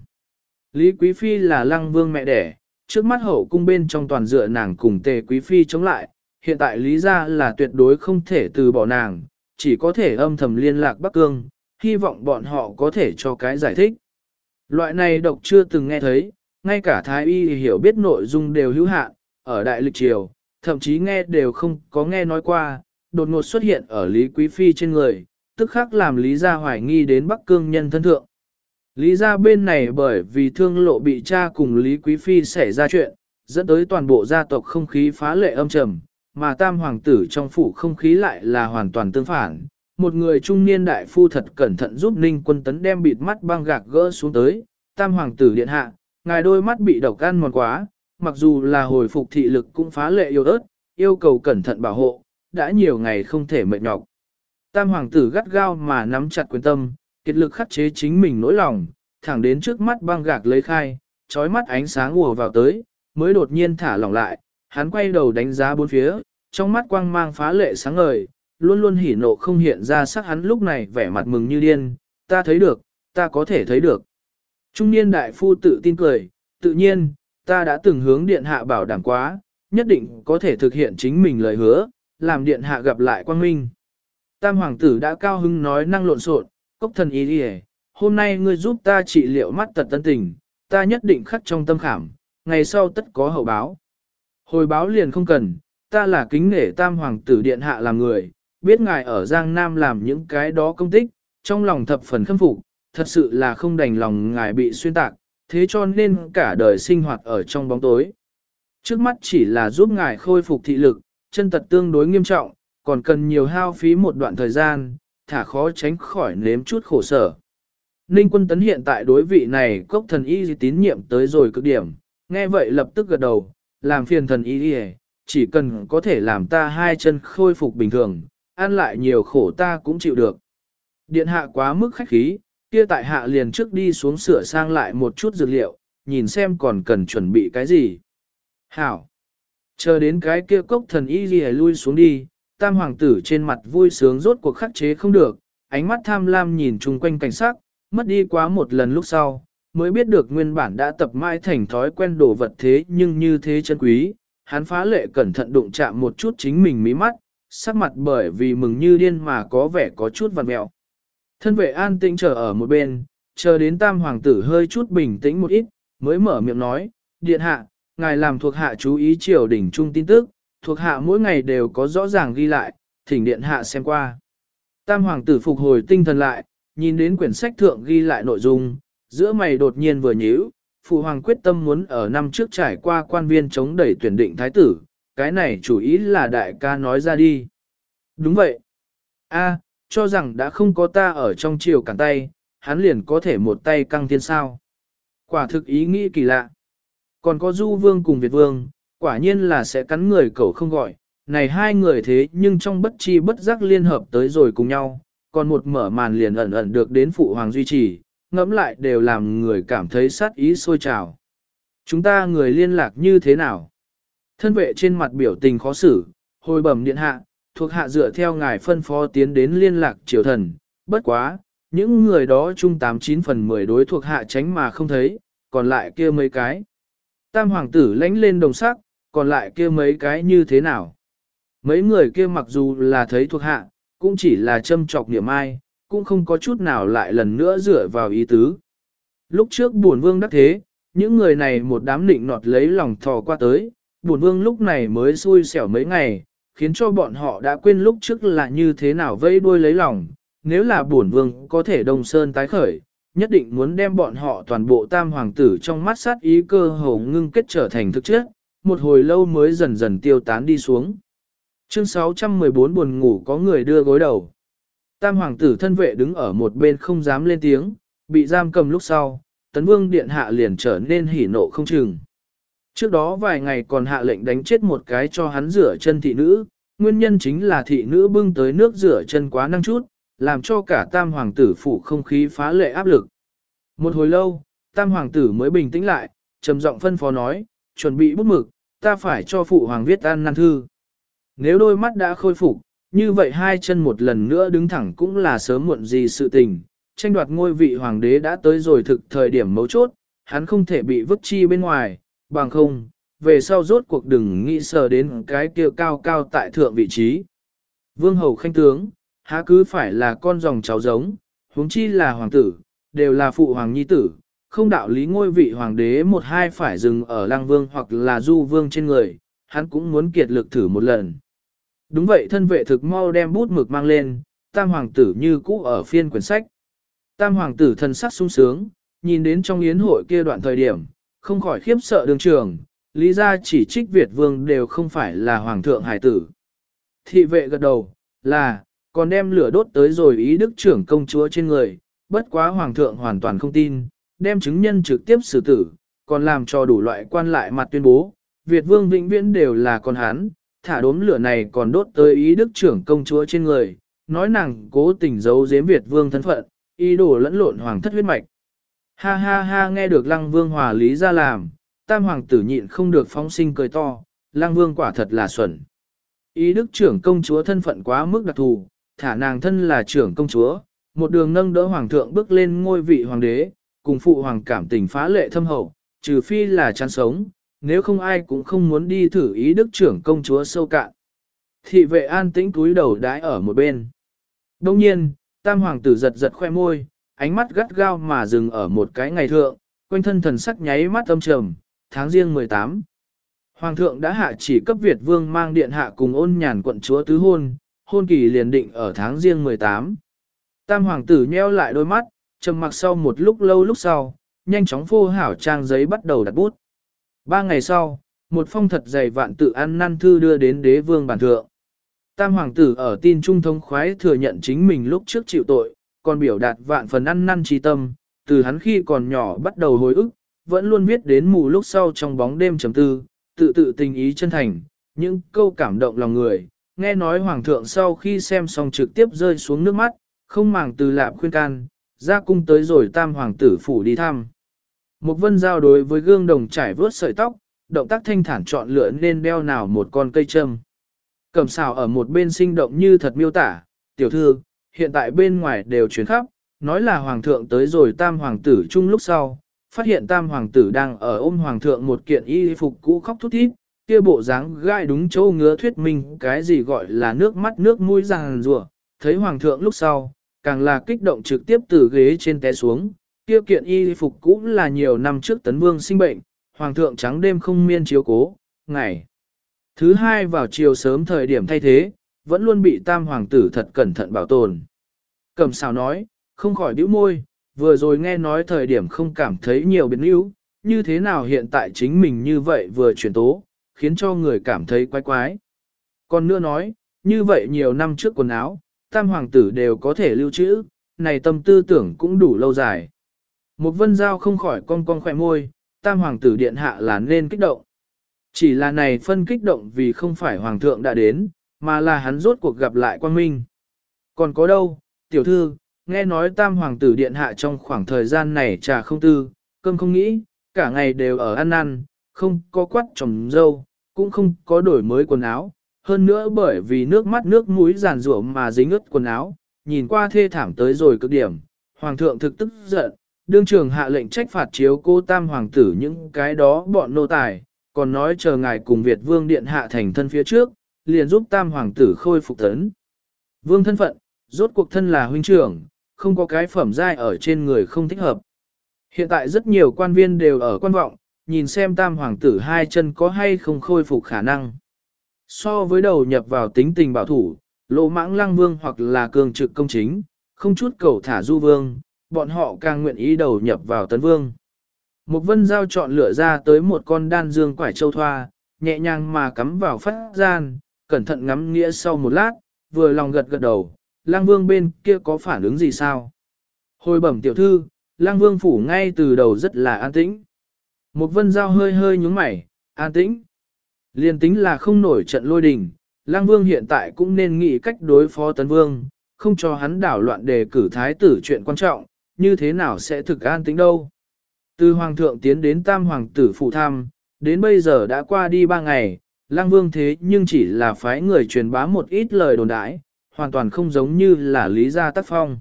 S1: Lý Quý Phi là lăng vương mẹ đẻ, trước mắt hậu cung bên trong toàn dựa nàng cùng tề quý phi chống lại, hiện tại lý ra là tuyệt đối không thể từ bỏ nàng, chỉ có thể âm thầm liên lạc Bắc Cương, hy vọng bọn họ có thể cho cái giải thích. Loại này độc chưa từng nghe thấy, ngay cả Thái Y hiểu biết nội dung đều hữu hạn, ở Đại Lịch Triều, thậm chí nghe đều không có nghe nói qua, đột ngột xuất hiện ở Lý Quý Phi trên người, tức khắc làm Lý Gia hoài nghi đến Bắc Cương nhân thân thượng. Lý gia bên này bởi vì thương lộ bị cha cùng Lý Quý Phi xảy ra chuyện, dẫn tới toàn bộ gia tộc không khí phá lệ âm trầm, mà tam hoàng tử trong phủ không khí lại là hoàn toàn tương phản. Một người trung niên đại phu thật cẩn thận giúp Ninh quân tấn đem bịt mắt băng gạc gỡ xuống tới, tam hoàng tử điện hạ, ngài đôi mắt bị độc ăn mòn quá, mặc dù là hồi phục thị lực cũng phá lệ yếu ớt, yêu cầu cẩn thận bảo hộ, đã nhiều ngày không thể mệt nhọc. Tam hoàng tử gắt gao mà nắm chặt quyền tâm, kiệt lực khắc chế chính mình nỗi lòng, thẳng đến trước mắt băng gạc lấy khai, trói mắt ánh sáng ùa vào tới, mới đột nhiên thả lỏng lại, hắn quay đầu đánh giá bốn phía, trong mắt quang mang phá lệ sáng ngời, luôn luôn hỉ nộ không hiện ra sắc hắn lúc này vẻ mặt mừng như điên, ta thấy được, ta có thể thấy được. Trung niên đại phu tự tin cười, tự nhiên, ta đã từng hướng điện hạ bảo đảm quá, nhất định có thể thực hiện chính mình lời hứa, làm điện hạ gặp lại quang minh. Tam hoàng tử đã cao hưng nói năng lộn xộn, cốc thần ý đi hôm nay ngươi giúp ta trị liệu mắt tật tân tình, ta nhất định khắc trong tâm khảm, ngày sau tất có hậu báo. Hồi báo liền không cần, ta là kính nể tam hoàng tử điện hạ làm người, biết ngài ở Giang Nam làm những cái đó công tích, trong lòng thập phần khâm phục, thật sự là không đành lòng ngài bị xuyên tạc, thế cho nên cả đời sinh hoạt ở trong bóng tối. Trước mắt chỉ là giúp ngài khôi phục thị lực, chân tật tương đối nghiêm trọng, còn cần nhiều hao phí một đoạn thời gian, thả khó tránh khỏi nếm chút khổ sở. Ninh quân tấn hiện tại đối vị này cốc thần y tín nhiệm tới rồi cực điểm, nghe vậy lập tức gật đầu, làm phiền thần y đi chỉ cần có thể làm ta hai chân khôi phục bình thường, ăn lại nhiều khổ ta cũng chịu được. Điện hạ quá mức khách khí, kia tại hạ liền trước đi xuống sửa sang lại một chút dược liệu, nhìn xem còn cần chuẩn bị cái gì. Hảo! Chờ đến cái kia cốc thần y gì lui xuống đi, tam hoàng tử trên mặt vui sướng rốt cuộc khắc chế không được, ánh mắt tham lam nhìn chung quanh cảnh sắc, mất đi quá một lần lúc sau, mới biết được nguyên bản đã tập mãi thành thói quen đồ vật thế nhưng như thế chân quý, hắn phá lệ cẩn thận đụng chạm một chút chính mình mí mắt, sắc mặt bởi vì mừng như điên mà có vẻ có chút vằn mẹo. Thân vệ an tĩnh chờ ở một bên, chờ đến tam hoàng tử hơi chút bình tĩnh một ít, mới mở miệng nói, điện hạ, ngài làm thuộc hạ chú ý triều đỉnh trung tin tức, thuộc hạ mỗi ngày đều có rõ ràng ghi lại, thỉnh điện hạ xem qua. Tam hoàng tử phục hồi tinh thần lại, nhìn đến quyển sách thượng ghi lại nội dung, giữa mày đột nhiên vừa nhíu, phụ hoàng quyết tâm muốn ở năm trước trải qua quan viên chống đẩy tuyển định thái tử, cái này chủ ý là đại ca nói ra đi. Đúng vậy. A, cho rằng đã không có ta ở trong triều cản tay, hắn liền có thể một tay căng thiên sao. Quả thực ý nghĩ kỳ lạ. Còn có du vương cùng Việt vương, quả nhiên là sẽ cắn người cậu không gọi, này hai người thế nhưng trong bất chi bất giác liên hợp tới rồi cùng nhau, còn một mở màn liền ẩn ẩn được đến phụ hoàng duy trì, ngẫm lại đều làm người cảm thấy sát ý sôi trào. Chúng ta người liên lạc như thế nào? Thân vệ trên mặt biểu tình khó xử, hồi bẩm điện hạ, thuộc hạ dựa theo ngài phân phó tiến đến liên lạc triều thần, bất quá, những người đó chung 89 phần 10 đối thuộc hạ tránh mà không thấy, còn lại kia mấy cái. Tam hoàng tử lánh lên đồng sắc, còn lại kia mấy cái như thế nào? Mấy người kia mặc dù là thấy thuộc hạ, cũng chỉ là châm trọc niệm ai, cũng không có chút nào lại lần nữa dựa vào ý tứ. Lúc trước buồn vương đắc thế, những người này một đám nịnh nọt lấy lòng thò qua tới, buồn vương lúc này mới xui xẻo mấy ngày, khiến cho bọn họ đã quên lúc trước là như thế nào vây đuôi lấy lòng. Nếu là buồn vương có thể đồng sơn tái khởi, nhất định muốn đem bọn họ toàn bộ tam hoàng tử trong mắt sát ý cơ hồ ngưng kết trở thành thực chất, một hồi lâu mới dần dần tiêu tán đi xuống. Chương 614 buồn ngủ có người đưa gối đầu. Tam hoàng tử thân vệ đứng ở một bên không dám lên tiếng, bị giam cầm lúc sau, tấn vương điện hạ liền trở nên hỉ nộ không chừng. Trước đó vài ngày còn hạ lệnh đánh chết một cái cho hắn rửa chân thị nữ, nguyên nhân chính là thị nữ bưng tới nước rửa chân quá năng chút, làm cho cả tam hoàng tử phủ không khí phá lệ áp lực. Một hồi lâu, tam hoàng tử mới bình tĩnh lại, trầm giọng phân phó nói, chuẩn bị bút mực, ta phải cho phụ hoàng viết an năn thư. Nếu đôi mắt đã khôi phục, như vậy hai chân một lần nữa đứng thẳng cũng là sớm muộn gì sự tình, tranh đoạt ngôi vị hoàng đế đã tới rồi thực thời điểm mấu chốt, hắn không thể bị vứt chi bên ngoài, bằng không, về sau rốt cuộc đừng nghĩ sờ đến cái kia cao cao tại thượng vị trí. Vương hầu khanh tướng, há cứ phải là con dòng cháu giống, huống chi là hoàng tử, đều là phụ hoàng nhi tử, không đạo lý ngôi vị hoàng đế một hai phải dừng ở lang vương hoặc là du vương trên người, hắn cũng muốn kiệt lực thử một lần. Đúng vậy thân vệ thực mau đem bút mực mang lên, tam hoàng tử như cũ ở phiên quyển sách. Tam hoàng tử thân sắc sung sướng, nhìn đến trong yến hội kia đoạn thời điểm, không khỏi khiếp sợ đường trường, lý ra chỉ trích Việt vương đều không phải là hoàng thượng hải tử. Thị vệ gật đầu, là, còn đem lửa đốt tới rồi ý đức trưởng công chúa trên người, bất quá hoàng thượng hoàn toàn không tin, đem chứng nhân trực tiếp xử tử, còn làm cho đủ loại quan lại mặt tuyên bố, Việt vương vĩnh viễn đều là con hán. thả đốm lửa này còn đốt tới ý đức trưởng công chúa trên người, nói nàng cố tình giấu giếm Việt vương thân phận, ý đồ lẫn lộn hoàng thất huyết mạch. Ha ha ha nghe được lăng vương hòa lý ra làm, tam hoàng tử nhịn không được phóng sinh cười to, lăng vương quả thật là xuẩn. Ý đức trưởng công chúa thân phận quá mức đặc thù, thả nàng thân là trưởng công chúa, một đường nâng đỡ hoàng thượng bước lên ngôi vị hoàng đế, cùng phụ hoàng cảm tình phá lệ thâm hậu, trừ phi là chán sống, nếu không ai cũng không muốn đi thử ý đức trưởng công chúa sâu cạn. Thị vệ an tĩnh túi đầu đái ở một bên. Đông nhiên, tam hoàng tử giật giật khoe môi, ánh mắt gắt gao mà dừng ở một cái ngày thượng, quanh thân thần sắc nháy mắt âm trầm, tháng riêng 18. Hoàng thượng đã hạ chỉ cấp Việt vương mang điện hạ cùng ôn nhàn quận chúa tứ hôn, hôn kỳ liền định ở tháng riêng 18. Tam hoàng tử nheo lại đôi mắt, trầm mặc sau một lúc lâu lúc sau, nhanh chóng phô hảo trang giấy bắt đầu đặt bút. Ba ngày sau, một phong thật dày vạn tự ăn năn thư đưa đến đế vương bản thượng. Tam hoàng tử ở tin trung thông khoái thừa nhận chính mình lúc trước chịu tội, còn biểu đạt vạn phần ăn năn trí tâm, từ hắn khi còn nhỏ bắt đầu hồi ức, vẫn luôn viết đến mù lúc sau trong bóng đêm chấm tư, tự tự tình ý chân thành, những câu cảm động lòng người. Nghe nói hoàng thượng sau khi xem xong trực tiếp rơi xuống nước mắt, không màng từ lạp khuyên can, ra cung tới rồi tam hoàng tử phủ đi thăm. Một vân giao đối với gương đồng trải vớt sợi tóc, động tác thanh thản chọn lựa nên đeo nào một con cây châm. Cẩm xào ở một bên sinh động như thật miêu tả, tiểu thư, hiện tại bên ngoài đều chuyển khắp, nói là hoàng thượng tới rồi tam hoàng tử chung lúc sau, phát hiện tam hoàng tử đang ở ôm hoàng thượng một kiện y phục cũ khóc thút thít, kia bộ dáng gai đúng chỗ ngứa thuyết minh cái gì gọi là nước mắt nước mũi ràng rùa, thấy hoàng thượng lúc sau, càng là kích động trực tiếp từ ghế trên té xuống, kia kiện y phục cũ là nhiều năm trước tấn vương sinh bệnh, hoàng thượng trắng đêm không miên chiếu cố, ngày thứ hai vào chiều sớm thời điểm thay thế, vẫn luôn bị tam hoàng tử thật cẩn thận bảo tồn. Cẩm xào nói, không khỏi bĩu môi, vừa rồi nghe nói thời điểm không cảm thấy nhiều biến yếu, như thế nào hiện tại chính mình như vậy vừa chuyển tố, khiến cho người cảm thấy quái quái. Còn nữa nói, như vậy nhiều năm trước quần áo, tam hoàng tử đều có thể lưu trữ, này tâm tư tưởng cũng đủ lâu dài. Một vân giao không khỏi cong cong khỏe môi, tam hoàng tử điện hạ là nên kích động. Chỉ là này phân kích động vì không phải hoàng thượng đã đến, mà là hắn rốt cuộc gặp lại quan minh. Còn có đâu, tiểu thư, nghe nói tam hoàng tử điện hạ trong khoảng thời gian này trà không tư, cơm không nghĩ, cả ngày đều ở ăn ăn, không có quắt trồng dâu, cũng không có đổi mới quần áo, hơn nữa bởi vì nước mắt nước mũi giàn rủa mà dính ướt quần áo, nhìn qua thê thảm tới rồi cực điểm, hoàng thượng thực tức giận, đương trường hạ lệnh trách phạt chiếu cô tam hoàng tử những cái đó bọn nô tài, còn nói chờ ngài cùng Việt vương điện hạ thành thân phía trước, liền giúp tam hoàng tử khôi phục tấn. Vương thân phận, rốt cuộc thân là huynh trưởng, không có cái phẩm giai ở trên người không thích hợp. Hiện tại rất nhiều quan viên đều ở quan vọng, nhìn xem tam hoàng tử hai chân có hay không khôi phục khả năng. So với đầu nhập vào tính tình bảo thủ, lộ mãng lăng vương hoặc là cường trực công chính, không chút cầu thả du vương, bọn họ càng nguyện ý đầu nhập vào tấn vương. Một vân giao chọn lựa ra tới một con đan dương quải châu thoa, nhẹ nhàng mà cắm vào phát gian, cẩn thận ngắm nghĩa sau một lát, vừa lòng gật gật đầu, lang vương bên kia có phản ứng gì sao? Hồi bẩm tiểu thư, lang vương phủ ngay từ đầu rất là an tĩnh. Một vân giao hơi hơi nhúng mày, an tĩnh. Liên tính là không nổi trận lôi đình, lang vương hiện tại cũng nên nghĩ cách đối phó tấn vương, không cho hắn đảo loạn đề cử thái tử chuyện quan trọng, như thế nào sẽ thực an tĩnh đâu. Từ hoàng thượng tiến đến tam hoàng tử phụ tham, đến bây giờ đã qua đi ba ngày, lang vương thế nhưng chỉ là phái người truyền bá một ít lời đồn đãi, hoàn toàn không giống như là lý gia tác phong.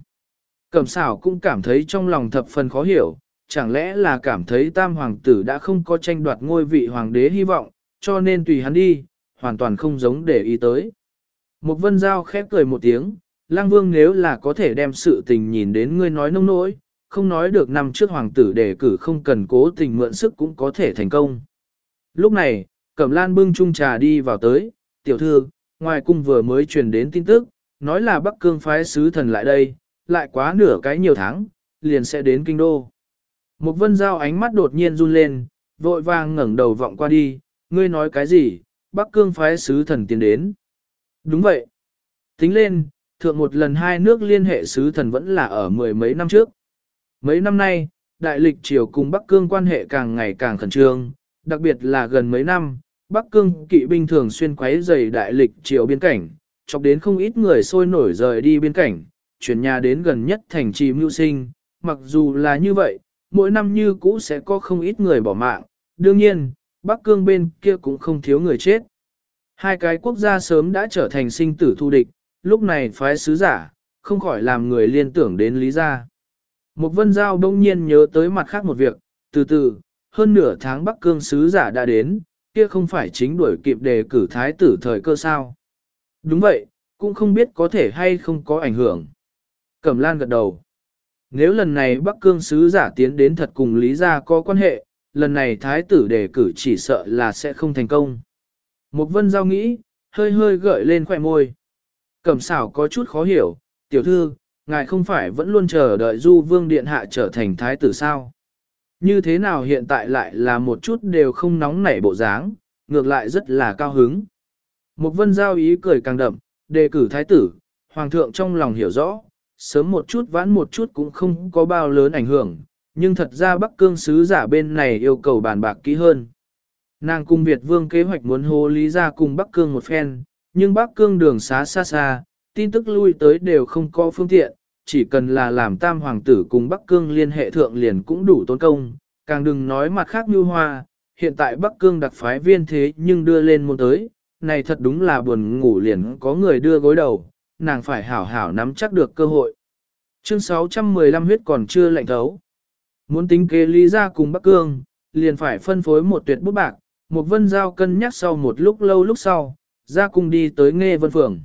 S1: Cẩm xảo cũng cảm thấy trong lòng thập phần khó hiểu, chẳng lẽ là cảm thấy tam hoàng tử đã không có tranh đoạt ngôi vị hoàng đế hy vọng, cho nên tùy hắn đi, hoàn toàn không giống để ý tới. Một vân giao khép cười một tiếng, lang vương nếu là có thể đem sự tình nhìn đến ngươi nói nông nỗi, không nói được năm trước hoàng tử đề cử không cần cố tình mượn sức cũng có thể thành công. Lúc này, Cẩm Lan bưng chung trà đi vào tới, tiểu thư, ngoài cung vừa mới truyền đến tin tức, nói là Bắc Cương phái sứ thần lại đây, lại quá nửa cái nhiều tháng, liền sẽ đến kinh đô. Một vân giao ánh mắt đột nhiên run lên, vội vàng ngẩng đầu vọng qua đi, ngươi nói cái gì, Bắc Cương phái sứ thần tiến đến. Đúng vậy. Tính lên, thượng một lần hai nước liên hệ sứ thần vẫn là ở mười mấy năm trước. Mấy năm nay, đại lịch triều cùng Bắc Cương quan hệ càng ngày càng khẩn trương, đặc biệt là gần mấy năm, Bắc Cương kỵ binh thường xuyên quấy rầy đại lịch triều biên cảnh, chọc đến không ít người sôi nổi rời đi biên cảnh, chuyển nhà đến gần nhất thành trì mưu sinh, mặc dù là như vậy, mỗi năm như cũ sẽ có không ít người bỏ mạng, đương nhiên, Bắc Cương bên kia cũng không thiếu người chết. Hai cái quốc gia sớm đã trở thành sinh tử thu địch, lúc này phái sứ giả, không khỏi làm người liên tưởng đến lý gia. Một vân giao đông nhiên nhớ tới mặt khác một việc, từ từ, hơn nửa tháng Bắc Cương sứ giả đã đến, kia không phải chính đuổi kịp đề cử thái tử thời cơ sao. Đúng vậy, cũng không biết có thể hay không có ảnh hưởng. Cẩm lan gật đầu. Nếu lần này Bắc Cương sứ giả tiến đến thật cùng Lý Gia có quan hệ, lần này thái tử đề cử chỉ sợ là sẽ không thành công. Một vân giao nghĩ, hơi hơi gợi lên khỏe môi. Cẩm xảo có chút khó hiểu, tiểu thư, ngài không phải vẫn luôn chờ đợi du vương điện hạ trở thành thái tử sao? Như thế nào hiện tại lại là một chút đều không nóng nảy bộ dáng, ngược lại rất là cao hứng. Một vân giao ý cười càng đậm, đề cử thái tử, hoàng thượng trong lòng hiểu rõ, sớm một chút vãn một chút cũng không có bao lớn ảnh hưởng, nhưng thật ra Bắc Cương sứ giả bên này yêu cầu bàn bạc kỹ hơn. Nàng cung Việt Vương kế hoạch muốn hô lý ra cùng Bắc Cương một phen, nhưng Bắc Cương đường xá xa xa, tin tức lui tới đều không có phương tiện, chỉ cần là làm tam hoàng tử cùng Bắc Cương liên hệ thượng liền cũng đủ tốn công, càng đừng nói mặt khác như hoa, hiện tại Bắc Cương đặc phái viên thế nhưng đưa lên một tới, này thật đúng là buồn ngủ liền có người đưa gối đầu, nàng phải hảo hảo nắm chắc được cơ hội. Chương 615 huyết còn chưa lạnh thấu. Muốn tính kế lý ra cùng Bắc Cương, liền phải phân phối một tuyệt bút bạc, một vân giao cân nhắc sau một lúc lâu lúc sau, ra cùng đi tới nghe vân phường.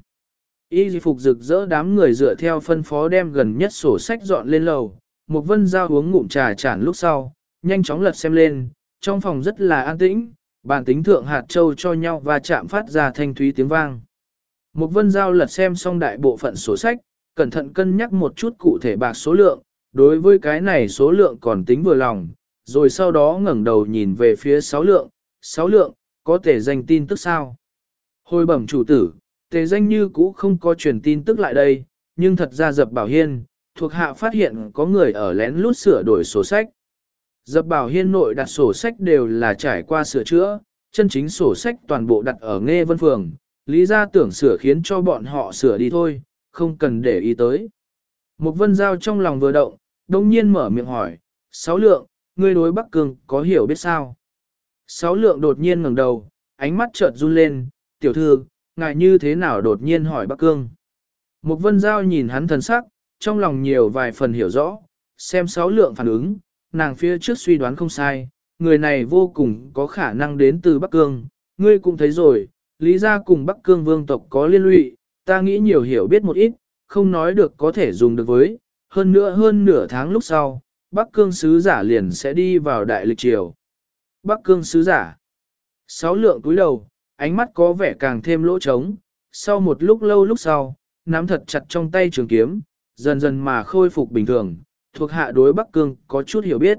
S1: Y phục rực rỡ đám người dựa theo phân phó đem gần nhất sổ sách dọn lên lầu, một vân giao uống ngụm trà chản lúc sau, nhanh chóng lật xem lên, trong phòng rất là an tĩnh, bàn tính thượng hạt châu cho nhau và chạm phát ra thanh thúy tiếng vang. Một vân giao lật xem xong đại bộ phận sổ sách, cẩn thận cân nhắc một chút cụ thể bạc số lượng, đối với cái này số lượng còn tính vừa lòng, rồi sau đó ngẩng đầu nhìn về phía sáu lượng, sáu lượng, có thể danh tin tức sao? Hồi bẩm chủ tử, tề danh như cũ không có truyền tin tức lại đây, nhưng thật ra dập bảo hiên, thuộc hạ phát hiện có người ở lén lút sửa đổi sổ sách. Dập bảo hiên nội đặt sổ sách đều là trải qua sửa chữa, chân chính sổ sách toàn bộ đặt ở nghe vân phường, lý ra tưởng sửa khiến cho bọn họ sửa đi thôi, không cần để ý tới. Một vân giao trong lòng vừa động, đông nhiên mở miệng hỏi, sáu lượng, ngươi đối Bắc Cương có hiểu biết sao? Sáu lượng đột nhiên ngẩng đầu, ánh mắt chợt run lên, tiểu thư, ngài như thế nào đột nhiên hỏi Bắc Cương? Một vân giao nhìn hắn thần sắc, trong lòng nhiều vài phần hiểu rõ, xem sáu lượng phản ứng, nàng phía trước suy đoán không sai, người này vô cùng có khả năng đến từ Bắc Cương, ngươi cũng thấy rồi, lý ra cùng Bắc Cương vương tộc có liên lụy, ta nghĩ nhiều hiểu biết một ít, không nói được có thể dùng được với, hơn nữa hơn nửa tháng lúc sau, Bắc Cương sứ giả liền sẽ đi vào đại lịch triều. Bắc Cương sứ giả. Sáu lượng túi đầu, ánh mắt có vẻ càng thêm lỗ trống, sau một lúc lâu lúc sau, nắm thật chặt trong tay trường kiếm, dần dần mà khôi phục bình thường, thuộc hạ đối Bắc Cương có chút hiểu biết.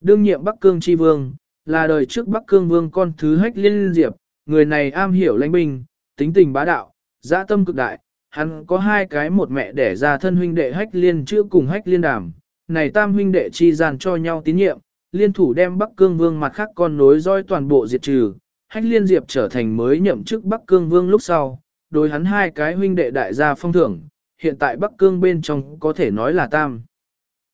S1: Đương nhiệm Bắc Cương chi vương, là đời trước Bắc Cương vương con thứ hách liên diệp, người này am hiểu lãnh binh, tính tình bá đạo, dã tâm cực đại, hắn có hai cái một mẹ đẻ ra thân huynh đệ hách liên chưa cùng hách liên đàm, này tam huynh đệ chi gian cho nhau tín nhiệm, liên thủ đem Bắc Cương Vương mặt khác con nối roi toàn bộ diệt trừ, hách liên diệp trở thành mới nhậm chức Bắc Cương Vương lúc sau, đối hắn hai cái huynh đệ đại gia phong thưởng, hiện tại Bắc Cương bên trong có thể nói là tam.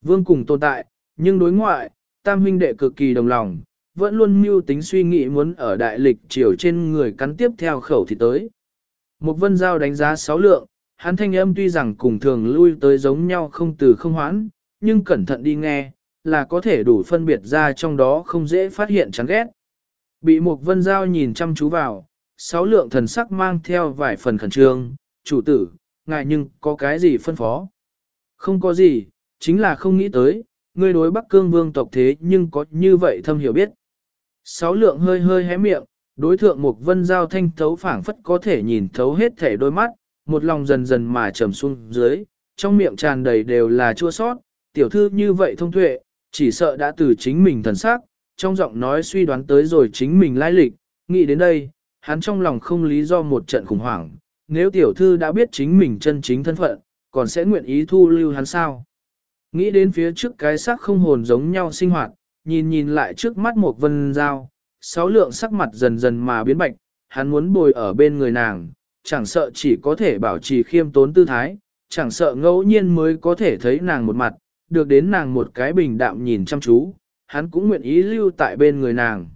S1: Vương cùng tồn tại, nhưng đối ngoại, tam huynh đệ cực kỳ đồng lòng, vẫn luôn mưu tính suy nghĩ muốn ở đại lịch chiều trên người cắn tiếp theo khẩu thì tới. Một vân giao đánh giá sáu lượng, hắn thanh âm tuy rằng cùng thường lui tới giống nhau không từ không hoãn, nhưng cẩn thận đi nghe, là có thể đủ phân biệt ra trong đó không dễ phát hiện chán ghét. Bị một vân giao nhìn chăm chú vào, sáu lượng thần sắc mang theo vài phần khẩn trương, chủ tử, ngại nhưng có cái gì phân phó? Không có gì, chính là không nghĩ tới, ngươi đối Bắc Cương vương tộc thế nhưng có như vậy thâm hiểu biết. Sáu lượng hơi hơi hé miệng, đối thượng một vân giao thanh thấu phảng phất có thể nhìn thấu hết thể đôi mắt, một lòng dần dần mà trầm xuống dưới, trong miệng tràn đầy đều là chua sót, tiểu thư như vậy thông tuệ, chỉ sợ đã từ chính mình thần sắc, trong giọng nói suy đoán tới rồi chính mình lai lịch, nghĩ đến đây, hắn trong lòng không lý do một trận khủng hoảng, nếu tiểu thư đã biết chính mình chân chính thân phận, còn sẽ nguyện ý thu lưu hắn sao? Nghĩ đến phía trước cái xác không hồn giống nhau sinh hoạt, nhìn nhìn lại trước mắt một vân dao, sáu lượng sắc mặt dần dần mà biến bạch, hắn muốn bồi ở bên người nàng, chẳng sợ chỉ có thể bảo trì khiêm tốn tư thái, chẳng sợ ngẫu nhiên mới có thể thấy nàng một mặt, được đến nàng một cái bình đạm nhìn chăm chú, hắn cũng nguyện ý lưu tại bên người nàng.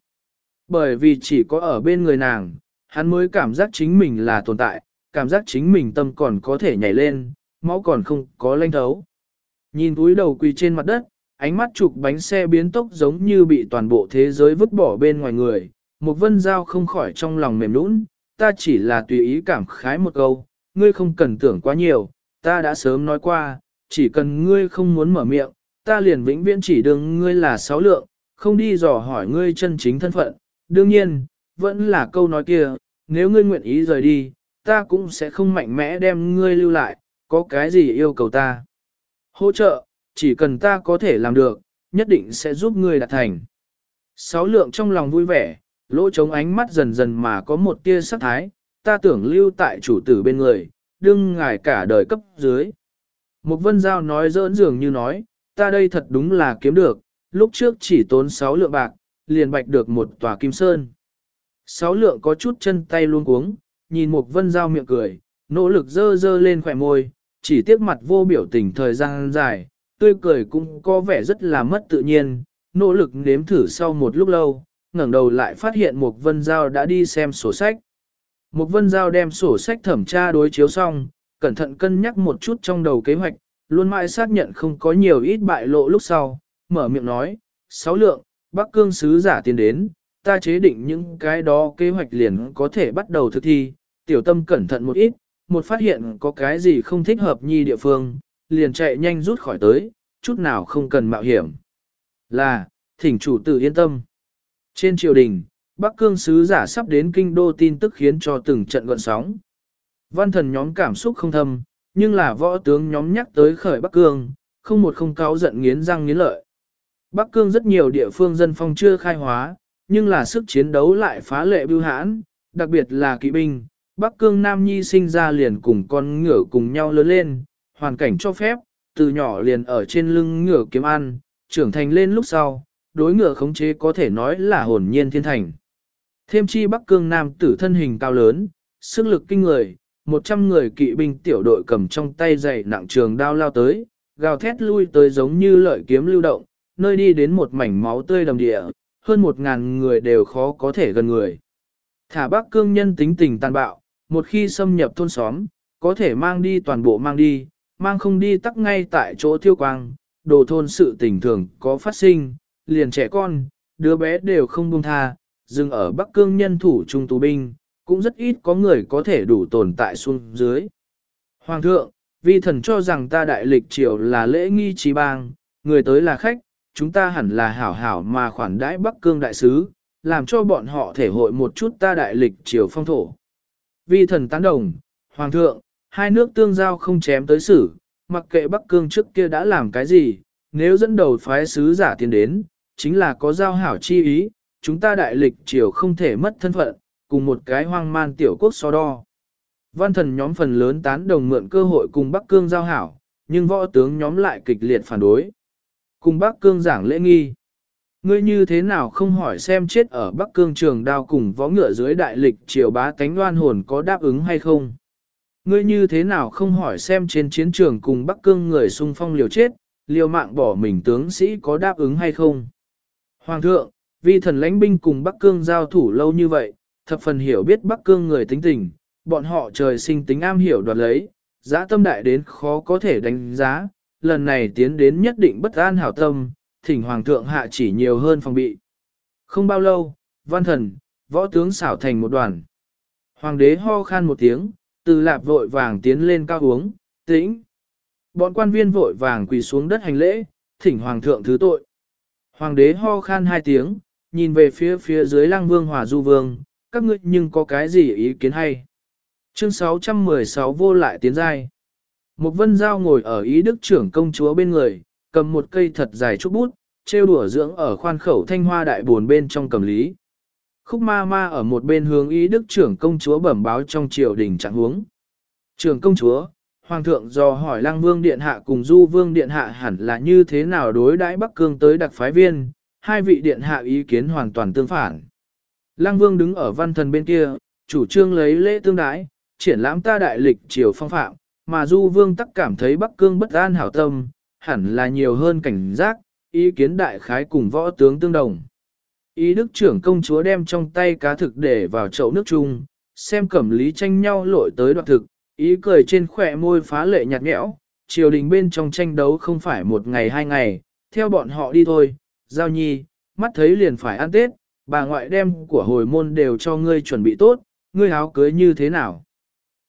S1: Bởi vì chỉ có ở bên người nàng, hắn mới cảm giác chính mình là tồn tại, cảm giác chính mình tâm còn có thể nhảy lên, máu còn không có lanh thấu. Nhìn túi đầu quỳ trên mặt đất, ánh mắt chụp bánh xe biến tốc giống như bị toàn bộ thế giới vứt bỏ bên ngoài người, một vân giao không khỏi trong lòng mềm nũng, ta chỉ là tùy ý cảm khái một câu, ngươi không cần tưởng quá nhiều, ta đã sớm nói qua, chỉ cần ngươi không muốn mở miệng, ta liền vĩnh viễn chỉ đừng ngươi là sáu lượng, không đi dò hỏi ngươi chân chính thân phận, đương nhiên, vẫn là câu nói kia, nếu ngươi nguyện ý rời đi, ta cũng sẽ không mạnh mẽ đem ngươi lưu lại, có cái gì yêu cầu ta. Hỗ trợ, chỉ cần ta có thể làm được, nhất định sẽ giúp ngươi đạt thành. Sáu lượng trong lòng vui vẻ, lỗ trống ánh mắt dần dần mà có một tia sắc thái, ta tưởng lưu tại chủ tử bên người, đương ngài cả đời cấp dưới. Một vân giao nói dỡn dường như nói, ta đây thật đúng là kiếm được, lúc trước chỉ tốn 6 lượng bạc, liền bạch được một tòa kim sơn. Sáu lượng có chút chân tay luôn cuống, nhìn một vân giao miệng cười, nỗ lực dơ dơ lên khỏe môi, chỉ tiếc mặt vô biểu tình thời gian dài, tươi cười cũng có vẻ rất là mất tự nhiên, nỗ lực nếm thử sau một lúc lâu, ngẩng đầu lại phát hiện một vân giao đã đi xem sổ sách. Một vân giao đem sổ sách thẩm tra đối chiếu xong, cẩn thận cân nhắc một chút trong đầu kế hoạch, luôn mãi xác nhận không có nhiều ít bại lộ lúc sau, mở miệng nói, sáu lượng, Bắc Cương sứ giả tiến đến, ta chế định những cái đó kế hoạch liền có thể bắt đầu thực thi, tiểu tâm cẩn thận một ít, một phát hiện có cái gì không thích hợp nhi địa phương, liền chạy nhanh rút khỏi tới, chút nào không cần mạo hiểm. Là, thỉnh chủ tử yên tâm. Trên triều đình, Bắc Cương sứ giả sắp đến kinh đô tin tức khiến cho từng trận gọn sóng. Văn thần nhóm cảm xúc không thâm, nhưng là võ tướng nhóm nhắc tới khởi Bắc Cương, không một không cáo giận nghiến răng nghiến lợi. Bắc Cương rất nhiều địa phương dân phong chưa khai hóa, nhưng là sức chiến đấu lại phá lệ bưu hãn, đặc biệt là kỵ binh. Bắc Cương Nam Nhi sinh ra liền cùng con ngựa cùng nhau lớn lên, hoàn cảnh cho phép, từ nhỏ liền ở trên lưng ngựa kiếm ăn, trưởng thành lên lúc sau, đối ngựa khống chế có thể nói là hồn nhiên thiên thành. Thêm chi Bắc Cương Nam tử thân hình cao lớn, sức lực kinh người, 100 người kỵ binh tiểu đội cầm trong tay dày nặng trường đao lao tới, gào thét lui tới giống như lợi kiếm lưu động, nơi đi đến một mảnh máu tươi đầm địa, hơn một ngàn người đều khó có thể gần người. Thả Bắc Cương nhân tính tình tàn bạo, một khi xâm nhập thôn xóm, có thể mang đi toàn bộ mang đi, mang không đi tắc ngay tại chỗ thiêu quang, đồ thôn sự tình thường có phát sinh, liền trẻ con, đứa bé đều không buông tha, dừng ở Bắc Cương nhân thủ trung tù binh, cũng rất ít có người có thể đủ tồn tại xuống dưới. Hoàng thượng, vi thần cho rằng ta đại lịch triều là lễ nghi trí bang, người tới là khách, chúng ta hẳn là hảo hảo mà khoản đãi Bắc Cương đại sứ, làm cho bọn họ thể hội một chút ta đại lịch triều phong thổ. Vi thần tán đồng, Hoàng thượng, hai nước tương giao không chém tới xử, mặc kệ Bắc Cương trước kia đã làm cái gì, nếu dẫn đầu phái sứ giả tiến đến, chính là có giao hảo chi ý, chúng ta đại lịch triều không thể mất thân phận, cùng một cái hoang man tiểu quốc so đo. Văn thần nhóm phần lớn tán đồng mượn cơ hội cùng Bắc Cương giao hảo, nhưng võ tướng nhóm lại kịch liệt phản đối. Cùng Bắc Cương giảng lễ nghi. Ngươi như thế nào không hỏi xem chết ở Bắc Cương trường đao cùng võ ngựa dưới đại lịch triều bá cánh đoan hồn có đáp ứng hay không? Ngươi như thế nào không hỏi xem trên chiến trường cùng Bắc Cương người xung phong liều chết, liều mạng bỏ mình tướng sĩ có đáp ứng hay không? Hoàng thượng, vì thần lãnh binh cùng Bắc Cương giao thủ lâu như vậy, thập phần hiểu biết Bắc Cương người tính tình, bọn họ trời sinh tính am hiểu đoạt lấy, giá tâm đại đến khó có thể đánh giá, lần này tiến đến nhất định bất an hảo tâm, thỉnh Hoàng thượng hạ chỉ nhiều hơn phòng bị. Không bao lâu, văn thần, võ tướng xảo thành một đoàn. Hoàng đế ho khan một tiếng, từ lạp vội vàng tiến lên cao uống, tĩnh. Bọn quan viên vội vàng quỳ xuống đất hành lễ, thỉnh Hoàng thượng thứ tội. Hoàng đế ho khan hai tiếng, nhìn về phía phía dưới lang vương hòa du vương, các ngươi nhưng có cái gì ý kiến hay? Chương 616 vô lại tiến giai. Một vân giao ngồi ở ý đức trưởng công chúa bên người, cầm một cây thật dài trúc bút, trêu đùa dưỡng ở khoan khẩu thanh hoa đại buồn bên trong cầm lý. Khúc ma ma ở một bên hướng ý đức trưởng công chúa bẩm báo trong triều đình trạng huống. Trưởng công chúa, hoàng thượng do hỏi lăng vương điện hạ cùng du vương điện hạ hẳn là như thế nào đối đãi Bắc Cương tới đặc phái viên, hai vị điện hạ ý kiến hoàn toàn tương phản. Lăng vương đứng ở văn thần bên kia, chủ trương lấy lễ tương đái, triển lãm ta đại lịch triều phong phạm, mà du vương tắc cảm thấy Bắc Cương bất an hảo tâm, hẳn là nhiều hơn cảnh giác, ý kiến đại khái cùng võ tướng tương đồng. Ý đức trưởng công chúa đem trong tay cá thực để vào chậu nước chung, xem cẩm lý tranh nhau lội tới đoạn thực, ý cười trên khỏe môi phá lệ nhạt nhẽo, triều đình bên trong tranh đấu không phải một ngày hai ngày, theo bọn họ đi thôi, giao nhi, mắt thấy liền phải ăn tết, bà ngoại đem của hồi môn đều cho ngươi chuẩn bị tốt, ngươi áo cưới như thế nào.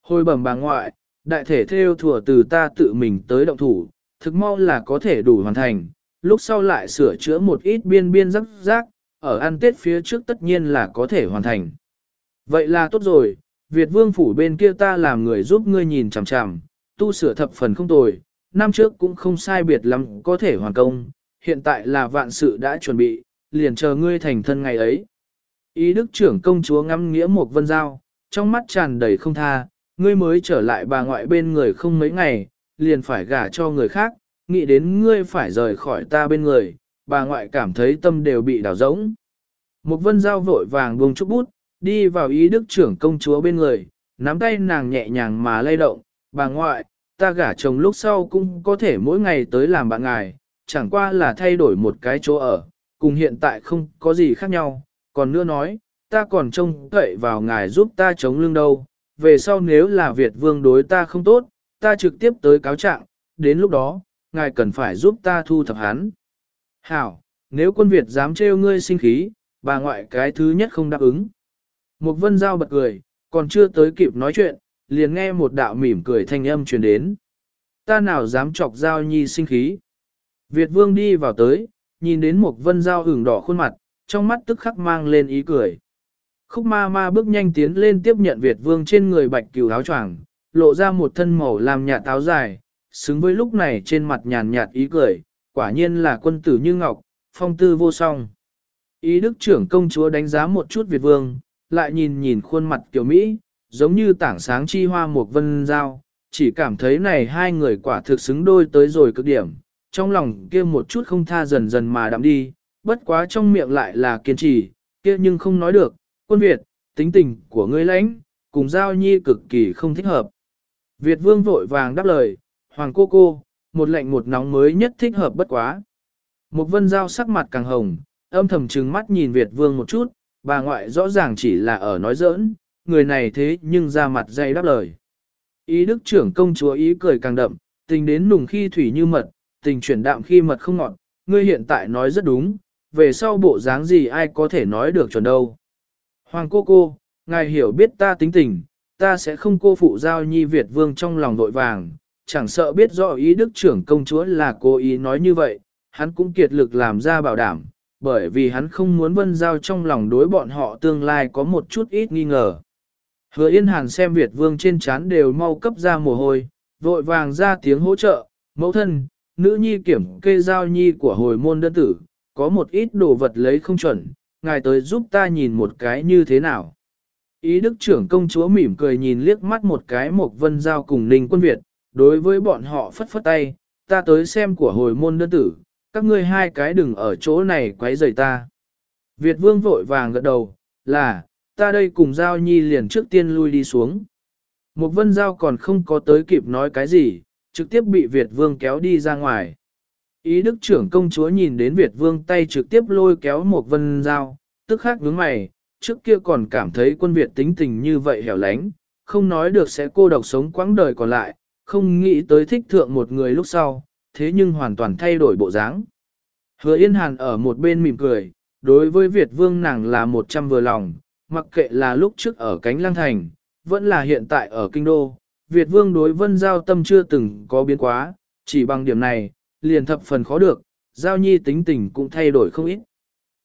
S1: Hồi bẩm bà ngoại, đại thể theo thừa từ ta tự mình tới động thủ, thực mau là có thể đủ hoàn thành, lúc sau lại sửa chữa một ít biên biên rắc rác, ở ăn tết phía trước tất nhiên là có thể hoàn thành. Vậy là tốt rồi, Việt vương phủ bên kia ta làm người giúp ngươi nhìn chằm chằm, tu sửa thập phần không tồi, năm trước cũng không sai biệt lắm có thể hoàn công, hiện tại là vạn sự đã chuẩn bị, liền chờ ngươi thành thân ngày ấy. Ý đức trưởng công chúa ngắm nghĩa một vân giao, trong mắt tràn đầy không tha, ngươi mới trở lại bà ngoại bên người không mấy ngày, liền phải gả cho người khác, nghĩ đến ngươi phải rời khỏi ta bên người, bà ngoại cảm thấy tâm đều bị đảo rỗng. Một vân giao vội vàng buông chút bút, đi vào ý đức trưởng công chúa bên người, nắm tay nàng nhẹ nhàng mà lay động, bà ngoại, ta gả chồng lúc sau cũng có thể mỗi ngày tới làm bạn ngài, chẳng qua là thay đổi một cái chỗ ở, cùng hiện tại không có gì khác nhau, còn nữa nói, ta còn trông cậy vào ngài giúp ta chống lưng đâu, về sau nếu là Việt vương đối ta không tốt, ta trực tiếp tới cáo trạng, đến lúc đó, ngài cần phải giúp ta thu thập hắn. Hảo, nếu quân Việt dám trêu ngươi sinh khí, bà ngoại cái thứ nhất không đáp ứng. Một vân giao bật cười, còn chưa tới kịp nói chuyện, liền nghe một đạo mỉm cười thanh âm truyền đến. Ta nào dám chọc giao nhi sinh khí. Việt vương đi vào tới, nhìn đến một vân giao hưởng đỏ khuôn mặt, trong mắt tức khắc mang lên ý cười. Khúc ma ma bước nhanh tiến lên tiếp nhận Việt vương trên người bạch cừu áo choàng, lộ ra một thân màu làm nhà táo dài, xứng với lúc này trên mặt nhàn nhạt ý cười, quả nhiên là quân tử như ngọc, phong tư vô song. Ý đức trưởng công chúa đánh giá một chút Việt vương, lại nhìn nhìn khuôn mặt kiểu Mỹ, giống như tảng sáng chi hoa một vân giao, chỉ cảm thấy này hai người quả thực xứng đôi tới rồi cực điểm, trong lòng kia một chút không tha dần dần mà đạm đi, bất quá trong miệng lại là kiên trì, kia nhưng không nói được, quân Việt, tính tình của ngươi lãnh, cùng giao nhi cực kỳ không thích hợp. Việt vương vội vàng đáp lời, hoàng cô cô, một lệnh một nóng mới nhất thích hợp bất quá. Một vân giao sắc mặt càng hồng, âm thầm trừng mắt nhìn Việt vương một chút, bà ngoại rõ ràng chỉ là ở nói giỡn, người này thế nhưng ra mặt dây đáp lời. Ý đức trưởng công chúa ý cười càng đậm, tình đến nùng khi thủy như mật, tình chuyển đạm khi mật không ngọt, ngươi hiện tại nói rất đúng, về sau bộ dáng gì ai có thể nói được chuẩn đâu. Hoàng cô cô, ngài hiểu biết ta tính tình, ta sẽ không cô phụ giao nhi Việt vương trong lòng vội vàng, chẳng sợ biết rõ ý đức trưởng công chúa là cố ý nói như vậy, hắn cũng kiệt lực làm ra bảo đảm, bởi vì hắn không muốn vân giao trong lòng đối bọn họ tương lai có một chút ít nghi ngờ. Hứa Yên Hàn xem Việt Vương trên chán đều mau cấp ra mồ hôi, vội vàng ra tiếng hỗ trợ, mẫu thân, nữ nhi kiểm kê giao nhi của hồi môn đơn tử, có một ít đồ vật lấy không chuẩn, ngài tới giúp ta nhìn một cái như thế nào. Ý đức trưởng công chúa mỉm cười nhìn liếc mắt một cái một vân giao cùng ninh quân Việt, đối với bọn họ phất phất tay, ta tới xem của hồi môn đơn tử, các ngươi hai cái đừng ở chỗ này quấy rầy ta. Việt vương vội vàng gật đầu, là, ta đây cùng Giao Nhi liền trước tiên lui đi xuống. Một vân Giao còn không có tới kịp nói cái gì, trực tiếp bị Việt vương kéo đi ra ngoài. Ý đức trưởng công chúa nhìn đến Việt vương tay trực tiếp lôi kéo một vân Giao, tức khắc nhướng mày, trước kia còn cảm thấy quân Việt tính tình như vậy hẻo lánh, không nói được sẽ cô độc sống quãng đời còn lại, không nghĩ tới thích thượng một người lúc sau, thế nhưng hoàn toàn thay đổi bộ dáng. Hứa Yên Hàn ở một bên mỉm cười, đối với Việt Vương nàng là một trăm vừa lòng, mặc kệ là lúc trước ở cánh lang thành, vẫn là hiện tại ở kinh đô, Việt Vương đối Vân Giao tâm chưa từng có biến quá, chỉ bằng điểm này, liền thập phần khó được, Giao Nhi tính tình cũng thay đổi không ít.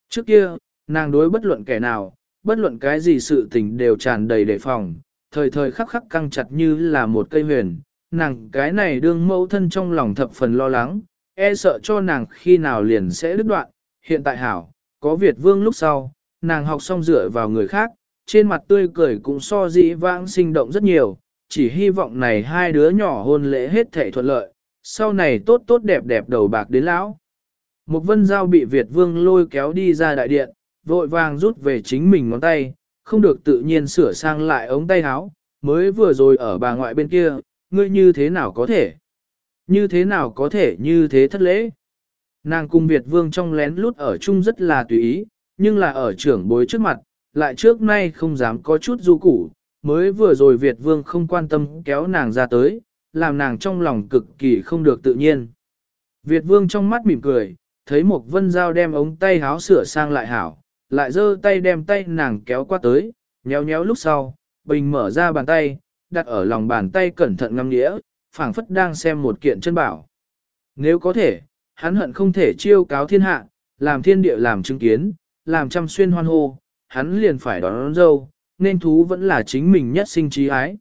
S1: Trước kia, nàng đối bất luận kẻ nào, bất luận cái gì sự tình đều tràn đầy đề phòng, thời thời khắc khắc căng chặt như là một cây huyền, nàng cái này đương mẫu thân trong lòng thập phần lo lắng, e sợ cho nàng khi nào liền sẽ đứt đoạn, hiện tại hảo, có Việt vương lúc sau, nàng học xong dựa vào người khác, trên mặt tươi cười cũng so dĩ vãng sinh động rất nhiều, chỉ hy vọng này hai đứa nhỏ hôn lễ hết thể thuận lợi, sau này tốt tốt đẹp đẹp đầu bạc đến lão. Một vân giao bị Việt vương lôi kéo đi ra đại điện, vội vàng rút về chính mình ngón tay, không được tự nhiên sửa sang lại ống tay áo, mới vừa rồi ở bà ngoại bên kia, ngươi như thế nào có thể? Như thế nào có thể như thế thất lễ? Nàng cung Việt vương trong lén lút ở chung rất là tùy ý, nhưng là ở trưởng bối trước mặt, lại trước nay không dám có chút du củ, mới vừa rồi Việt vương không quan tâm kéo nàng ra tới, làm nàng trong lòng cực kỳ không được tự nhiên. Việt vương trong mắt mỉm cười, thấy một vân dao đem ống tay háo sửa sang lại hảo, lại giơ tay đem tay nàng kéo qua tới, nhéo nhéo lúc sau, bình mở ra bàn tay, đặt ở lòng bàn tay cẩn thận ngâm nghĩa, phảng phất đang xem một kiện chân bảo. Nếu có thể, hắn hận không thể chiêu cáo thiên hạ, làm thiên địa làm chứng kiến, làm trăm xuyên hoan hô, hắn liền phải đón, đón dâu, nên thú vẫn là chính mình nhất sinh trí ái.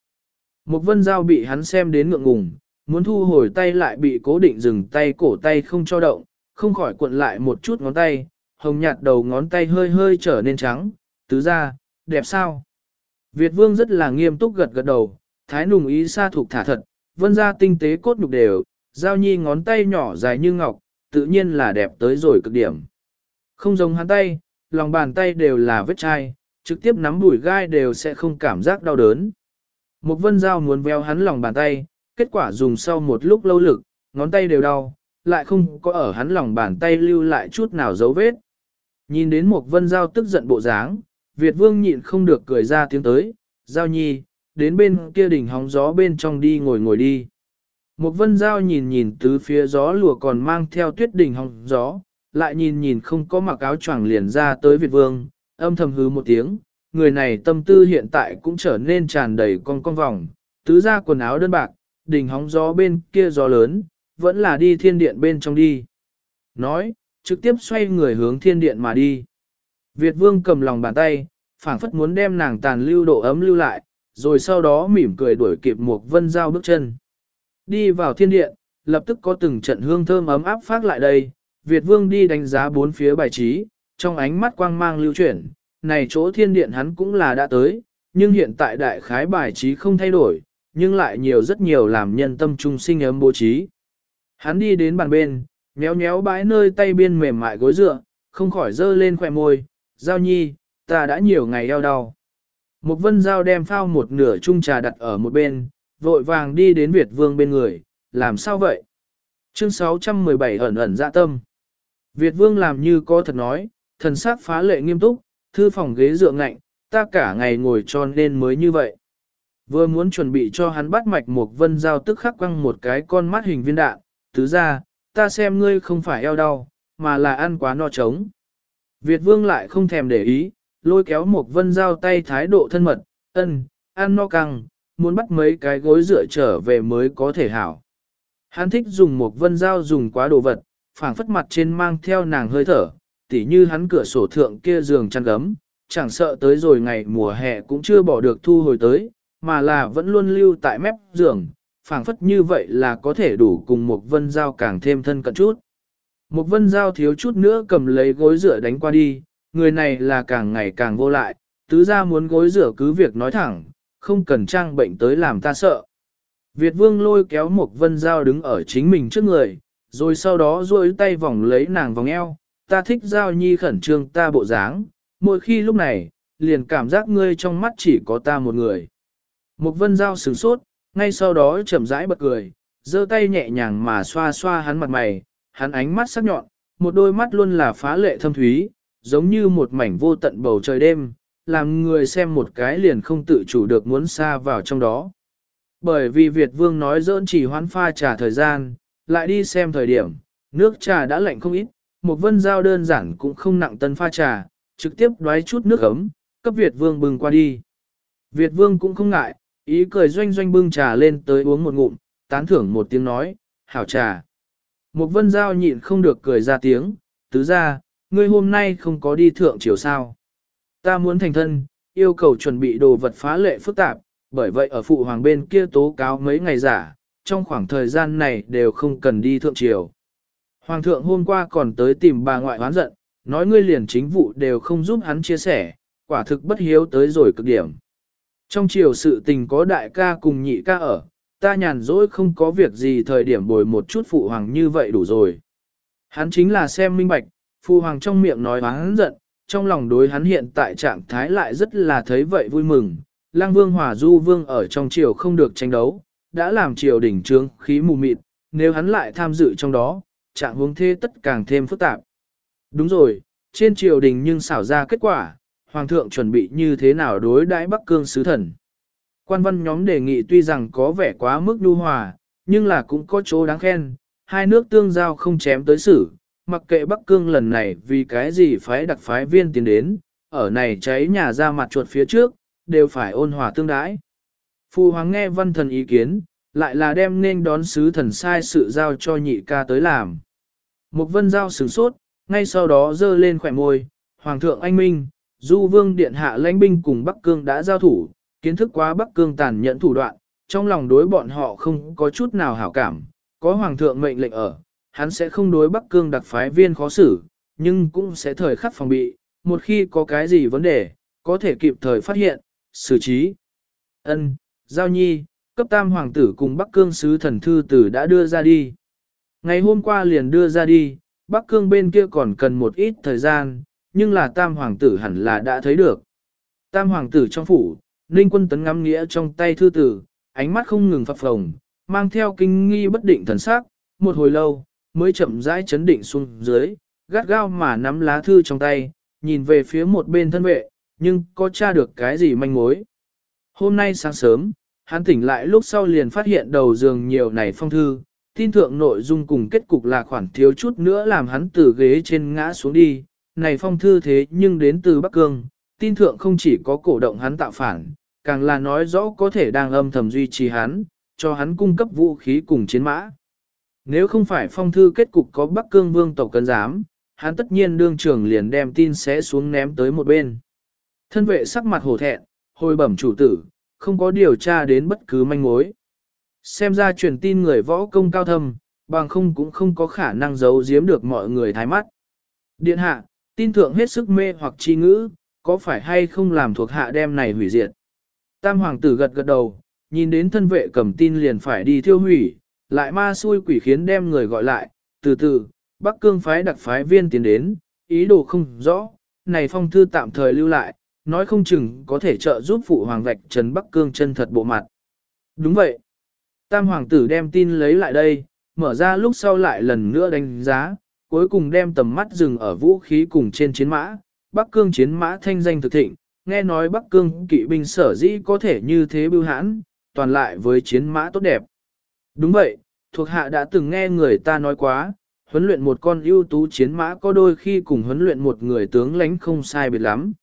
S1: Một vân giao bị hắn xem đến ngượng ngùng, muốn thu hồi tay lại bị cố định dừng tay cổ tay không cho động, không khỏi cuộn lại một chút ngón tay, hồng nhạt đầu ngón tay hơi hơi trở nên trắng, tứ ra, đẹp sao? Việt vương rất là nghiêm túc gật gật đầu, thái nùng ý xa thuộc thả thật, vân ra tinh tế cốt nhục đều, giao nhi ngón tay nhỏ dài như ngọc, tự nhiên là đẹp tới rồi cực điểm. Không giống hắn tay, lòng bàn tay đều là vết chai, trực tiếp nắm đuổi gai đều sẽ không cảm giác đau đớn. Một vân dao muốn véo hắn lòng bàn tay, kết quả dùng sau một lúc lâu lực, ngón tay đều đau, lại không có ở hắn lòng bàn tay lưu lại chút nào dấu vết. Nhìn đến một vân Giao tức giận bộ dáng, Việt vương nhịn không được cười ra tiếng tới, giao nhi, đến bên kia đỉnh hóng gió bên trong đi ngồi ngồi đi. Một vân giao nhìn nhìn tứ phía gió lùa còn mang theo tuyết đỉnh hóng gió, lại nhìn nhìn không có mặc áo choàng liền ra tới Việt Vương, âm thầm hứ một tiếng, người này tâm tư hiện tại cũng trở nên tràn đầy con con vòng, tứ ra quần áo đơn bạc, đỉnh hóng gió bên kia gió lớn, vẫn là đi thiên điện bên trong đi. Nói, trực tiếp xoay người hướng thiên điện mà đi. Việt Vương cầm lòng bàn tay, phảng phất muốn đem nàng tàn lưu độ ấm lưu lại, rồi sau đó mỉm cười đuổi kịp một vân giao bước chân. Đi vào thiên điện, lập tức có từng trận hương thơm ấm áp phát lại đây, Việt Vương đi đánh giá bốn phía bài trí, trong ánh mắt quang mang lưu chuyển, này chỗ thiên điện hắn cũng là đã tới, nhưng hiện tại đại khái bài trí không thay đổi, nhưng lại nhiều rất nhiều làm nhân tâm trung sinh ấm bố trí. Hắn đi đến bàn bên, nhéo nhéo bãi nơi tay biên mềm mại gối dựa, không khỏi dơ lên khỏe môi, giao nhi, ta đã nhiều ngày eo đau. Một vân giao đem phao một nửa chung trà đặt ở một bên, vội vàng đi đến Việt vương bên người, làm sao vậy? Chương 617 ẩn ẩn dạ tâm. Việt vương làm như có thật nói, thần sắc phá lệ nghiêm túc, thư phòng ghế dựa ngạnh, ta cả ngày ngồi cho nên mới như vậy. Vừa muốn chuẩn bị cho hắn bắt mạch một vân giao tức khắc quăng một cái con mắt hình viên đạn, tứ ra, ta xem ngươi không phải eo đau, mà là ăn quá no trống. Việt vương lại không thèm để ý, lôi kéo một vân giao tay thái độ thân mật, ân, ăn no căng, muốn bắt mấy cái gối dựa trở về mới có thể hảo. Hắn thích dùng một vân giao dùng quá đồ vật, phảng phất mặt trên mang theo nàng hơi thở, tỉ như hắn cửa sổ thượng kia giường chăn gấm, chẳng sợ tới rồi ngày mùa hè cũng chưa bỏ được thu hồi tới, mà là vẫn luôn lưu tại mép giường, phảng phất như vậy là có thể đủ cùng một vân giao càng thêm thân cận chút. Một vân giao thiếu chút nữa cầm lấy gối rửa đánh qua đi, người này là càng ngày càng vô lại, tứ ra muốn gối rửa cứ việc nói thẳng, không cần trang bệnh tới làm ta sợ. Việt vương lôi kéo một vân giao đứng ở chính mình trước người, rồi sau đó duỗi tay vòng lấy nàng vòng eo, ta thích giao nhi khẩn trương ta bộ dáng, mỗi khi lúc này, liền cảm giác ngươi trong mắt chỉ có ta một người. Một vân giao sửng sốt, ngay sau đó chậm rãi bật cười, giơ tay nhẹ nhàng mà xoa xoa hắn mặt mày, hắn ánh mắt sắc nhọn, một đôi mắt luôn là phá lệ thâm thúy, giống như một mảnh vô tận bầu trời đêm, làm người xem một cái liền không tự chủ được muốn xa vào trong đó. Bởi vì Việt Vương nói dỡn chỉ hoán pha trà thời gian, lại đi xem thời điểm, nước trà đã lạnh không ít, một vân giao đơn giản cũng không nặng tân pha trà, trực tiếp đoái chút nước ấm, cấp Việt Vương bừng qua đi. Việt Vương cũng không ngại, ý cười doanh doanh bưng trà lên tới uống một ngụm, tán thưởng một tiếng nói, hảo trà. Một vân giao nhịn không được cười ra tiếng, tứ ra, ngươi hôm nay không có đi thượng chiều sao. Ta muốn thành thân, yêu cầu chuẩn bị đồ vật phá lệ phức tạp, bởi vậy ở phụ hoàng bên kia tố cáo mấy ngày giả, trong khoảng thời gian này đều không cần đi thượng triều. Hoàng thượng hôm qua còn tới tìm bà ngoại hoán giận, nói ngươi liền chính vụ đều không giúp hắn chia sẻ, quả thực bất hiếu tới rồi cực điểm. Trong triều sự tình có đại ca cùng nhị ca ở, ta nhàn rỗi không có việc gì thời điểm bồi một chút phụ hoàng như vậy đủ rồi. Hắn chính là xem minh bạch, phụ hoàng trong miệng nói hắn giận, trong lòng đối hắn hiện tại trạng thái lại rất là thấy vậy vui mừng. Lăng vương hòa du vương ở trong triều không được tranh đấu, đã làm triều đỉnh trướng khí mù mịt, nếu hắn lại tham dự trong đó, trạng huống thế tất càng thêm phức tạp. Đúng rồi, trên triều đình nhưng xảo ra kết quả, hoàng thượng chuẩn bị như thế nào đối đãi Bắc Cương sứ thần. Quan văn nhóm đề nghị tuy rằng có vẻ quá mức nhu hòa, nhưng là cũng có chỗ đáng khen, hai nước tương giao không chém tới xử, mặc kệ Bắc Cương lần này vì cái gì phái đặc phái viên tiến đến, ở này cháy nhà ra mặt chuột phía trước, đều phải ôn hòa tương đãi. Phu hoàng nghe văn thần ý kiến, lại là đem nên đón sứ thần sai sự giao cho nhị ca tới làm. Một vân giao sửng sốt, ngay sau đó dơ lên khỏe môi, Hoàng thượng anh minh, du vương điện hạ lãnh binh cùng Bắc Cương đã giao thủ, kiến thức quá Bắc Cương tàn nhẫn thủ đoạn, trong lòng đối bọn họ không có chút nào hảo cảm, có Hoàng thượng mệnh lệnh ở, hắn sẽ không đối Bắc Cương đặc phái viên khó xử, nhưng cũng sẽ thời khắc phòng bị, một khi có cái gì vấn đề, có thể kịp thời phát hiện, xử trí. Ân, Giao Nhi, cấp tam hoàng tử cùng Bắc Cương sứ thần thư tử đã đưa ra đi. Ngày hôm qua liền đưa ra đi, Bắc Cương bên kia còn cần một ít thời gian, nhưng là tam hoàng tử hẳn là đã thấy được. Tam hoàng tử trong phủ, Ninh quân tấn ngắm nghĩa trong tay thư tử, ánh mắt không ngừng phập phồng, mang theo kinh nghi bất định thần sắc, một hồi lâu, mới chậm rãi chấn định xuống dưới, gắt gao mà nắm lá thư trong tay, nhìn về phía một bên thân vệ, nhưng có tra được cái gì manh mối. Hôm nay sáng sớm, hắn tỉnh lại lúc sau liền phát hiện đầu giường nhiều này phong thư, tin thượng nội dung cùng kết cục là khoản thiếu chút nữa làm hắn từ ghế trên ngã xuống đi, này phong thư thế nhưng đến từ Bắc Cương, tin thượng không chỉ có cổ động hắn tạo phản, càng là nói rõ có thể đang âm thầm duy trì hắn, cho hắn cung cấp vũ khí cùng chiến mã. Nếu không phải phong thư kết cục có Bắc Cương vương tộc cân giám, hắn tất nhiên đương trường liền đem tin sẽ xuống ném tới một bên. Thân vệ sắc mặt hổ thẹn, hồi bẩm chủ tử, không có điều tra đến bất cứ manh mối. Xem ra truyền tin người võ công cao thâm, bằng không cũng không có khả năng giấu giếm được mọi người thái mắt. Điện hạ, tin thượng hết sức mê hoặc chi ngữ, có phải hay không làm thuộc hạ đem này hủy diệt. Tam hoàng tử gật gật đầu, nhìn đến thân vệ cầm tin liền phải đi thiêu hủy, lại ma xui quỷ khiến đem người gọi lại, từ từ, Bắc Cương phái đặc phái viên tiến đến, ý đồ không rõ, này phong thư tạm thời lưu lại, nói không chừng có thể trợ giúp phụ hoàng vạch trần Bắc Cương chân thật bộ mặt. Đúng vậy. Tam hoàng tử đem tin lấy lại đây, mở ra lúc sau lại lần nữa đánh giá, cuối cùng đem tầm mắt dừng ở vũ khí cùng trên chiến mã, Bắc Cương chiến mã thanh danh thực thịnh, nghe nói Bắc Cương kỵ binh sở dĩ có thể như thế bưu hãn, toàn lại với chiến mã tốt đẹp. Đúng vậy, thuộc hạ đã từng nghe người ta nói quá, huấn luyện một con ưu tú chiến mã có đôi khi cùng huấn luyện một người tướng lãnh không sai biệt lắm.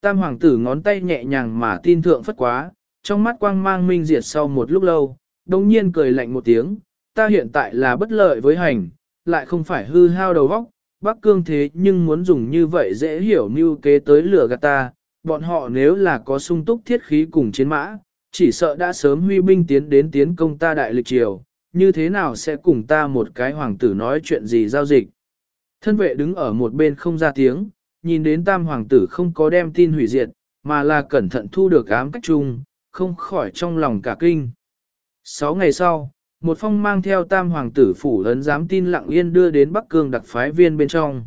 S1: Tam hoàng tử ngón tay nhẹ nhàng mà tin thượng phất quá, trong mắt quang mang minh diệt sau một lúc lâu, đồng nhiên cười lạnh một tiếng, ta hiện tại là bất lợi với hành, lại không phải hư hao đầu óc, Bắc Cương thế nhưng muốn dùng như vậy dễ hiểu như kế tới lửa gạt ta, bọn họ nếu là có sung túc thiết khí cùng chiến mã, chỉ sợ đã sớm huy binh tiến đến tiến công ta đại lịch triều, như thế nào sẽ cùng ta một cái hoàng tử nói chuyện gì giao dịch. Thân vệ đứng ở một bên không ra tiếng, nhìn đến tam hoàng tử không có đem tin hủy diệt, mà là cẩn thận thu được ám cách chung, không khỏi trong lòng cả kinh. Sáu ngày sau, một phong mang theo tam hoàng tử phủ ấn giám tin lặng yên đưa đến Bắc Cương đặc phái viên bên trong.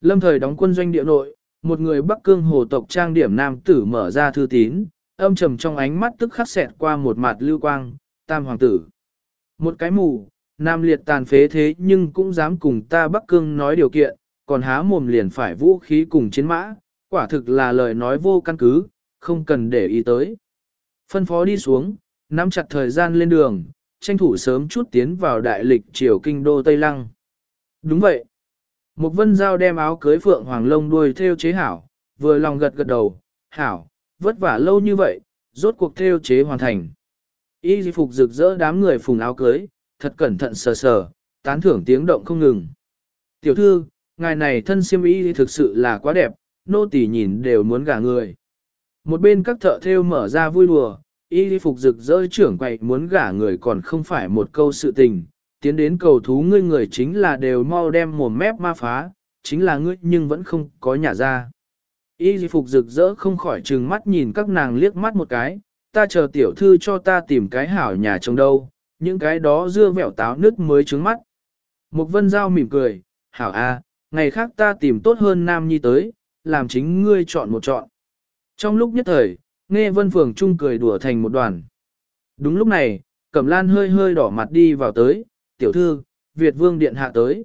S1: Lâm thời đóng quân doanh địa nội, một người Bắc Cương hồ tộc trang điểm nam tử mở ra thư tín, âm trầm trong ánh mắt tức khắc xẹt qua một mặt lưu quang, tam hoàng tử. Một cái mù, nam liệt tàn phế thế nhưng cũng dám cùng ta Bắc Cương nói điều kiện, còn há mồm liền phải vũ khí cùng chiến mã, quả thực là lời nói vô căn cứ, không cần để ý tới. Phân phó đi xuống, nắm chặt thời gian lên đường, tranh thủ sớm chút tiến vào đại lịch triều kinh đô Tây Lăng. Đúng vậy. Một vân giao đem áo cưới phượng hoàng lông đuôi theo chế hảo, vừa lòng gật gật đầu, hảo, vất vả lâu như vậy, rốt cuộc theo chế hoàn thành. Y di phục rực rỡ đám người phùng áo cưới, thật cẩn thận sờ sờ, tán thưởng tiếng động không ngừng. Tiểu thư, ngài này thân siêm y thực sự là quá đẹp, nô tỳ nhìn đều muốn gả người. Một bên các thợ theo mở ra vui đùa, y phục rực rỡ trưởng quậy muốn gả người còn không phải một câu sự tình, tiến đến cầu thú ngươi người chính là đều mau đem mồm mép ma phá, chính là ngươi nhưng vẫn không có nhà ra. Y phục rực rỡ không khỏi trừng mắt nhìn các nàng liếc mắt một cái, ta chờ tiểu thư cho ta tìm cái hảo nhà chồng đâu, những cái đó dưa vẹo táo nước mới trứng mắt. Mục vân giao mỉm cười, hảo a, ngày khác ta tìm tốt hơn nam nhi tới, làm chính ngươi chọn một chọn. Trong lúc nhất thời, nghe vân phường chung cười đùa thành một đoàn. Đúng lúc này, Cẩm Lan hơi hơi đỏ mặt đi vào tới, tiểu thư, Việt vương điện hạ tới.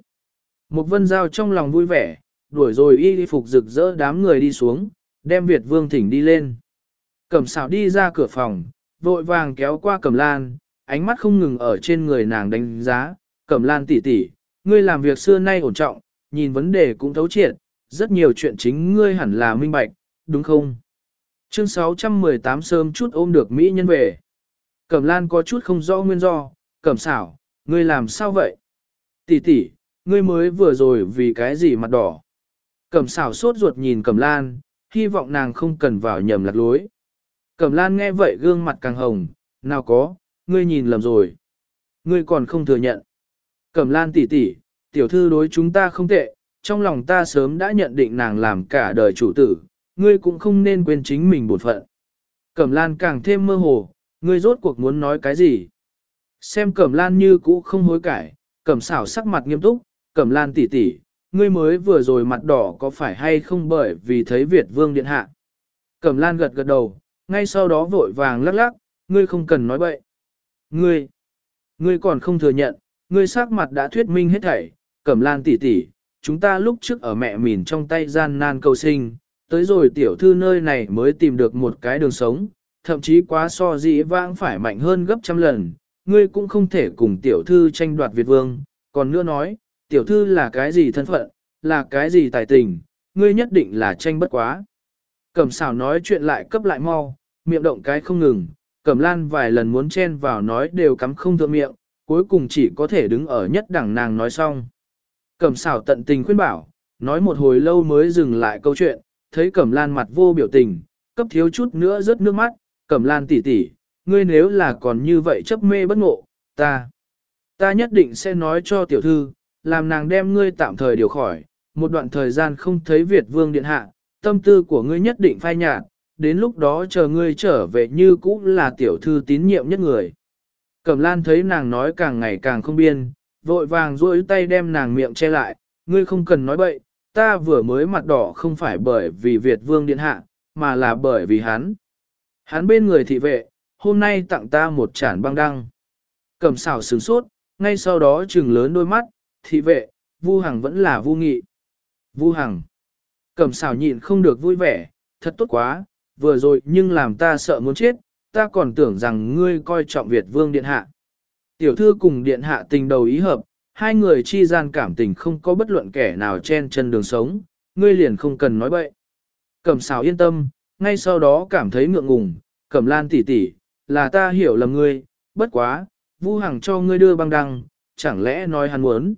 S1: Một vân giao trong lòng vui vẻ, đuổi rồi y phục rực rỡ đám người đi xuống, đem Việt vương thỉnh đi lên. Cẩm xảo đi ra cửa phòng, vội vàng kéo qua Cẩm Lan, ánh mắt không ngừng ở trên người nàng đánh giá, Cẩm Lan tỷ tỷ, ngươi làm việc xưa nay ổn trọng, nhìn vấn đề cũng thấu triệt, rất nhiều chuyện chính ngươi hẳn là minh bạch, đúng không? Chương 618 sớm chút ôm được Mỹ nhân về. Cẩm Lan có chút không rõ nguyên do, Cẩm xảo, ngươi làm sao vậy? Tỷ tỷ, ngươi mới vừa rồi vì cái gì mặt đỏ? Cẩm xảo sốt ruột nhìn Cẩm Lan, hy vọng nàng không cần vào nhầm lạc lối. Cẩm Lan nghe vậy gương mặt càng hồng, nào có, ngươi nhìn lầm rồi. Ngươi còn không thừa nhận. Cẩm Lan tỷ tỷ, tiểu thư đối chúng ta không tệ, trong lòng ta sớm đã nhận định nàng làm cả đời chủ tử, ngươi cũng không nên quên chính mình bổn phận. Cẩm Lan càng thêm mơ hồ, ngươi rốt cuộc muốn nói cái gì? Xem Cẩm Lan như cũ không hối cải, Cẩm xảo sắc mặt nghiêm túc, Cẩm Lan tỷ tỷ, ngươi mới vừa rồi mặt đỏ có phải hay không bởi vì thấy Việt Vương điện hạ? Cẩm Lan gật gật đầu, ngay sau đó vội vàng lắc lắc, ngươi không cần nói bậy. Ngươi, ngươi còn không thừa nhận, ngươi sắc mặt đã thuyết minh hết thảy, Cẩm Lan tỷ tỷ, chúng ta lúc trước ở mẹ mìn trong tay gian nan cầu sinh, tới rồi tiểu thư nơi này mới tìm được một cái đường sống, thậm chí quá so dĩ vãng phải mạnh hơn gấp trăm lần, ngươi cũng không thể cùng tiểu thư tranh đoạt Việt vương, còn nữa nói, tiểu thư là cái gì thân phận, là cái gì tài tình, ngươi nhất định là tranh bất quá. Cẩm xảo nói chuyện lại cấp lại mau, miệng động cái không ngừng, cẩm lan vài lần muốn chen vào nói đều cắm không thượng miệng, cuối cùng chỉ có thể đứng ở nhất đẳng nàng nói xong. Cẩm xảo tận tình khuyên bảo, nói một hồi lâu mới dừng lại câu chuyện, thấy cẩm lan mặt vô biểu tình, cấp thiếu chút nữa rớt nước mắt, cẩm lan tỉ tỉ, ngươi nếu là còn như vậy chấp mê bất ngộ, ta, ta nhất định sẽ nói cho tiểu thư, làm nàng đem ngươi tạm thời điều khỏi, một đoạn thời gian không thấy Việt vương điện hạ, tâm tư của ngươi nhất định phai nhạt, đến lúc đó chờ ngươi trở về như cũ là tiểu thư tín nhiệm nhất người. Cẩm lan thấy nàng nói càng ngày càng không biên, vội vàng duỗi tay đem nàng miệng che lại, ngươi không cần nói bậy, ta vừa mới mặt đỏ không phải bởi vì Việt vương điện hạ, mà là bởi vì hắn. Hắn bên người thị vệ, hôm nay tặng ta một chản băng đăng. Cẩm xảo sướng sốt, ngay sau đó trừng lớn đôi mắt, thị vệ, Vu Hằng vẫn là Vu Nghị. Vu Hằng. Cẩm xảo nhịn không được vui vẻ, thật tốt quá, vừa rồi nhưng làm ta sợ muốn chết, ta còn tưởng rằng ngươi coi trọng Việt Vương Điện Hạ. Tiểu thư cùng Điện Hạ tình đầu ý hợp, hai người chi gian cảm tình không có bất luận kẻ nào chen chân đường sống, ngươi liền không cần nói bậy. Cẩm xào yên tâm, ngay sau đó cảm thấy ngượng ngùng, Cẩm lan tỉ tỉ, là ta hiểu lầm ngươi, bất quá, Vu Hằng cho ngươi đưa băng đăng, chẳng lẽ nói hắn muốn.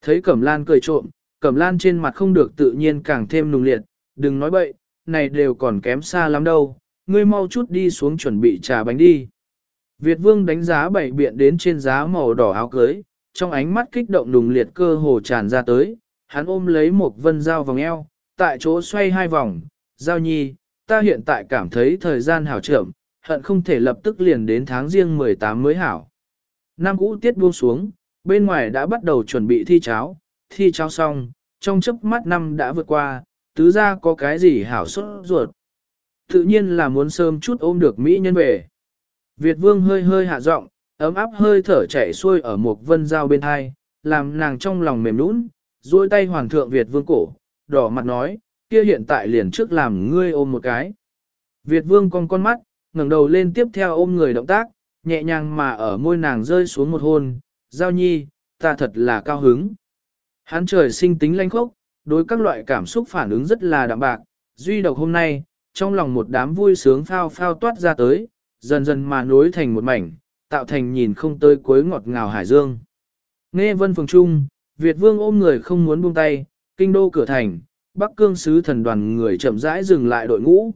S1: Thấy Cẩm lan cười trộm, Cẩm lan trên mặt không được tự nhiên càng thêm nùng liệt, đừng nói bậy, này đều còn kém xa lắm đâu, ngươi mau chút đi xuống chuẩn bị trà bánh đi. Việt vương đánh giá bảy biện đến trên giá màu đỏ áo cưới, trong ánh mắt kích động đùng liệt cơ hồ tràn ra tới, hắn ôm lấy một vân dao vòng eo, tại chỗ xoay hai vòng, giao nhi, ta hiện tại cảm thấy thời gian hảo trưởng, hận không thể lập tức liền đến tháng riêng 18 mới hảo. Nam cũ tiết buông xuống, bên ngoài đã bắt đầu chuẩn bị thi cháo, thi cháo xong, trong chớp mắt năm đã vượt qua, tứ ra có cái gì hảo xuất ruột. Tự nhiên là muốn sớm chút ôm được Mỹ nhân về. Việt vương hơi hơi hạ giọng, ấm áp hơi thở chảy xuôi ở một vân dao bên hai, làm nàng trong lòng mềm nũng, duỗi tay hoàng thượng Việt vương cổ, đỏ mặt nói, kia hiện tại liền trước làm ngươi ôm một cái. Việt vương con con mắt, ngẩng đầu lên tiếp theo ôm người động tác, nhẹ nhàng mà ở môi nàng rơi xuống một hôn, giao nhi, ta thật là cao hứng. Hắn trời sinh tính lanh khốc, đối các loại cảm xúc phản ứng rất là đạm bạc, duy độc hôm nay, trong lòng một đám vui sướng phao phao toát ra tới, dần dần mà nối thành một mảnh, tạo thành nhìn không tới cuối ngọt ngào hải dương. Nghe vân phường trung, Việt vương ôm người không muốn buông tay, kinh đô cửa thành, Bắc cương sứ thần đoàn người chậm rãi dừng lại đội ngũ.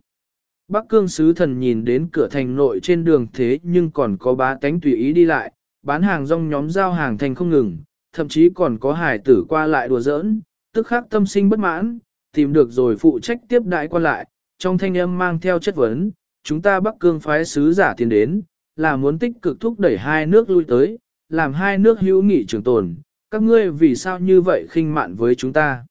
S1: Bắc cương sứ thần nhìn đến cửa thành nội trên đường thế nhưng còn có bá tánh tùy ý đi lại, bán hàng rong nhóm giao hàng thành không ngừng, thậm chí còn có hải tử qua lại đùa giỡn, tức khắc tâm sinh bất mãn, tìm được rồi phụ trách tiếp đại quan lại, trong thanh âm mang theo chất vấn, chúng ta Bắc Cương phái sứ giả tiền đến, là muốn tích cực thúc đẩy hai nước lui tới, làm hai nước hữu nghị trường tồn, các ngươi vì sao như vậy khinh mạn với chúng ta.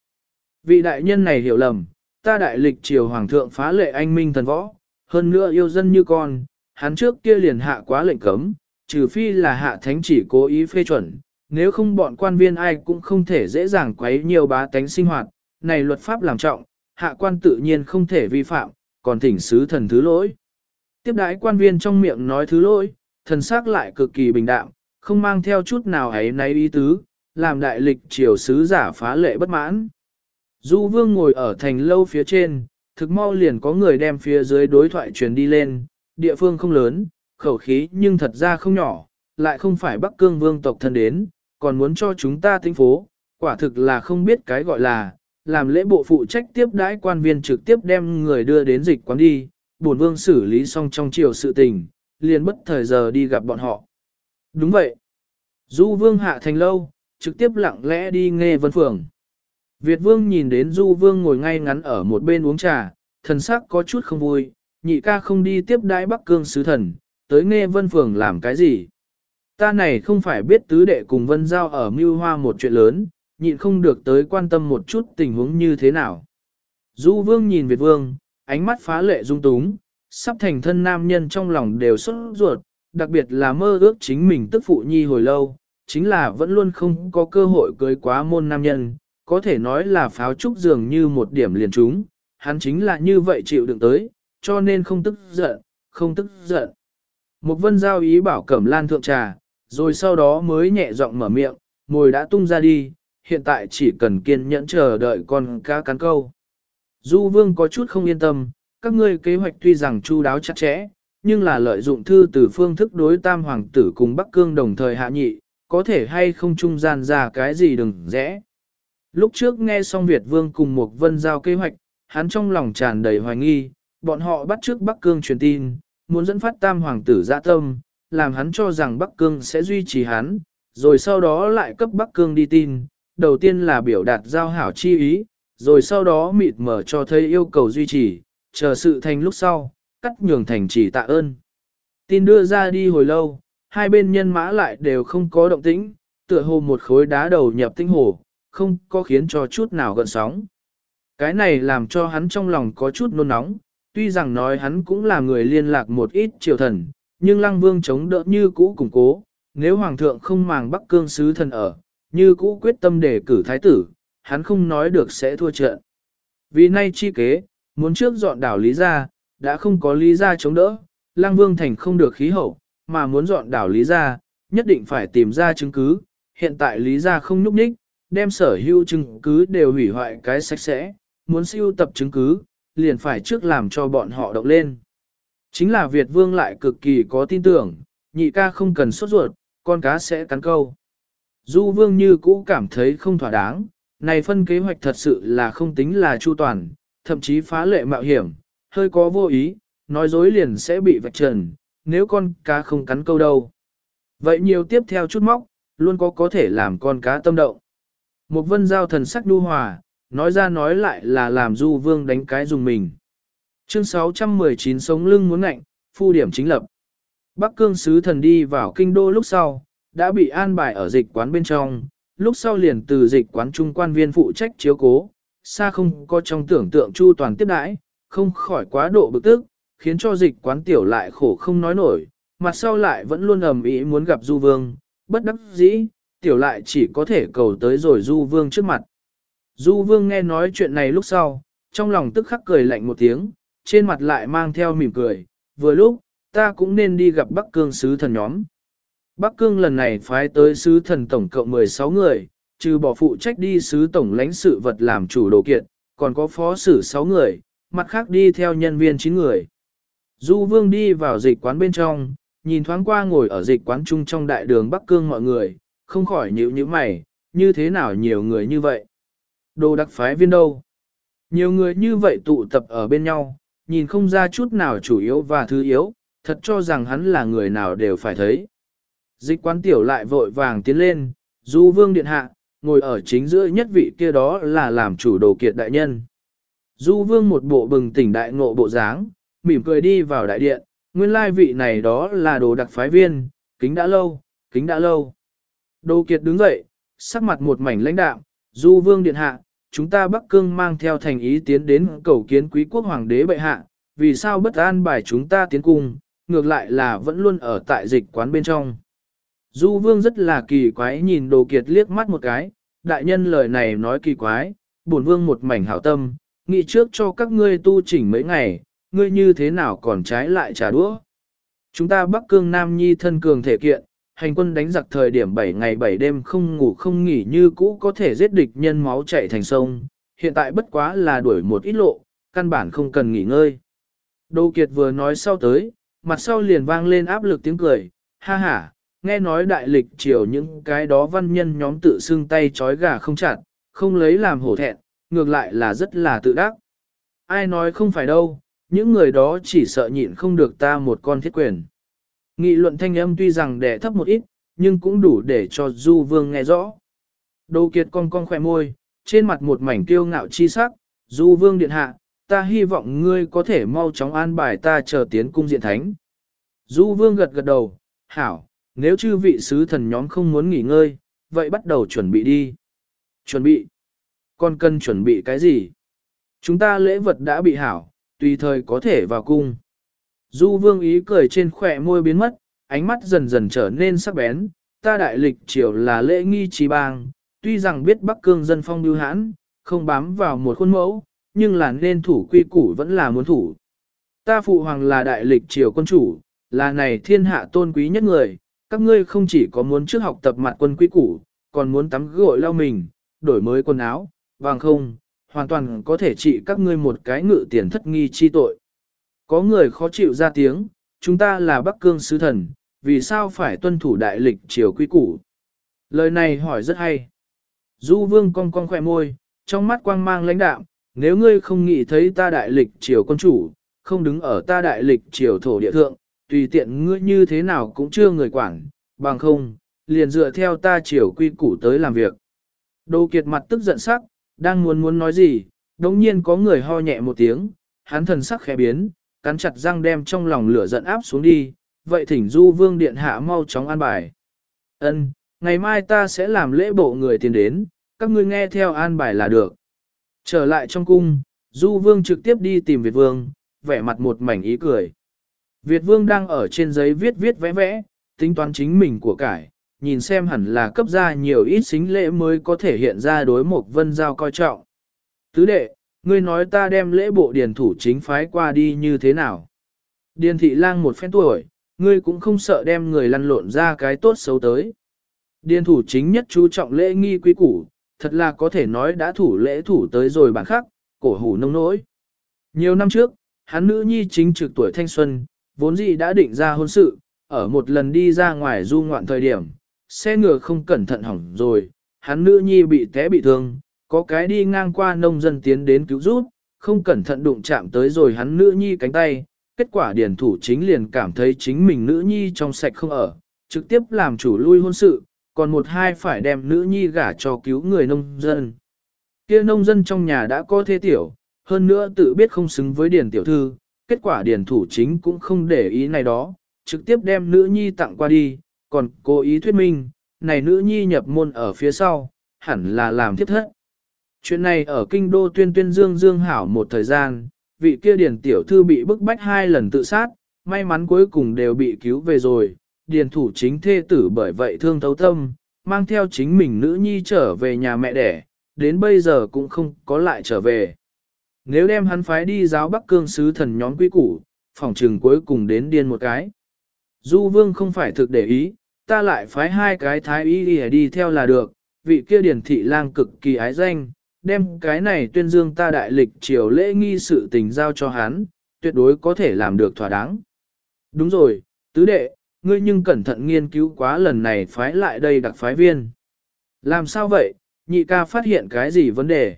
S1: Vị đại nhân này hiểu lầm, ta đại lịch triều hoàng thượng phá lệ anh minh thần võ, hơn nữa yêu dân như con, hắn trước kia liền hạ quá lệnh cấm, trừ phi là hạ thánh chỉ cố ý phê chuẩn, nếu không bọn quan viên ai cũng không thể dễ dàng quấy nhiều bá tánh sinh hoạt, này luật pháp làm trọng, hạ quan tự nhiên không thể vi phạm, còn thỉnh sứ thần thứ lỗi. Tiếp đái quan viên trong miệng nói thứ lỗi, thần sắc lại cực kỳ bình đạm, không mang theo chút nào ấy náy ý tứ, làm đại lịch triều sứ giả phá lệ bất mãn. Du vương ngồi ở thành lâu phía trên, thực mau liền có người đem phía dưới đối thoại truyền đi lên, địa phương không lớn, khẩu khí nhưng thật ra không nhỏ, lại không phải Bắc Cương vương tộc thân đến, còn muốn cho chúng ta tinh phố, quả thực là không biết cái gọi là, làm lễ bộ phụ trách tiếp đãi quan viên trực tiếp đem người đưa đến dịch quán đi, bổn vương xử lý xong trong chiều sự tình, liền bất thời giờ đi gặp bọn họ. Đúng vậy. Du vương hạ thành lâu, trực tiếp lặng lẽ đi nghe vân phường. Việt vương nhìn đến du vương ngồi ngay ngắn ở một bên uống trà, thần sắc có chút không vui, nhị ca không đi tiếp đái bắc cương sứ thần, tới nghe vân phường làm cái gì. Ta này không phải biết tứ đệ cùng vân giao ở mưu hoa một chuyện lớn, nhịn không được tới quan tâm một chút tình huống như thế nào. Du vương nhìn Việt vương, ánh mắt phá lệ dung túng, sắp thành thân nam nhân trong lòng đều xuất ruột, đặc biệt là mơ ước chính mình tức phụ nhi hồi lâu, chính là vẫn luôn không có cơ hội cưới quá môn nam nhân, có thể nói là pháo trúc dường như một điểm liền trúng, hắn chính là như vậy chịu đựng tới, cho nên không tức giận, không tức giận. Một vân giao ý bảo cẩm lan thượng trà, rồi sau đó mới nhẹ giọng mở miệng, mồi đã tung ra đi, hiện tại chỉ cần kiên nhẫn chờ đợi con cá cắn câu. Du vương có chút không yên tâm, các ngươi kế hoạch tuy rằng chu đáo chặt chẽ, nhưng là lợi dụng thư từ phương thức đối tam hoàng tử cùng Bắc Cương đồng thời hạ nhị, có thể hay không trung gian ra cái gì đừng rẽ. Lúc trước nghe xong Việt Vương cùng một vân giao kế hoạch, hắn trong lòng tràn đầy hoài nghi, bọn họ bắt trước Bắc Cương truyền tin, muốn dẫn phát tam hoàng tử dạ tâm, làm hắn cho rằng Bắc Cương sẽ duy trì hắn, rồi sau đó lại cấp Bắc Cương đi tin, đầu tiên là biểu đạt giao hảo chi ý, rồi sau đó mịt mở cho thấy yêu cầu duy trì, chờ sự thành lúc sau, cắt nhường thành chỉ tạ ơn. Tin đưa ra đi hồi lâu, hai bên nhân mã lại đều không có động tĩnh, tựa hồ một khối đá đầu nhập tinh hồ, không có khiến cho chút nào gần sóng. Cái này làm cho hắn trong lòng có chút nôn nóng, tuy rằng nói hắn cũng là người liên lạc một ít triều thần, nhưng lăng vương chống đỡ như cũ củng cố, nếu hoàng thượng không màng bắc cương sứ thần ở, như cũ quyết tâm để cử thái tử, hắn không nói được sẽ thua trận. Vì nay chi kế, muốn trước dọn đảo Lý Gia, đã không có Lý Gia chống đỡ, lăng vương thành không được khí hậu, mà muốn dọn đảo Lý Gia, nhất định phải tìm ra chứng cứ, hiện tại Lý Gia không núp ních, đem sở hữu chứng cứ đều hủy hoại cái sạch sẽ, muốn siêu tập chứng cứ, liền phải trước làm cho bọn họ động lên. Chính là Việt Vương lại cực kỳ có tin tưởng, nhị ca không cần sốt ruột, con cá sẽ cắn câu. Du Vương như cũ cảm thấy không thỏa đáng, này phân kế hoạch thật sự là không tính là chu toàn, thậm chí phá lệ mạo hiểm, hơi có vô ý, nói dối liền sẽ bị vạch trần, nếu con cá không cắn câu đâu. Vậy nhiều tiếp theo chút móc, luôn có có thể làm con cá tâm động. Một vân giao thần sắc đu hòa, nói ra nói lại là làm du vương đánh cái dùng mình. Chương 619 sống lưng muốn ngạnh, phu điểm chính lập. Bắc cương sứ thần đi vào kinh đô lúc sau, đã bị an bài ở dịch quán bên trong, lúc sau liền từ dịch quán trung quan viên phụ trách chiếu cố, xa không có trong tưởng tượng chu toàn tiếp đãi, không khỏi quá độ bực tức, khiến cho dịch quán tiểu lại khổ không nói nổi, mặt sau lại vẫn luôn ầm ĩ muốn gặp du vương, bất đắc dĩ, tiểu lại chỉ có thể cầu tới rồi du vương trước mặt. Du vương nghe nói chuyện này lúc sau, trong lòng tức khắc cười lạnh một tiếng, trên mặt lại mang theo mỉm cười, vừa lúc, ta cũng nên đi gặp Bắc Cương sứ thần nhóm. Bắc Cương lần này phái tới sứ thần tổng cộng 16 người, trừ bỏ phụ trách đi sứ tổng lãnh sự vật làm chủ đồ kiện, còn có phó sử 6 người, mặt khác đi theo nhân viên 9 người. Du Vương đi vào dịch quán bên trong, nhìn thoáng qua ngồi ở dịch quán chung trong đại đường Bắc Cương mọi người, không khỏi nhíu nhíu mày, như thế nào nhiều người như vậy? Đồ đặc phái viên đâu? Nhiều người như vậy tụ tập ở bên nhau, nhìn không ra chút nào chủ yếu và thứ yếu, thật cho rằng hắn là người nào đều phải thấy. Dịch quán tiểu lại vội vàng tiến lên, du vương điện hạ, ngồi ở chính giữa nhất vị kia đó là làm chủ đồ kiệt đại nhân. Du vương một bộ bừng tỉnh đại ngộ bộ dáng, mỉm cười đi vào đại điện, nguyên lai vị này đó là đồ đặc phái viên, kính đã lâu, kính đã lâu. Đồ kiệt đứng dậy, sắc mặt một mảnh lãnh đạm, du vương điện hạ, chúng ta Bắc Cương mang theo thành ý tiến đến cầu kiến quý quốc hoàng đế bệ hạ, vì sao bất an bài chúng ta tiến cung, ngược lại là vẫn luôn ở tại dịch quán bên trong. Du vương rất là kỳ quái nhìn đồ kiệt liếc mắt một cái, đại nhân lời này nói kỳ quái, bổn vương một mảnh hảo tâm, nghĩ trước cho các ngươi tu chỉnh mấy ngày, ngươi như thế nào còn trái lại trả đũa. Chúng ta Bắc Cương Nam Nhi thân cường thể kiện, hành quân đánh giặc thời điểm 7 ngày 7 đêm không ngủ không nghỉ như cũ có thể giết địch nhân máu chạy thành sông, hiện tại bất quá là đuổi một ít lộ, căn bản không cần nghỉ ngơi. Đô Kiệt vừa nói sau tới, mặt sau liền vang lên áp lực tiếng cười, ha ha, nghe nói đại lịch triều những cái đó văn nhân nhóm tự xưng tay trói gà không chặt, không lấy làm hổ thẹn, ngược lại là rất là tự đắc. Ai nói không phải đâu, những người đó chỉ sợ nhịn không được ta một con thiết quyền. Nghị luận thanh âm tuy rằng đẻ thấp một ít, nhưng cũng đủ để cho Du Vương nghe rõ. Đô Kiệt con con khỏe môi, trên mặt một mảnh kiêu ngạo chi sắc, Du Vương điện hạ, ta hy vọng ngươi có thể mau chóng an bài ta chờ tiến cung diện thánh. Du Vương gật gật đầu, hảo, nếu chư vị sứ thần nhóm không muốn nghỉ ngơi, vậy bắt đầu chuẩn bị đi. Chuẩn bị? con cần chuẩn bị cái gì? Chúng ta lễ vật đã bị hảo, tùy thời có thể vào cung. Du vương ý cười trên khỏe môi biến mất, ánh mắt dần dần trở nên sắc bén, ta đại lịch triều là lễ nghi trí bang, tuy rằng biết Bắc Cương dân phong lưu hãn, không bám vào một khuôn mẫu, nhưng là nên thủ quy củ vẫn là muốn thủ. Ta phụ hoàng là đại lịch triều quân chủ, là này thiên hạ tôn quý nhất người, các ngươi không chỉ có muốn trước học tập mặt quân quý củ, còn muốn tắm gội lau mình, đổi mới quần áo, vàng không, hoàn toàn có thể trị các ngươi một cái ngự tiền thất nghi chi tội. Có người khó chịu ra tiếng, chúng ta là Bắc Cương sứ thần, vì sao phải tuân thủ đại lịch triều quy củ? Lời này hỏi rất hay. Du vương cong cong khỏe môi, trong mắt quang mang lãnh đạm, nếu ngươi không nghĩ thấy ta đại lịch triều quân chủ, không đứng ở ta đại lịch triều thổ địa thượng, tùy tiện ngươi như thế nào cũng chưa người quản, bằng không, liền dựa theo ta chiều quy củ tới làm việc. Đô kiệt mặt tức giận sắc, đang muốn muốn nói gì, đống nhiên có người ho nhẹ một tiếng, hắn thần sắc khẽ biến, cắn chặt răng đem trong lòng lửa giận áp xuống đi, vậy thỉnh du vương điện hạ mau chóng an bài. Ân, ngày mai ta sẽ làm lễ bộ người tiền đến, các ngươi nghe theo an bài là được. Trở lại trong cung, du vương trực tiếp đi tìm Việt vương, vẻ mặt một mảnh ý cười. Việt vương đang ở trên giấy viết viết vẽ vẽ, tính toán chính mình của cải, nhìn xem hẳn là cấp ra nhiều ít xính lễ mới có thể hiện ra đối một vân giao coi trọng. Tứ đệ, ngươi nói ta đem lễ bộ điền thủ chính phái qua đi như thế nào? Điền thị lang một phen tuổi, ngươi cũng không sợ đem người lăn lộn ra cái tốt xấu tới. Điền thủ chính nhất chú trọng lễ nghi quý củ, thật là có thể nói đã thủ lễ thủ tới rồi bản khắc, cổ hủ nông nỗi. Nhiều năm trước, hắn nữ nhi chính trực tuổi thanh xuân, vốn dĩ đã định ra hôn sự, ở một lần đi ra ngoài du ngoạn thời điểm, xe ngựa không cẩn thận hỏng rồi, hắn nữ nhi bị té bị thương, có cái đi ngang qua nông dân tiến đến cứu giúp, không cẩn thận đụng chạm tới rồi hắn nữ nhi cánh tay, kết quả điển thủ chính liền cảm thấy chính mình nữ nhi trong sạch không ở, trực tiếp làm chủ lui hôn sự, còn một hai phải đem nữ nhi gả cho cứu người nông dân. Kia nông dân trong nhà đã có thế tiểu, hơn nữa tự biết không xứng với điển tiểu thư, kết quả điển thủ chính cũng không để ý này đó, trực tiếp đem nữ nhi tặng qua đi, còn cố ý thuyết minh, này nữ nhi nhập môn ở phía sau, hẳn là làm tiếp thất. Chuyện này ở kinh đô tuyên tuyên dương dương hảo một thời gian, vị kia điền tiểu thư bị bức bách hai lần tự sát, may mắn cuối cùng đều bị cứu về rồi, điền thủ chính thê tử bởi vậy thương thấu tâm, mang theo chính mình nữ nhi trở về nhà mẹ đẻ, đến bây giờ cũng không có lại trở về. Nếu đem hắn phái đi giáo Bắc Cương sứ thần nhóm quý củ, phòng trừng cuối cùng đến điên một cái. Du vương không phải thực để ý, ta lại phái hai cái thái y đi, đi theo là được, vị kia điển thị lang cực kỳ ái danh, đem cái này tuyên dương ta đại lịch triều lễ nghi sự tình giao cho hắn, tuyệt đối có thể làm được thỏa đáng. Đúng rồi, tứ đệ, ngươi nhưng cẩn thận nghiên cứu quá lần này phái lại đây đặc phái viên. Làm sao vậy, nhị ca phát hiện cái gì vấn đề?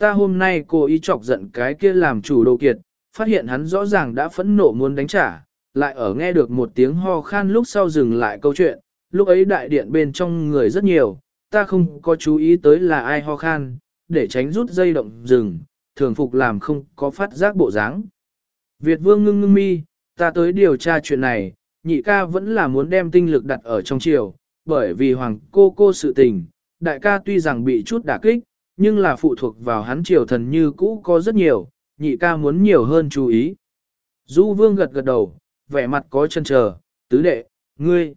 S1: Ta hôm nay cố ý chọc giận cái kia làm chủ đồ kiệt, phát hiện hắn rõ ràng đã phẫn nộ muốn đánh trả, lại ở nghe được một tiếng ho khan lúc sau dừng lại câu chuyện, lúc ấy đại điện bên trong người rất nhiều, ta không có chú ý tới là ai ho khan, để tránh rút dây động rừng, thường phục làm không có phát giác bộ dáng. Việt vương ngưng ngưng mi, ta tới điều tra chuyện này, nhị ca vẫn là muốn đem tinh lực đặt ở trong triều, bởi vì hoàng cô cô sự tình, đại ca tuy rằng bị chút đả kích, nhưng là phụ thuộc vào hắn triều thần như cũ có rất nhiều, nhị ca muốn nhiều hơn chú ý. Du vương gật gật đầu, vẻ mặt có chân chờ, tứ đệ, ngươi,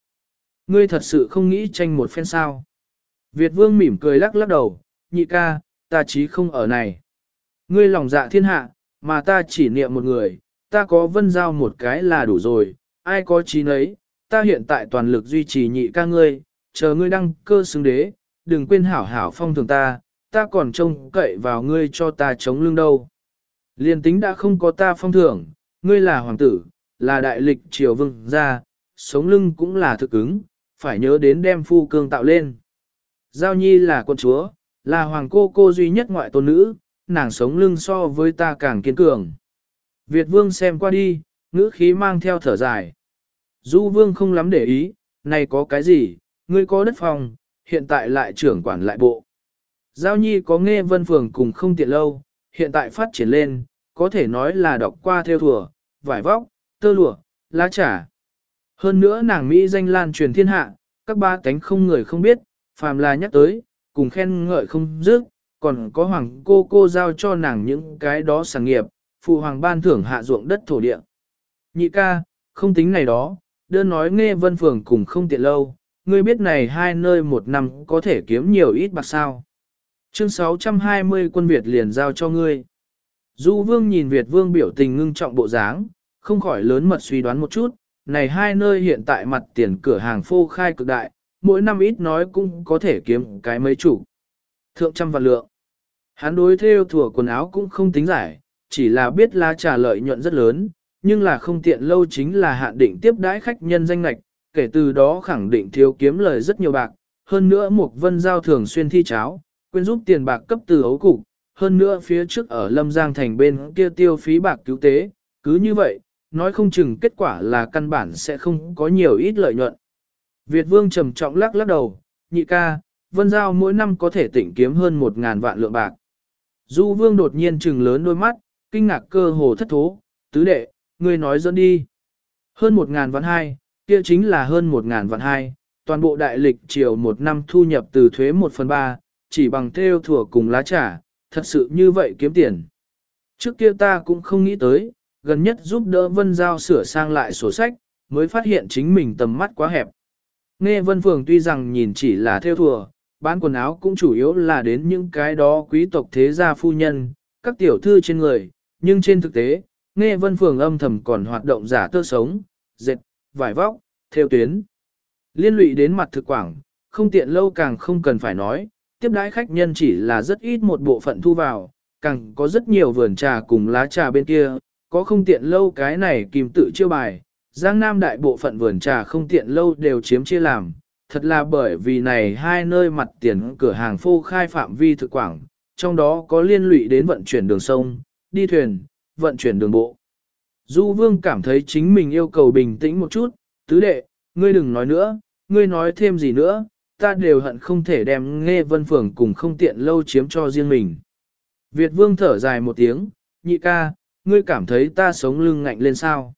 S1: ngươi thật sự không nghĩ tranh một phen sao. Việt vương mỉm cười lắc lắc đầu, nhị ca, ta chí không ở này. Ngươi lòng dạ thiên hạ, mà ta chỉ niệm một người, ta có vân giao một cái là đủ rồi, ai có trí nấy, ta hiện tại toàn lực duy trì nhị ca ngươi, chờ ngươi đăng cơ xứng đế, đừng quên hảo hảo phong thường ta, ta còn trông cậy vào ngươi cho ta chống lưng đâu. Liên tính đã không có ta phong thưởng, ngươi là hoàng tử, là đại lịch triều vương gia, sống lưng cũng là thực ứng, phải nhớ đến đem phu cương tạo lên. Giao nhi là con chúa, là hoàng cô cô duy nhất ngoại tôn nữ, nàng sống lưng so với ta càng kiên cường. Việt vương xem qua đi, ngữ khí mang theo thở dài. Du vương không lắm để ý, này có cái gì, ngươi có đất phòng, hiện tại lại trưởng quản lại bộ. Giao nhi có nghe vân phường cùng không tiện lâu, hiện tại phát triển lên, có thể nói là đọc qua theo thùa, vải vóc, tơ lụa, lá trà. Hơn nữa nàng Mỹ danh lan truyền thiên hạ, các ba cánh không người không biết, phàm là nhắc tới, cùng khen ngợi không dứt, còn có hoàng cô cô giao cho nàng những cái đó sản nghiệp, phụ hoàng ban thưởng hạ ruộng đất thổ địa. Nhị ca, không tính này đó, đơn nói nghe vân phường cùng không tiện lâu, ngươi biết này hai nơi một năm có thể kiếm nhiều ít bạc sao. Chương 620 quân Việt liền giao cho ngươi. Du vương nhìn Việt vương biểu tình ngưng trọng bộ dáng, không khỏi lớn mật suy đoán một chút, này hai nơi hiện tại mặt tiền cửa hàng phô khai cực đại, mỗi năm ít nói cũng có thể kiếm cái mấy chủ. Thượng trăm vạn lượng. Hắn đối theo thủa quần áo cũng không tính giải, chỉ là biết lá trả lợi nhuận rất lớn, nhưng là không tiện lâu chính là hạn định tiếp đãi khách nhân danh lạch, kể từ đó khẳng định thiếu kiếm lời rất nhiều bạc. Hơn nữa một vân giao thường xuyên thi cháo, quyên giúp tiền bạc cấp từ ấu cục, hơn nữa phía trước ở Lâm Giang thành bên kia tiêu phí bạc cứu tế, cứ như vậy, nói không chừng kết quả là căn bản sẽ không có nhiều ít lợi nhuận. Việt Vương trầm trọng lắc lắc đầu, nhị ca, Vân Giao mỗi năm có thể tỉnh kiếm hơn một ngàn vạn lượng bạc. Du Vương đột nhiên trừng lớn đôi mắt, kinh ngạc cơ hồ thất thố, tứ đệ, ngươi nói dẫn đi. Hơn một ngàn vạn hai, kia chính là hơn một ngàn vạn hai, toàn bộ đại lịch triều một năm thu nhập từ thuế một phần ba, chỉ bằng theo thủa cùng lá trà, thật sự như vậy kiếm tiền. Trước kia ta cũng không nghĩ tới, gần nhất giúp đỡ Vân Giao sửa sang lại sổ sách, mới phát hiện chính mình tầm mắt quá hẹp. Nghe Vân Phường tuy rằng nhìn chỉ là theo thùa, bán quần áo cũng chủ yếu là đến những cái đó quý tộc thế gia phu nhân, các tiểu thư trên người, nhưng trên thực tế, nghe Vân Phường âm thầm còn hoạt động giả tơ sống, dệt, vải vóc, theo tuyến. Liên lụy đến mặt thực quảng, không tiện lâu càng không cần phải nói, tiếp đãi khách nhân chỉ là rất ít một bộ phận thu vào, càng có rất nhiều vườn trà cùng lá trà bên kia, có không tiện lâu cái này kìm tự chiêu bài, Giang Nam đại bộ phận vườn trà không tiện lâu đều chiếm chia làm, thật là bởi vì này hai nơi mặt tiền cửa hàng phô khai phạm vi thực quảng, trong đó có liên lụy đến vận chuyển đường sông, đi thuyền, vận chuyển đường bộ. Du Vương cảm thấy chính mình yêu cầu bình tĩnh một chút, tứ đệ, ngươi đừng nói nữa, ngươi nói thêm gì nữa, ta đều hận không thể đem nghe vân phường cùng không tiện lâu chiếm cho riêng mình. Việt Vương thở dài một tiếng, nhị ca, ngươi cảm thấy ta sống lưng ngạnh lên sao?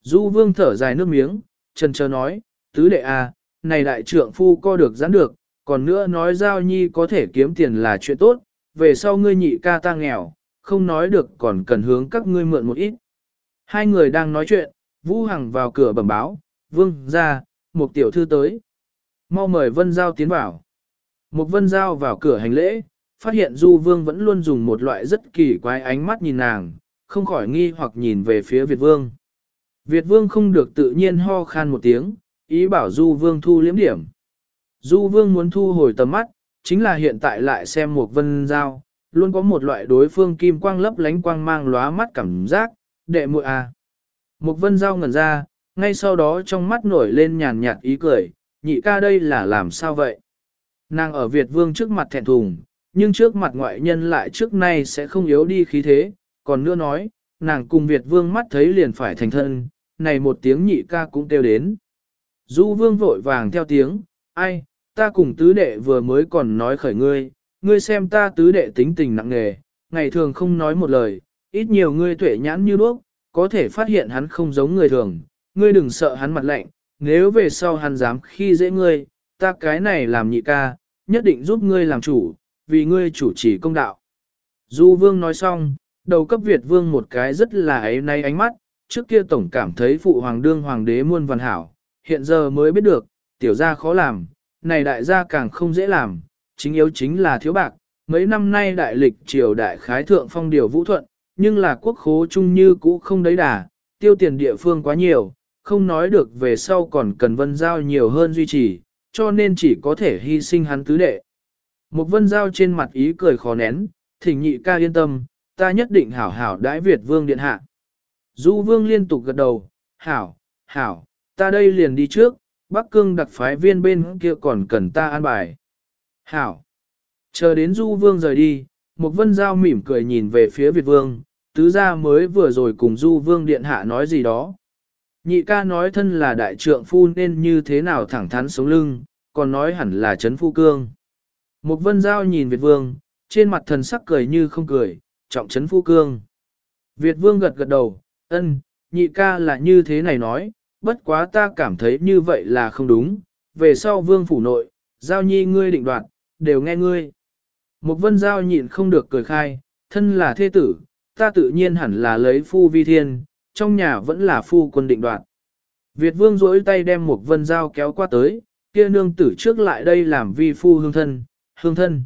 S1: Du vương thở dài nước miếng, trần chờ nói, tứ đệ à, này đại trượng phu co được giãn được, còn nữa nói giao nhi có thể kiếm tiền là chuyện tốt, về sau ngươi nhị ca ta nghèo, không nói được còn cần hướng các ngươi mượn một ít. Hai người đang nói chuyện, Vũ Hằng vào cửa bẩm báo, vương ra, một tiểu thư tới. Mau mời Vân Giao tiến vào. Một Vân Giao vào cửa hành lễ, phát hiện Du Vương vẫn luôn dùng một loại rất kỳ quái ánh mắt nhìn nàng, không khỏi nghi hoặc nhìn về phía Việt Vương. Việt Vương không được tự nhiên ho khan một tiếng, ý bảo Du Vương thu liếm điểm. Du Vương muốn thu hồi tầm mắt, chính là hiện tại lại xem một vân giao, luôn có một loại đối phương kim quang lấp lánh quang mang lóa mắt cảm giác, đệ muội à. Một vân giao ngẩn ra, ngay sau đó trong mắt nổi lên nhàn nhạt ý cười, nhị ca đây là làm sao vậy? Nàng ở Việt Vương trước mặt thẹn thùng, nhưng trước mặt ngoại nhân lại trước nay sẽ không yếu đi khí thế, còn nữa nói, nàng cùng Việt Vương mắt thấy liền phải thành thân, này một tiếng nhị ca cũng kêu đến. Du Vương vội vàng theo tiếng, ai, ta cùng tứ đệ vừa mới còn nói khởi ngươi, ngươi xem ta tứ đệ tính tình nặng nề, ngày thường không nói một lời, ít nhiều ngươi tuệ nhãn như đuốc, có thể phát hiện hắn không giống người thường, ngươi đừng sợ hắn mặt lạnh, nếu về sau hắn dám khi dễ ngươi, ta cái này làm nhị ca, nhất định giúp ngươi làm chủ, vì ngươi chủ trì công đạo. Du Vương nói xong, đầu cấp Việt Vương một cái rất là ấy nay ánh mắt, trước kia tổng cảm thấy phụ hoàng đương hoàng đế muôn văn hảo, hiện giờ mới biết được, tiểu gia khó làm, này đại gia càng không dễ làm, chính yếu chính là thiếu bạc. Mấy năm nay đại lịch triều đại khái thượng phong điều vũ thuận, nhưng là quốc khố chung như cũ không đấy đà, tiêu tiền địa phương quá nhiều, không nói được về sau còn cần vân giao nhiều hơn duy trì, cho nên chỉ có thể hy sinh hắn tứ đệ. Một vân giao trên mặt ý cười khó nén, thỉnh nhị ca yên tâm, ta nhất định hảo hảo đãi Việt vương điện hạ. Du vương liên tục gật đầu, hảo, hảo, ta đây liền đi trước, Bắc Cương đặc phái viên bên kia còn cần ta an bài. Hảo, chờ đến du vương rời đi, một vân giao mỉm cười nhìn về phía Việt vương, tứ gia mới vừa rồi cùng du vương điện hạ nói gì đó. Nhị ca nói thân là đại trượng phu nên như thế nào thẳng thắn sống lưng, còn nói hẳn là chấn phu cương. Một vân giao nhìn Việt vương, trên mặt thần sắc cười như không cười, trọng chấn phu cương. Việt vương gật gật đầu, ân, nhị ca là như thế này nói, bất quá ta cảm thấy như vậy là không đúng, về sau vương phủ nội, giao nhi ngươi định đoạt, đều nghe ngươi. Một vân giao nhịn không được cười khai, thân là thế tử, ta tự nhiên hẳn là lấy phu vi thiên, trong nhà vẫn là phu quân định đoạt. Việt vương rỗi tay đem một vân dao kéo qua tới, kia nương tử trước lại đây làm vi phu hương thân, hương thân.